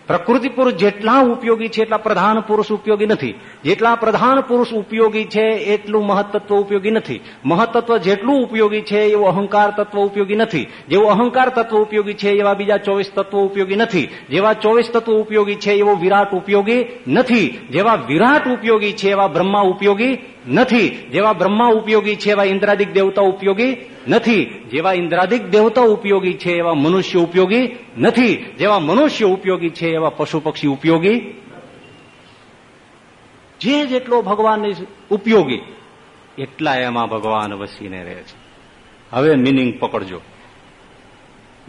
પ્રકૃતિ પુરુષ જેટલા ઉપયોગી છે એટલા પ્રધાન પુરુષ ઉપયોગી નથી. જેટલા પ્રધાન પુરુષ ઉપયોગી છે એટલું મહત્તત્વ ઉપયોગી નથી. મહત્તત્વ જેટલું ઉપયોગી છે એવું અહંકાર તત્વ ઉપયોગી નથી. જેવું અહંકાર તત્વ ઉપયોગી છે એવા બીજા ચોવીસ તત્વો ઉપયોગી નથી. જેવા ચોવીસ તત્વો ઉપયોગી છે એવો વિરાટ ઉપયોગી નથી. જેવા વિરાટ ઉપયોગી છે એવા બ્રહ્મા ઉપયોગી નથી. જેવા બ્રહ્મા ઉપયોગી છે એવા ઇન્દ્રાદિક દેવતા ઉપયોગી નથી. જેવા ઇન્દ્રાદિક દેવતા ઉપયોગી છે એવા મનુષ્ય ઉપયોગી નથી. જેવા મનુષ્ય ઉપયોગી છે એવા પશુ પક્ષી ઉપયોગી જે જેટલો ભગવાન ઉપયોગી, એટલા એમાં ભગવાન વસીને રહે છે. હવે મિનિંગ પકડજો.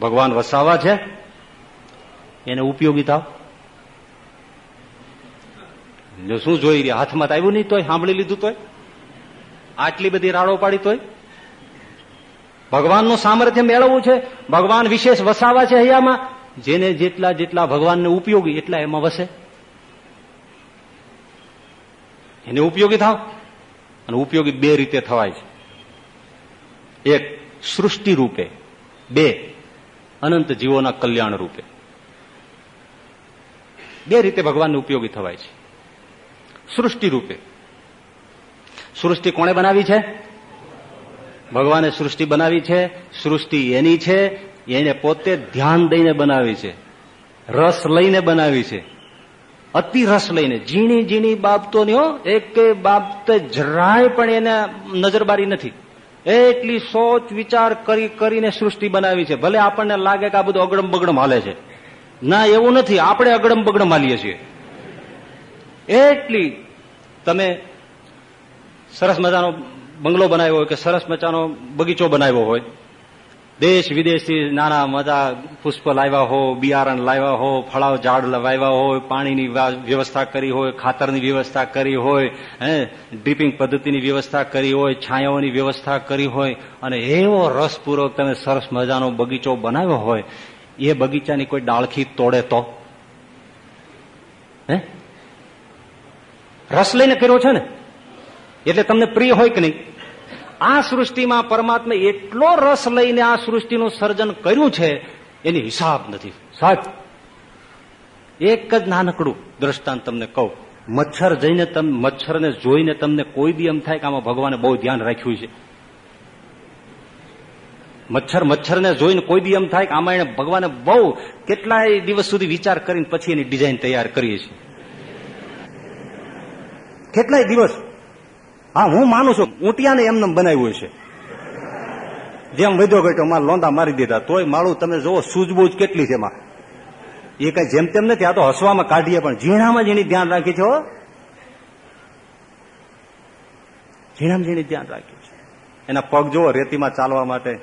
ભગવાન વસાવા છે, એને ઉપયોગી થાવ. શું જોઈ રહ્યા? હાથમાં આવ્યું નહીં તોય? સાંભળી લીધું તોય? આટલી બધી રાડો પાડી તોય? ભગવાનનું સામર્થ્ય મેળવવું છે? ભગવાન વિશેષ વસાવા છે હૈયામાં? જેને જેટલા જેટલા ભગવાનને ઉપયોગી, એટલા એમાં વસે. એને ઉપયોગી થાવ? અને ઉપયોગી બે રીતે થવાય છે. એક, સૃષ્ટિ રૂપે. બે, અનંત જીવોના કલ્યાણ રૂપે. બે રીતે ભગવાનને ઉપયોગી થવાય છે. સૃષ્ટિ રૂપે. સૃષ્ટિ કોણે બનાવી છે? ભગવાને સૃષ્ટિ બનાવી છે, સૃષ્ટિ એની છે, એને પોતે ધ્યાન દઈને બનાવી છે, રસ લઈને બનાવી છે. અતિ રસ લઈને, ઝીણી ઝીણી બાબતોની હો, એક બાબત જરાય પણ એને નજરબારી નથી. એટલી સોચ, વિચાર કરી, કરીને સૃષ્ટિ બનાવી છે. ભલે આપણને લાગે કે આ બધું અગડમ બગડમ હાલે છે. ના, એવું નથી. આપણે અગડમ બગડમ હાલીએ છીએ. એટલી તમે સરસ મજાનો બંગલો બનાવ્યો હોય કે સરસ મજાનો બગીચો બનાવ્યો હોય. દેશ વિદેશથી નાના મજા પુષ્પ લાવ્યા હો, બિયારણ લાવ્યા હો, ફળાવ ઝાડ વાવ્યા હોય, પાણીની વ્યવસ્થા કરી હોય, ખાતરની વ્યવસ્થા કરી હોય, હે, ડ્રીપિંગ પદ્ધતિની વ્યવસ્થા કરી હોય છાયાઓની વ્યવસ્થા કરી હોય, અને એવો રસપૂર્વક તમે સરસ મજાનો બગીચો બનાવ્યો હોય, એ બગીચાની કોઈ ડાળખી તોડે તો? હે? રસ લઈને કર્યો છે ને? એટલે તમને પ્રિય હોય કે નહીં? આ સૃષ્ટિમાં પરમાત્મા એટલો રસ લઈને આ સૃષ્ટિનું સર્જન કર્યું છે, એની હિસાબ નથી. સાહેબ, એક જ નાનકડું દ્રષ્ટાંત તમને કહું. મચ્છર જઈને તમે, મચ્છરને જોઈને તમને કોઈ બી એમ થાય કે આમાં ભગવાને બહુ ધ્યાન રાખ્યું છે. મચ્છર મચ્છરને જોઈને કોઈ બી એમ થાય કે આમાં એને ભગવાને બહુ કેટલાય દિવસ સુધી વિચાર કરીને પછી એની ડિઝાઇન તૈયાર કરીએ છીએ. કેટલાય દિવસ? હા, હું માનું છું, ઊંટિયાને એમને બનાવ્યું છે જેમ વધ્યો ઘટ્યો મારે લોંદા મારી દીધા. તોય માળું તમે જુઓ, સૂઝબૂઝ કેટલી છે એમાં. એ કઈ જેમ તેમ નથી, આ તો હસવામાં કાઢીએ પણ ઝીણામાં જેની ધ્યાન રાખી છે ઝીણામાં જેની ધ્યાન રાખ્યું છે. એના પગ જુઓ, રેતીમાં ચાલવા માટે.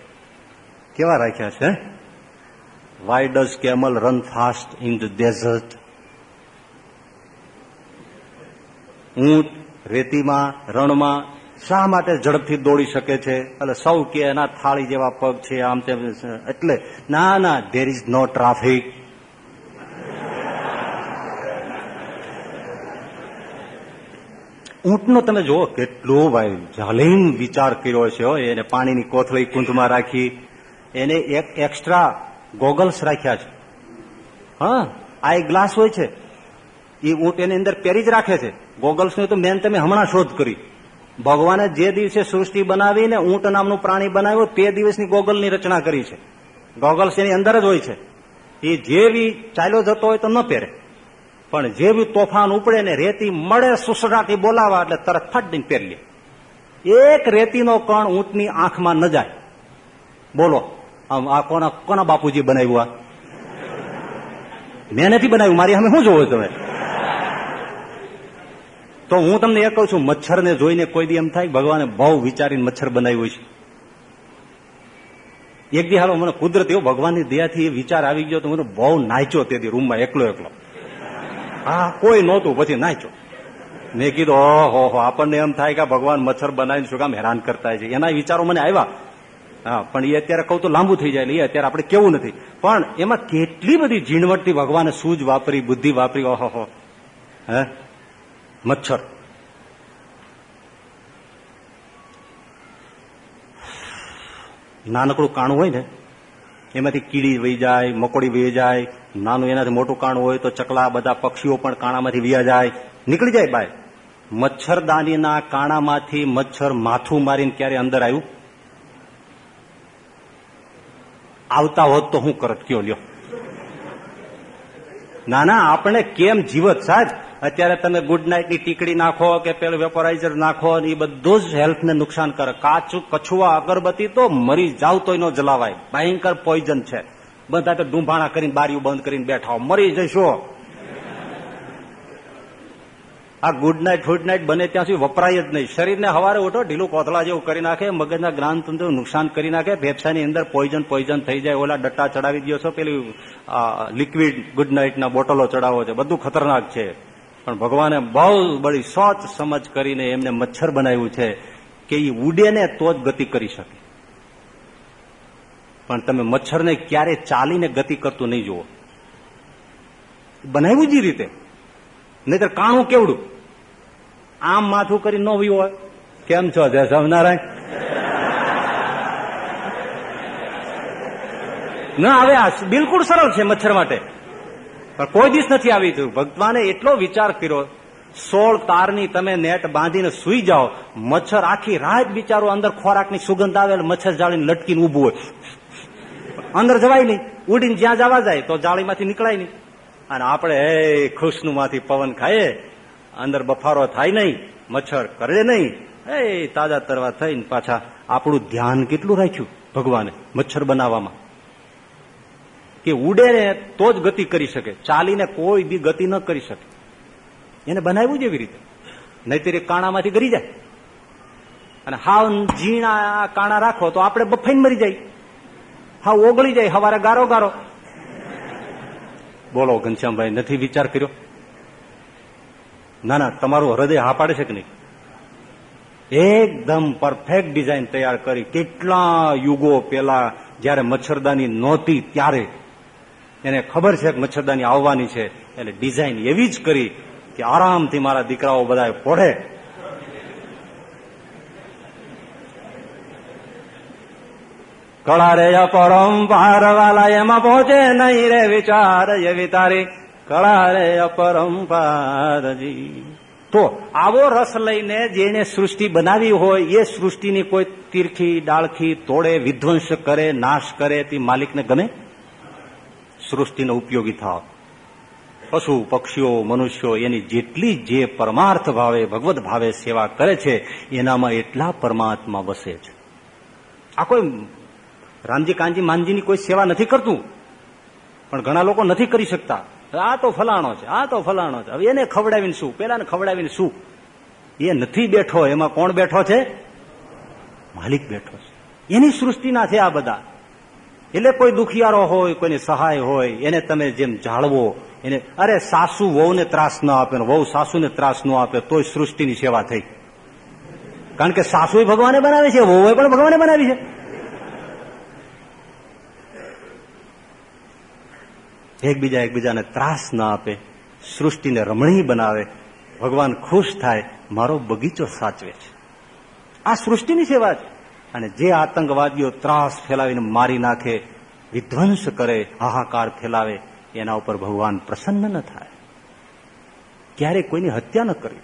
કેવા રાખ્યા છે why does camel run fast in the desert ઊંટ રેતીમાં, રણમાં, શા માટે ઝડપથી દોડી શકે છે? એટલે સૌ કે એના થાળી જેવા પગ છે આમ તેમ. એટલે ના ના ધેર ઇઝ નો ટ્રાફિક ઊંટનો તમે જુઓ, કેટલો ભાઈ જાલીમ વિચાર કર્યો છે એને પાણીની કોથળી કુંથમાં રાખી, એને એક એક્સ્ટ્રા ગોગલ્સ રાખ્યા છે. હા, આ એક ગ્લાસ હોય છે. એ ઊંટ એની અંદર પહેરી જ રાખે છે. ગોગલ્સની તો મેન તમે હમણાં શોધ કરી. ભગવાને જે દિવસે સૃષ્ટિ બનાવીને ઊંટ નામનું પ્રાણી બનાવ્યું, તે દિવસની ગોગલની રચના કરી છે. ગોગલ્સ એની અંદર જ હોય છે. એ જેવી ચાલ્યો જતો હોય તો ન પહેરે. પણ જેવી તોફાન ઉપડે ને રેતી મળે સુસડાટી બોલાવા એટલે તરત ફટ પહેરી લે. એક રેતીનો કણ ઊંટની આંખમાં ન જાય. બોલો, આમ આ કોના કોના બાપુજી બનાવ્યું આ? મેં નથી બનાવ્યું, મારી સામે શું જોવો તમે? તો હું તમને એ કહું છું, મચ્છરને જોઈને કોઈ દી એમ થાય ભગવાને બહુ વિચારીને મચ્છર બનાવ્યું છે. એક દી હાલો, મને કુદરતી ભગવાનની દયાથી એ વિચાર આવી ગયો તો મને બહુ નાચ્યો તે રૂમમાં એકલો એકલો. હા, કોઈ નહોતું, પછી નાચ્યો. મેં કીધું, ઓહો, હો આપણને એમ થાય કે ભગવાન મચ્છર બનાવીને શું કામ હેરાન કરતા છે. એના વિચારો મને આવ્યા. હા, પણ એ અત્યારે કહું તો લાંબુ થઈ જાય એ અત્યારે આપણે કેવું નથી. પણ એમાં કેટલી બધી ઝીણવટથી ભગવાને સૂજ વાપરી, બુદ્ધિ વાપરી, ઓહો હે? મચ્છર. નાનકડું કાણું હોય ને, એમાંથી કીડી વહી જાય, મકોડી વહી જાય, નાનું એનાથી મોટું કાણું હોય તો ચકલા, બધા પક્ષીઓ પણ કાણામાંથી વ્યા જાય, નીકળી જાય બાય. મચ્છરદાનીના કાણામાંથી મચ્છર માથું મારીને ક્યારે અંદર આવ્યું? આવતા હોત તો હું કરત, કયો લ્યો. ના ના આપણે કેમ જીવત સાહેબ? અત્યારે તમે ગુડ નાઇટની ટીકડી નાખો કે પેલું વેપોરાઇઝર નાખો એ બધું જ હેલ્થને નુકસાન કરે. કાચું કછુઆ અગરબત્તી તો મરી જાવ તોય ન જલાવાય. ભયંકર પોઈઝન છે. બધા તો ડુંભાણા કરીને બારીઓ બંધ કરીને બેઠા મરી જશો. આ ગુડ નાઇટ ફૂડ નાઇટ બને ત્યાં સુધી વપરાય જ નહીં. શરીરને હવારે ઉઠો, ઢીલું કોથળા જેવું કરી નાખે, મગજના ગ્રાંતંત્ર નુકસાન કરી નાખે, ફેફસાની અંદર પોઈઝન પોઈઝન થઈ જાય, ઓલા ડટ્ટા ચડાવી દો છો, પેલી લિક્વિડ ગુડ નાઇટના બોટલો ચડાવો છે. બધું ખતરનાક છે. પણ ભગવાને બહુ બધી સોચ સમજ કરીને એમને મચ્છર બનાવ્યું છે કે એ ઉડે ને તો જ ગતિ કરી શકે. પણ તમે મચ્છરને ક્યારે ચાલીને ગતિ કરતું નહીં જુઓ. બનાવ્યું જ રીતે. નહીતર કાણું કેવડું? આમ માથું કરી ન હોય. કેમ છો, જય સ્વામિનારાયણ? ના, હવે આ બિલકુલ સરળ છે મચ્છર માટે. પણ કોઈ દિવસ નથી આવી થયું ભગવાને એટલો વિચાર કર્યો, સોળ તારની તમે નેટ બાંધીને સુઈ જાઓ. મચ્છર આખી રાત બિચારો અંદર ખોરાકની સુગંધ આવે મચ્છર જાળીને લટકીને ઉભું હોય. અંદર જવાય નહીં. ઉડીને જ્યાં જવા જાય તો જાળીમાંથી નીકળાય નહીં. અને આપણે હે ખુશનું માંથી પવન ખાઈએ. અંદર બફારો થાય નહીં. મચ્છર કરે નહીં. એ તાજા તરવા થઈને પાછા આપણું ધ્યાન કેટલું રાખ્યું ભગવાને મચ્છર બનાવવામાં? કે ઉડે ને તો જ ગતિ કરી શકે. ચાલીને કોઈ બી ગતિ ન કરી શકે. એને બનાવ્યું જ એવી રીતે. નહીતર કાણામાંથી ગરી જાય. અને હાવ ઝીણા કાણા રાખો તો આપણે બફાઈને મરી જાય. હાવ ઓગળી જાય હવારે ગારો ગારો. બોલો, ઘનશ્યામભાઈ, નથી વિચાર કર્યો? ના ના, તમારું હૃદય હા પાડે છે કે નહીં? એકદમ પરફેક્ટ ડિઝાઇન તૈયાર કરી. કેટલા યુગો પેલા જયારે મચ્છરદાની નહોતી, ત્યારે એને ખબર છે કે મચ્છરદાની આવવાની છે. એટલે ડિઝાઇન એવી જ કરી કે આરામથી મારા દીકરાઓ બધા પોઢે. કળા રે અપરંપાર વાલા એમાં પહોંચે નહીં રે વિચાર એવી તારી. કળા રે અપરંપારજી તો આવો રસ લઈને જેને સૃષ્ટિ બનાવી હોય, એ સૃષ્ટિની કોઈ તીરખી, ડાળખી, તોડે, વિધ્વંસ કરે, નાશ કરે તે માલિકને ગમે? સૃષ્ટિનો ઉપયોગી થાવ પશુ, પક્ષીઓ, મનુષ્યો એની જેટલી જે પરમાર્થ ભાવે, ભગવત ભાવે સેવા કરે છે, એનામાં એટલા પરમાત્મા વસે છે. આ કોઈ રામજી, કાનજી, માનજીની કોઈ સેવા નથી કરતું. પણ ઘણા લોકો નથી કરી શકતા. આ તો ફલાણો છે, આ તો ફલાણો છે. હવે એને ખવડાવીને શું? પેલાને ખવડાવીને શું? એ નથી બેઠો, એમાં કોણ બેઠો છે? માલિક બેઠો છે. એની સૃષ્ટિના છે આ બધા. એટલે કોઈ દુખિયારો હોય, કોઈની સહાય હોય, એને તમે જેમ જાળવો, એને, અરે સાસુ વહુને ત્રાસ ન આપે વહુ સાસુને ત્રાસ ન આપે, તોય સૃષ્ટિની સેવા થઈ. કારણ કે સાસુ ભગવાને બનાવે છે, વહુએ પણ ભગવાને બનાવી છે. એકબીજા એકબીજાને ત્રાસ ના આપે, સૃષ્ટિને રમણીય બનાવે, ભગવાન ખુશ થાય, મારો બગીચો સાચવે છે. આ સૃષ્ટિની સેવા છે. અને જે આતંકવાદીઓ ત્રાસ ફેલાવીને મારી નાખે, વિધ્વંસ કરે, હાહાકાર ફેલાવે, એના ઉપર ભગવાન પ્રસન્ન ન થાય. ક્યારેય કોઈની હત્યા ન કરી.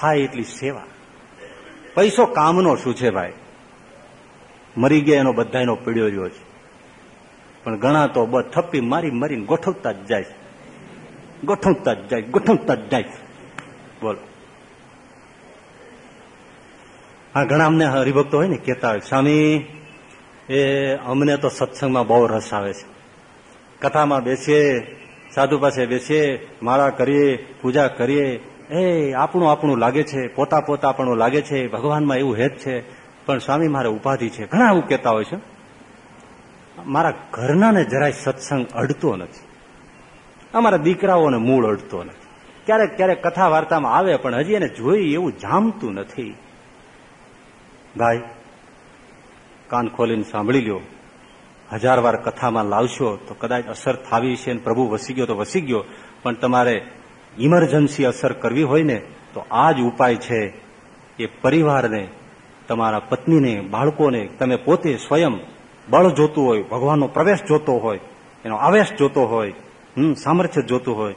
થાય એટલી સેવા. પૈસો કામનો શું છે ભાઈ? મરી ગયા એનો બધાનો પીડ્યો રહ્યો છે. પણ ઘણા તો બ થપ્પી મારી મરીને ગોઠવતા જ જાય ગોઠવતા જ જાય, ગોઠવતા જ જાય બોલો. હા ઘણા અમને હરિભક્તો હોય ને કેતા હોય, સ્વામી, એ અમને તો સત્સંગમાં બહુ રસ આવે છે. કથામાં બેસીએ, સાધુ પાસે બેસીએ, માળા કરીએ, પૂજા કરીએ. એ આપણું આપણું લાગે છે, પોતા પોતા આપણું લાગે છે, ભગવાનમાં એવું હેત છે. પણ સ્વામી મારે ઉપાધિ છે. ઘણા એવું કહેતા હોય છે. મારા ઘરનાને જરાય સત્સંગ અડતો નથી. અમારા દીકરાઓને મૂળ અડતો નથી. ક્યારેક ક્યારેક કથા વાર્તામાં આવે, પણ હજી એને જોઈ એવું જામતું નથી. ભાઈ કાન ખોલીને સાંભળી લ્યો. હજાર વાર કથામાં લાવશો તો કદાચ અસર થાવી છે પ્રભુ વસી ગયો તો વસી ગયો. પણ તમારે ઇમરજન્સી અસર કરવી હોય ને તો આ જ ઉપાય છે એ પરિવારને, તમારા પત્નીને, બાળકોને તમે પોતે સ્વયં બળ જોતું હોય, ભગવાનનો પ્રવેશ જોતો હોય, એનો આવેશ જોતો હોય, હમ, સામર્થ્ય જોતું હોય,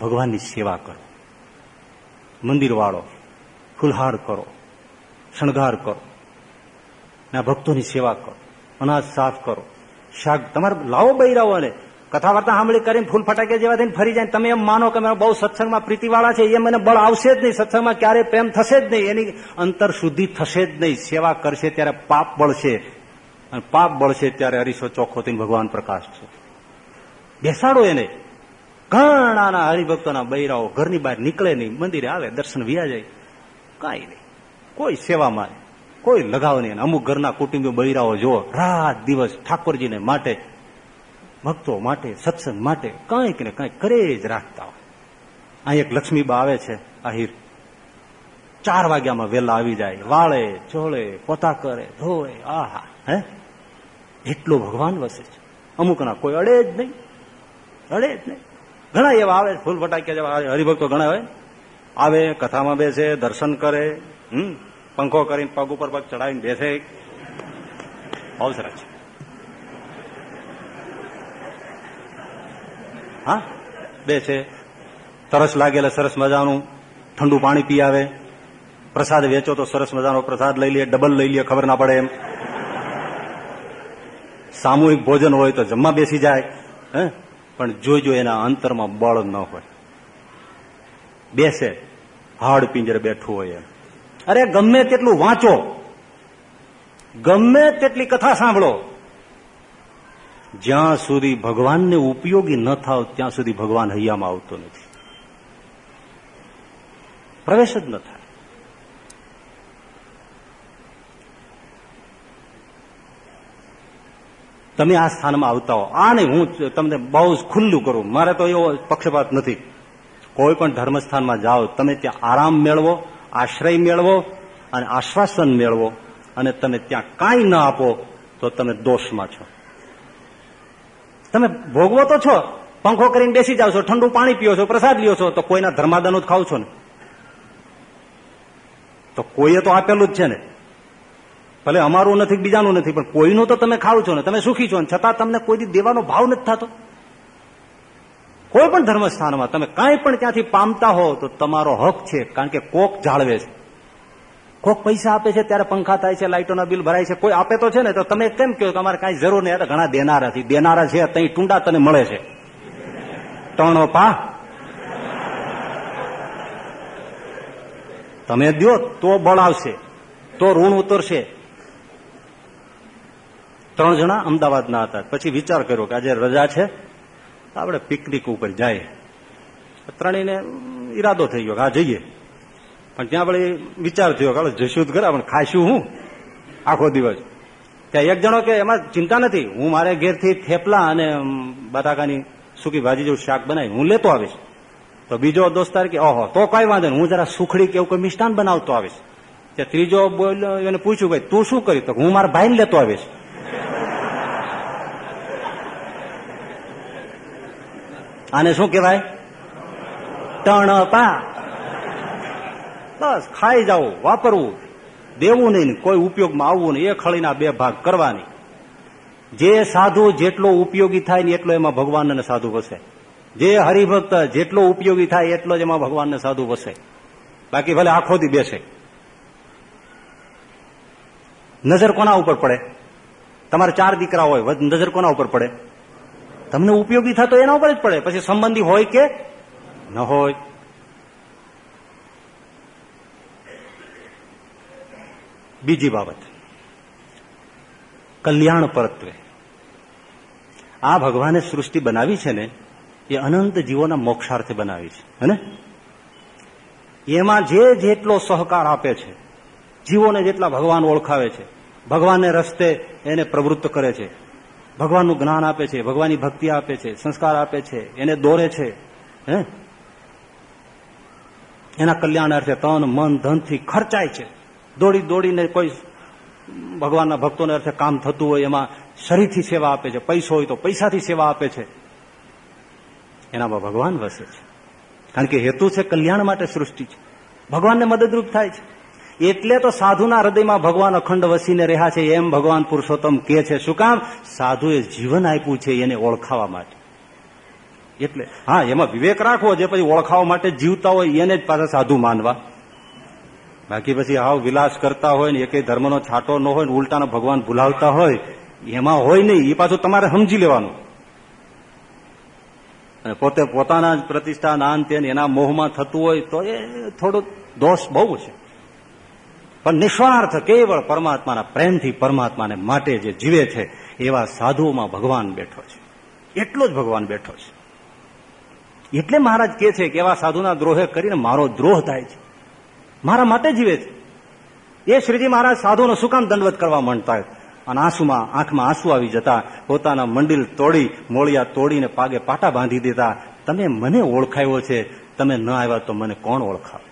ભગવાનની સેવા કરો. મંદિર વાળો ફુલહાર કરો. શણગાર કરો. ના, ભક્તોની સેવા કરો. અનાજ સાફ કરો. શાક, તમારે લાવો બૈરાઓને. કથા વાર્તા સાંભળી કરીને ફૂલ ફટાકે જેવા થઈને ફરી જાય તમે એમ માનો કે બહુ સત્સંગમાં પ્રીતિવાળા છે, એ મને બળ આવશે જ નહીં, સત્સંગમાં ક્યારે પ્રેમ થશે જ નહીં. એની અંતર શુદ્ધિ થશે જ નહીં. સેવા કરશે ત્યારે પાપ બળશે. અને પાપ બળશે ત્યારે હરીશો ચોખ્ખો થઈને ભગવાન પ્રકાશ છે. બેસાડો એને. ઘણાના હરિભક્તોના બૈરાઓ ઘરની બહાર નીકળે નહીં. મંદિરે આવે, દર્શન વ્યા જાય. કાંઈ નહીં. કોઈ સેવામાં કોઈ લગાવ નહીં. અમુક ઘરના કુટુંબીઓ બૈરાઓ જો રાત દિવસ ઠાકોરજીને માટે, ભક્તો માટે, સત્સંગ માટે કંઈક ને કંઈક કરે જ રાખતા હોય. અહીં એક લક્ષ્મીબા આવે છે, આહિર. ચાર વાગ્યામાં વહેલા આવી જાય, વાળે ચોળે પોતા કરે, ધોવે, આહા, હે? એટલો ભગવાન વસે છે. અમુકના કોઈ અડે જ નહીં. અડે જ નહીં. ઘણા એવા આવે ફૂલ ફટાક્યા જેવા, હરિભક્તો ઘણા હોય. આવે, કથામાં બેસે, દર્શન કરે હમ? પંખો કરીને પગ ઉપર પગ ચડાવીને બેસે બહુ સરસ હા? બેસે. તરસ લાગેલા સરસ મજાનું ઠંડુ પાણી પી આવે. પ્રસાદ વેચો તો સરસ મજાનો પ્રસાદ લઈ લે ડબલ લઈ લે, ખબર ના પડે એમ. સામૂહિક ભોજન હોય તો જમવા બેસી જાય, હે? પણ જોજો એના અંતરમાં બળ ન હોય. બેસે. હાડ પિંજરે બેઠું હોય એમ. અરે ગમે તેટલું વાંચો. ગમે તેટલી કથા સાંભળો. જ્યાં સુધી ભગવાનને ઉપયોગી ન થાવ, ત્યાં સુધી ભગવાન હૈયામાં આવતો નથી. પ્રવેશ જ ન થાય. તમે આ સ્થાનમાં આવતા હો. આ નહીં, હું તમને બહુ ખુલ્લું કરું. મારે તો એવો પક્ષપાત નથી. કોઈ પણ ધર્મસ્થાનમાં જાઓ, તમે ત્યાં આરામ મેળવો આશ્રય મેળવો અને આશ્વાસન મેળવો અને તમે ત્યાં કાંઈ ન આપો તો તમે દોષમાં છો. તમે ભોગવો તો છો, પંખો કરીને બેસી જાવ છો, ઠંડુ પાણી પીઓ છો, પ્રસાદ લ્યો છો, તો કોઈના ધર્માદાનો જ ખાવ છો ને. તો કોઈએ તો આપેલું જ છે ને. ભલે અમારું નથી, બીજાનું નથી, પણ કોઈનું તો તમે ખાવ છો ને. તમે સુખી છો ને. છતાં તમને કોઈ દેવાનો ભાવ નથી થતો. કોઈ પણ ધર્મસ્થાનમાં તમે કાંઈ પણ ત્યાંથી પામતા હો તો તમારો હક છે, કારણ કે કોક જાળવે છે. કોક પૈસા આપે છે ત્યારે પંખા થાય છે, લાઇટોના બિલ ભરાય છે, કોઈ આપે તો છે ને, તો તમે કેમ કહો તમારે કાંઈ જરૂર નહીં ઘણા દેનારા છે. દેનારા છે, તઈ ટુંડા તને મળે છે. ત્રણો પા. તમે દો તો બળ આવશે, તો ઋણ ઉતરશે. ત્રણ જણા અમદાવાદના હતા. પછી વિચાર કર્યો કે આજે રજા છે આપણે પિકનિક ઉપર જાય. ત્રણેયને ઈરાદો થઈ ગયો કે આ જઈએ. પણ ત્યાં આપણે વિચાર થયો કે જશું જ ખરા પણ ખાઈશું હું આખો દિવસ? ત્યાં એક જણો કે એમાં ચિંતા નથી, હું મારે ઘેરથી થેપલા અને બટાકાની સૂકી ભાજી જેવું શાક બનાવી હું લેતો આવીશ. તો બીજો દોસ્તાર કે, ઓહો, તો કઈ વાંધો નહીં, હું જરા સુખડી કે એવું કોઈ મિષ્ટાન બનાવતો આવીશ. ત્યાં ત્રીજો બોલ્યો, એને પૂછ્યું ભાઈ તું શું કરી તો હું મારા ભાઈને લેતો આવીશ. આને શું કહેવાય? ટણપા બસ, ખાઈ જવું વાપરવું. દેવું નહીં, કોઈ ઉપયોગમાં આવવું નહીં એ ખળીના બે ભાગ કરવાની. જે સાધુ જેટલો ઉપયોગી થાય ને એટલો એમાં ભગવાનને સાધુ વસે. જે હરિભક્ત જેટલો ઉપયોગી થાય એટલો જ એમાં ભગવાનને સાધુ વસે. બાકી ભલે આખો દી બેસે. નજર કોના ઉપર પડે? તમારે ચાર દીકરા હોય, નજર કોના ઉપર પડે? તમને ઉપયોગી થતો એના ઉપર જ પડે. પછી સંબંધી હોય કે ન હોય. બીજી બાબત. કલ્યાણ પરત્વે. આ ભગવાને સૃષ્ટિ બનાવી છે ને, એ અનંત જીવોના મોક્ષાર્થે બનાવી છે. હે એમાં જે જેટલો સહકાર આપે છે, જીવોને જેટલા ભગવાન ઓળખાવે છે, ભગવાનને રસ્તે એને પ્રવૃત્ત કરે છે ભગવાનનું જ્ઞાન આપે છે, ભગવાનની ભક્તિ આપે છે, સંસ્કાર આપે છે, એને દોરે છે, હે? એના કલ્યાણ અર્થે તન, મન, ધનથી ખર્ચાય છે. દોડી દોડીને કોઈ ભગવાનના ભક્તોને અર્થે કામ થતું હોય, એમાં શરીરથી સેવા આપે છે, પૈસો હોય તો પૈસાથી સેવા આપે છે. એનામાં ભગવાન વસે છે. કારણ કે હેતુ છે કલ્યાણ માટે સૃષ્ટિ છે. ભગવાનને મદદરૂપ થાય છે. એટલે તો સાધુના હૃદયમાં ભગવાન અખંડ વસીને રહ્યા છે, એમ ભગવાન પુરુષોત્તમ કે છે, શું કામ? સાધુએ જીવન આપ્યું છે એને ઓળખાવા માટે. એટલે, હા, એમાં વિવેક રાખવો જે પછી ઓળખાવા માટે જીવતા હોય એને જ પાછા સાધુ માનવા. બાકી પછી હાવ વિલાસ કરતા હોય ને એક ધર્મનો છાંટો ન હોય ને, ઉલટાનો ભગવાન ભૂલાવતા હોય, એમાં હોય નહીં, એ પાછું તમારે સમજી લેવાનું. પોતે પોતાના જ પ્રતિષ્ઠા, નાન તેન એના મોહમાં થતું હોય તો એ થોડું દોષ બહુ છે. પણ નિસ્વાર્થ કેવળ પરમાત્માના પ્રેમથી પરમાત્માને માટે જે જીવે છે, એવા સાધુઓમાં ભગવાન બેઠો છે. એટલો જ ભગવાન બેઠો છે. એટલે મહારાજ કે છે કે એવા સાધુના દ્રોહે કરીને મારો દ્રોહ થાય છે. મારા માટે જીવે છે. એ શ્રીજી મહારાજ સાધુનો શું કામ દંડવત કરવા માંડતા અને આંસુમાં, આંખમાં આંસુ આવી જતા, પોતાના મંડિલ તોડી, મોળિયા તોડીને પાગે પાટા બાંધી દેતા, તમે મને ઓળખાયો છે, તમે ન આવ્યા તો મને કોણ ઓળખાવે?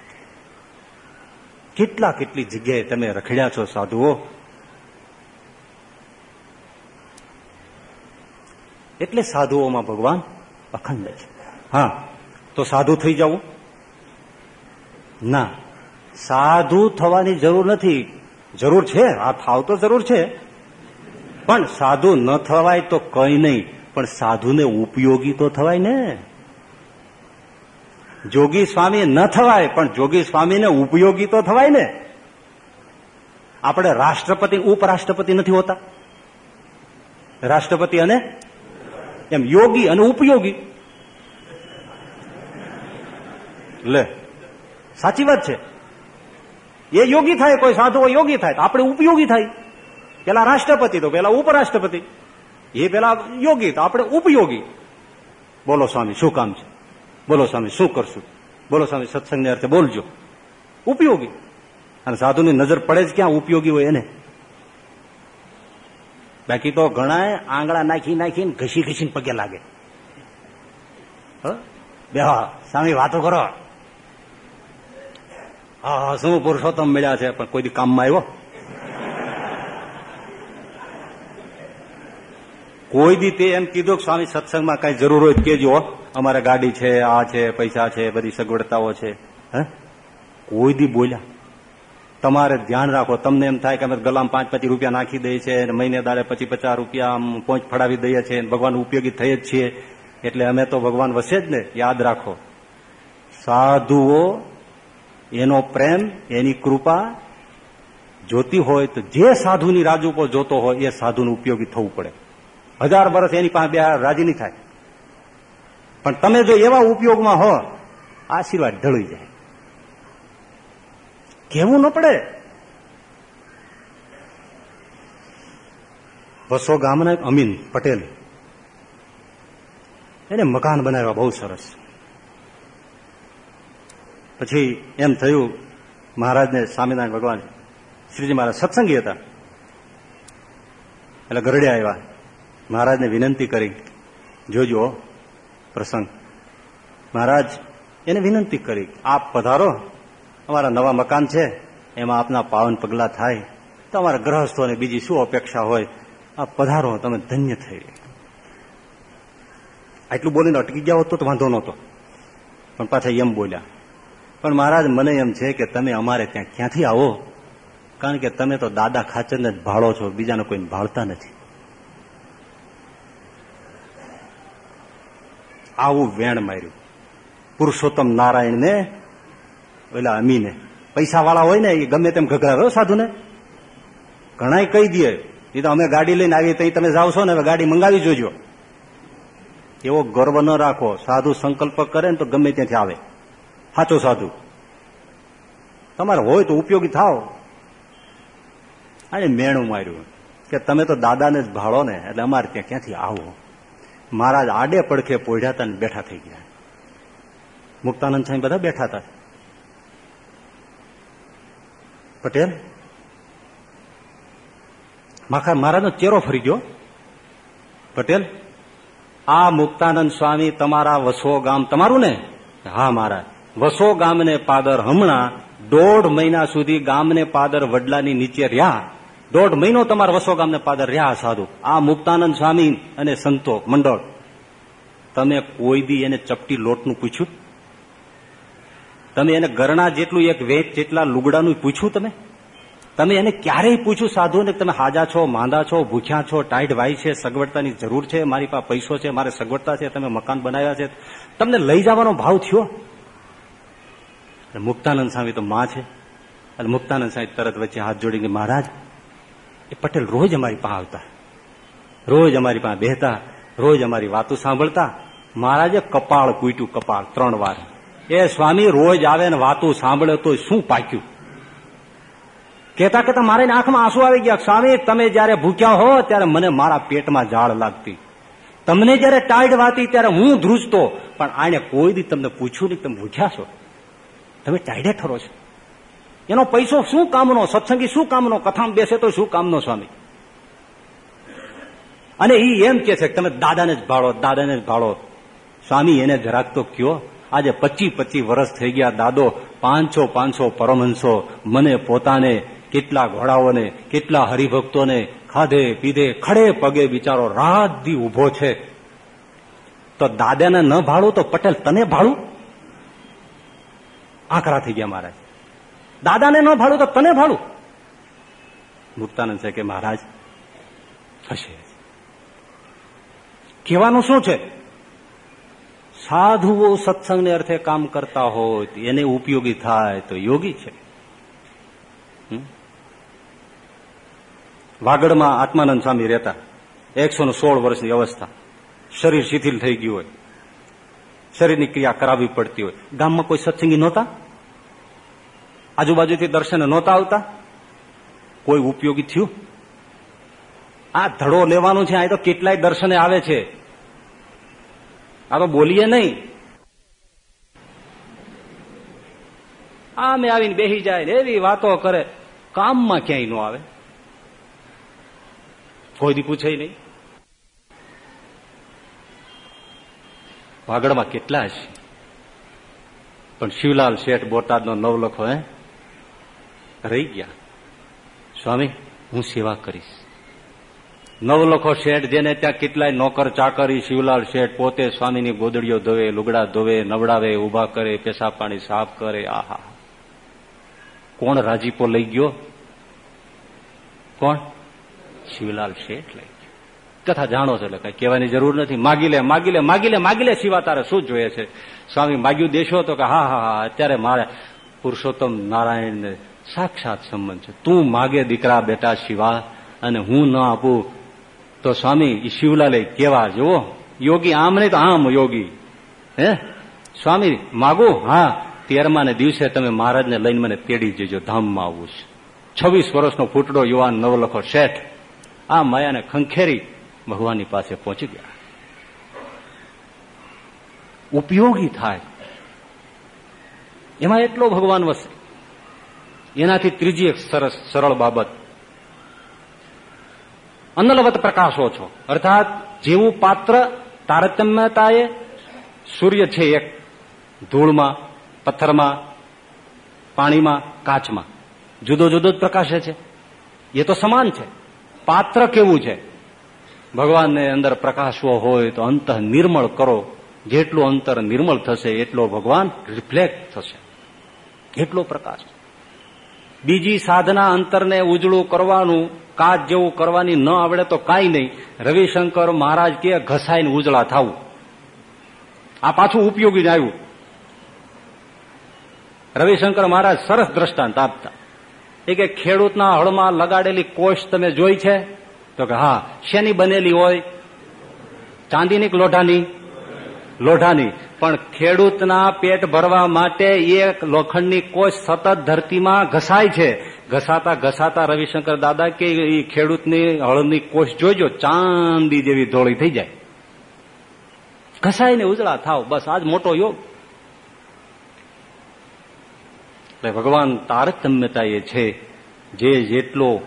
કેટલા કેટલી જગ્યાએ તમે રખડ્યા છો, સાધુઓ? એટલે સાધુઓમાં ભગવાન અખંડ છે. હા, તો સાધુ થઈ જવું ના, સાધુ થવાની જરૂર નથી. જરૂર છે, આ થાવ તો જરૂર છે. પણ સાધુ ન થવાય તો કઈ નહીં. પણ સાધુને ઉપયોગી તો થવાય ને. જોગી સ્વામી ન થવાય, પણ જોગી સ્વામીને ઉપયોગી તો થવાય ને. આપણે રાષ્ટ્રપતિ, ઉપરાષ્ટ્રપતિ નથી હોતા. રાષ્ટ્રપતિ અને એમ યોગી અને ઉપયોગી. લે, સાચી વાત છે. એ યોગી થાય, કોઈ સાધુ યોગી થાય, તો આપણે ઉપયોગી થાય. પેલા રાષ્ટ્રપતિ તો પેલા ઉપરાષ્ટ્રપતિ. એ પેલા યોગી, તો આપણે ઉપયોગી. બોલો સ્વામી, શું કામ છે? બોલો સ્વામી, શું કરશું? બોલો સ્વામી, સત્સંગને અર્થે બોલજો. ઉપયોગી. અને સાધુની નજર પડે જ ક્યાં ઉપયોગી હોય એને? બાકી તો ઘણા આંગળા નાખી નાખીને ઘસી ઘસીને પગે લાગે. બે સ્વામી, વાતો કરો. હા શું પુરુષોત્તમ મળ્યા છે? પણ કોઈ કામમાં આવ્યો? કોઈ દી તે એમ કીધું કે, સ્વામી, સત્સંગમાં કઈ જરૂર હોય કેજો અમારે ગાડી છે, આ છે, પૈસા છે, બધી સગવડતાઓ છે. હે? કોઈ દી બોલ્યા. તમારે ધ્યાન રાખો. તમને એમ થાય કે અમે ગલામ પાંચ પચીસ રૂપિયા નાખી દઈએ છીએ મહિને દાડે પચીસ પચાસ રૂપિયા આમ પોંચ ફડાવી દઈએ છીએ ભગવાન ઉપયોગી થઈ જ છીએ. એટલે અમે તો ભગવાન વસે જ ને. યાદ રાખો. સાધુઓ, એનો પ્રેમ, એની કૃપા જોતી હોય તો જે સાધુની રાજુપો જોતો હોય એ સાધુનું ઉપયોગી થવું પડે. હજાર વર્ષ એની પાસે બે રાજી નહીં થાય. પણ તમે જો એવા ઉપયોગમાં હો, આશીર્વાદ ઢળી જાય. કેવું ન પડે. વસો ગામના અમીન પટેલ એને મકાન બનાવ્યા બહુ સરસ. પછી એમ થયું, મહારાજને સ્વામિનારાયણ ભગવાન શ્રીજી મહારાજ સત્સંગી હતા. એટલે ગરડિયા આવ્યા. મહારાજને વિનંતી કરી, જોજો, પ્રસંગ. મહારાજ એને વિનંતી કરી, આપ પધારો. અમારા નવા મકાન છે, એમાં આપના પાવન પગલા થાય. તો અમારા ગ્રહસ્થોને બીજી શું અપેક્ષા હોય? આપ પધારો, તમે ધન્ય થઈ. આટલું બોલીને અટકી ગયા હોત તો વાંધો નહોતો. પણ પાછા એમ બોલ્યા, પણ મહારાજ, મને એમ છે કે તમે અમારે ત્યાં ક્યાંથી આવો? કારણ કે તમે તો દાદા ખાચરને જ ભાળો છો, બીજાને કોઈને ભાળતા નથી. આવું વેણ માર્યું. પુરુષોત્તમ નારાયણને, ઓલા અમીને. પૈસા વાળા હોય ને, એ ગમે તેમ ઘઘરાવે સાધુને. ઘણા કહી દે, એ તો અમે ગાડી લઈને આવીએ તો તમે જાવ છો ને, હવે ગાડી મંગાવી જોજો. એવો ગર્વ ન રાખો. સાધુ સંકલ્પ કરે ને તો ગમે ત્યાંથી આવે. સાચો સાધુ. તમારે હોય તો ઉપયોગી થાવ. અને મેણું માર્યું. કે તમે તો દાદાને જ ભાળો ને, એટલે અમારે ત્યાં ક્યાંથી આવો? મહારાજ આડે પડખે પોઢ્યા હતા ને બેઠા થઈ ગયા. મુક્તાનંદ સાંઈ બધા બેઠા હતા પટેલ? માખા, મહારાજનો ચેરો ફરી ગયો. પટેલ? આ મુક્તાનંદ સ્વામી તમારા વસો ગામ તમારું ને? હા, મહારાજ. વસો ગામને પાદર હમણાં દોઢ મહિના સુધી ગામને પાદર વડલાની નીચે રહ્યા. દોઢ મહિનો તમારા વસો ગામને પાદર રહ્યા સાધુ. આ મુક્તાનંદ સ્વામી અને સંતો મંડળ. તમે કોઈ દી એને ચપટી લોટનું પૂછ્યું? તમે એને ગરણા જેટલું એક વેચ જેટલા લુગડાનું પૂછ્યું તમે? તમે એને ક્યારેય પૂછ્યું? સાધુ ને તમે હાજા છો, માંદા છો, ભૂખ્યા છો, ટાઈટ વાય છે, સગવડતાની જરૂર છે, મારી પાસે પૈસો છે, મારે સગવડતા છે, તમે મકાન બનાવ્યા છે. તમને લઈ જવાનો ભાવ થયો? મુક્તાનંદ સ્વામી તો માં છે. અને મુક્તાનંદ સાહેબ તરત વચ્ચે હાથ જોડીને મહારાજ એ પટેલ રોજ અમારી પાસે આવતા. રોજ અમારી પાસે બેહતા, રોજ અમારી વાતો સાંભળતા. મહારાજે કપાળ કૂટ્યું, કપાળ ત્રણ વાર. એ સ્વામી રોજ આવે ને વાતો સાંભળે તો શું પાક્યું? કેતા કેતા મારે આંખમાં આંસુ આવી ગયા, સ્વામી, તમે જયારે ભૂખ્યા હો, ત્યારે મને મારા પેટમાં ઝાડ લાગતી. તમને જયારે ટાઈડ વાતી, ત્યારે હું ધ્રુજતો. પણ આને કોઈ દી તમને પૂછ્યું નહીં તમે ભૂખ્યા છો? તમે ટાઈડે ઠરો છો. એનો પૈસો શું કામનો, સત્સંગી શું કામનો, કથામાં બેસે તો શું કામનો, સ્વામી? અને એ એમ કે છે, તમે દાદાને જ ભાળો, દાદાને જ ભાળો. સ્વામી એને જરાક તો કયો, આજે પચી પચી વર્ષ થઈ ગયા, દાદો, પાંચસો પાંચસો પરમહંસો, મને પોતાને કેટલા ઘોડાઓને, કેટલા હરિભક્તોને ખાધે, પીધે, ખડે પગે બિચારો રાત દી ઊભો છે. તો દાદાને ન ભાળું તો પટેલ તને ભાળું? આકરા થઈ ગયા મહારાજ. દાદાને ન ભાડું તો તને ભાડું. મુક્તાનંદ છે કે મહારાજ હશે. કહેવાનું શું છે? સાધુઓ સત્સંગને અર્થે કામ કરતા હોય એને ઉપયોગી થાય તો યોગી છે. વાગડમાં આત્માનંદ સ્વામી રહેતા. એકસો ને સોળ વર્ષની અવસ્થા. શરીર શિથિલ થઈ ગયું હોય. શરીરની ક્રિયા કરાવવી પડતી હોય. ગામમાં કોઈ સત્સંગી નહોતા? આજુબાજુથી દર્શન નહોતા આવતા. કોઈ ઉપયોગી થયું? આ ધડો લેવાનું છે આ તો કેટલાય દર્શને આવે છે. આ તો બોલીએ નહીં. આમે આવીને બેસી જાય એવી વાતો કરે. કામમાં ક્યાંય ન આવે. કોઈ દી પૂછે નહીં. વાગડમાં કેટલા છે પણ શિવલાલ શેઠ બોટાદનો નવલખો, હે? રહી ગયા. સ્વામી, હું સેવા કરીશ. નવલખો શેઠ જેને ત્યાં કેટલાય નોકર, ચાકરી, શિવલાલ શેઠ પોતે સ્વામીની ગોદડીઓ ધોવે, લુગડા ધોવે, નવડાવે ઊભા કરે, પેશાબ પાણી સાફ કરે. આહા. કોણ રાજીપો લઈ ગયો? કોણ? શિવલાલ શેઠ લઈ કથા જાણો છો એટલે કઈ કહેવાની જરૂર નથી. માગી લે માગી લે માગી લે માગી લે શિવા તારે, શું જોઈએ છે? સ્વામી માગ્યું દેશો તો કે હા હા હા, અત્યારે મારે પુરુષોત્તમ નારાયણ સાક્ષાત સંબંધ છે. તું માગે દીકરા બેટા શિવા અને હું ન આપું, તો સ્વામી એ શિવલાલે કેવા જુઓ? યોગી આમ નહીં તો આમ યોગી. હે? સ્વામી, માગો? હા. તેરમા ને દિવસે તમે મહારાજને લઈને મને તેડી જજો, ધામમાં આવવું છે. છવ્વીસ વર્ષનો ફૂટડો યુવાન નવલખો શેઠ, આ માયાને ખંખેરી ભગવાનની પાસે પહોંચી ગયા. ઉપયોગી થાય. એમાં એટલો ભગવાન વસે. એનાથી ત્રીજી એક સરસ, સરળ બાબત. અનલવત પ્રકાશો છો. અર્થાત, જેવું પાત્ર તારતમ્યતાએ સૂર્ય છે એક, ધૂળમાં, પથ્થરમાં, પાણીમાં, કાચમાં. જુદો જુદો જ પ્રકાશે છે. એ તો સમાન છે. પાત્ર કેવું છે? ભગવાનને અંદર પ્રકાશવો હોય તો અંત નિર્મળ કરો. જેટલું અંતર નિર્મળ થશે, એટલો ભગવાન રિફ્લેક્ટ થશે. એટલો પ્રકાશ બીજી સાધના અંતરને ઉજળું કરવાનું, કાચ જેવું કરવાની ન આવડે તો કાંઈ નહીં. રવિશંકર મહારાજ કે ઘસાઈને ઉજળા થવું. આ પાછું ઉપયોગી આવ્યું. રવિશંકર મહારાજ સરસ દ્રષ્ટાંત આપતા. એ કે ખેડૂતના હળમાં લગાડેલી કોષ તમે જોઈ છે? તો કે હા, શેની બનેલી હોય? ચાંદીની લોઢાની? લોઢાની. પણ ખેડૂતના પેટ ભરવા માટે એ લોખંડની કોષ સતત ધરતીમાં ઘસાય છે. ઘસાતા ઘસાતા રવિશંકર દાદા કે એ ખેડૂતની હળની કોષ જોઈજો ચાંદી જેવી ધોળી થઈ જાય. ઘસાઈને ઉજળા થાવ, બસ આજ મોટો યોગ. એટલે ભગવાન તારતમ્યતા એ છે, જે જેટલો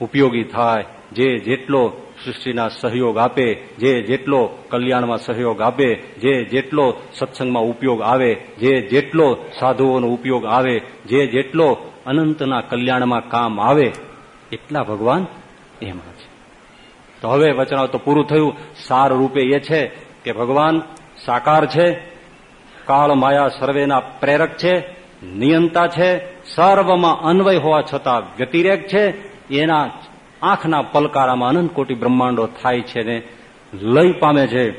ઉપયોગી થાય, જે જેટલો સૃષ્ટિના સહયોગ આપે, જે જેટલો કલ્યાણમાં સહયોગ આપે, જે જેટલો સત્સંગમાં ઉપયોગ આવે, જે જેટલો સાધુઓનો ઉપયોગ આવે, જે જેટલો અનંતના કલ્યાણમાં કામ આવે, એટલા ભગવાન એમાં છે. તો હવે વચનાવ તો પૂરું થયું. સાર રૂપે એ છે કે ભગવાન સાકાર છે, કાળ માયા સર્વેના પ્રેરક છે, નિયંતા છે, સર્વમાં અન્વય હોવા છતાં વ્યતિરેક છે, એના આંખના પલકારામાં અનંત કોટી બ્રહ્માંડો થાય છે ને લય પામે છે.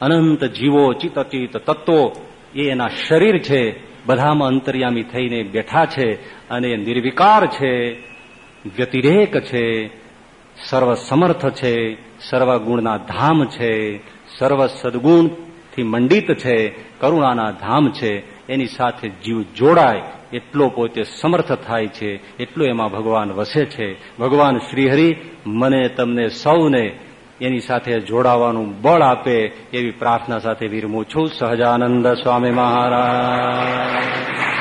અનંત જીવો ચિતચિત તત્વો, એ એના શરીર છે. બધામાં અંતર્યામી થઈને બેઠા છે અને નિર્વિકાર છે, વ્યતિરેક છે સર્વ સમર્થ છે, સર્વગુણના ધામ છે સર્વ સદગુણથી મંડિત છે, કરુણાના ધામ છે. એની સાથે જીવ જોડાય એટલો પોતે સમર્થ થાય છે, એટલો એમાં ભગવાન વસે છે. ભગવાન શ્રીહરિ, મને તમને સૌને એની સાથે જોડાવાનું બળ આપે એવી પ્રાર્થના સાથે વિરમું છું. સહજાનંદ સ્વામી મહારાજ.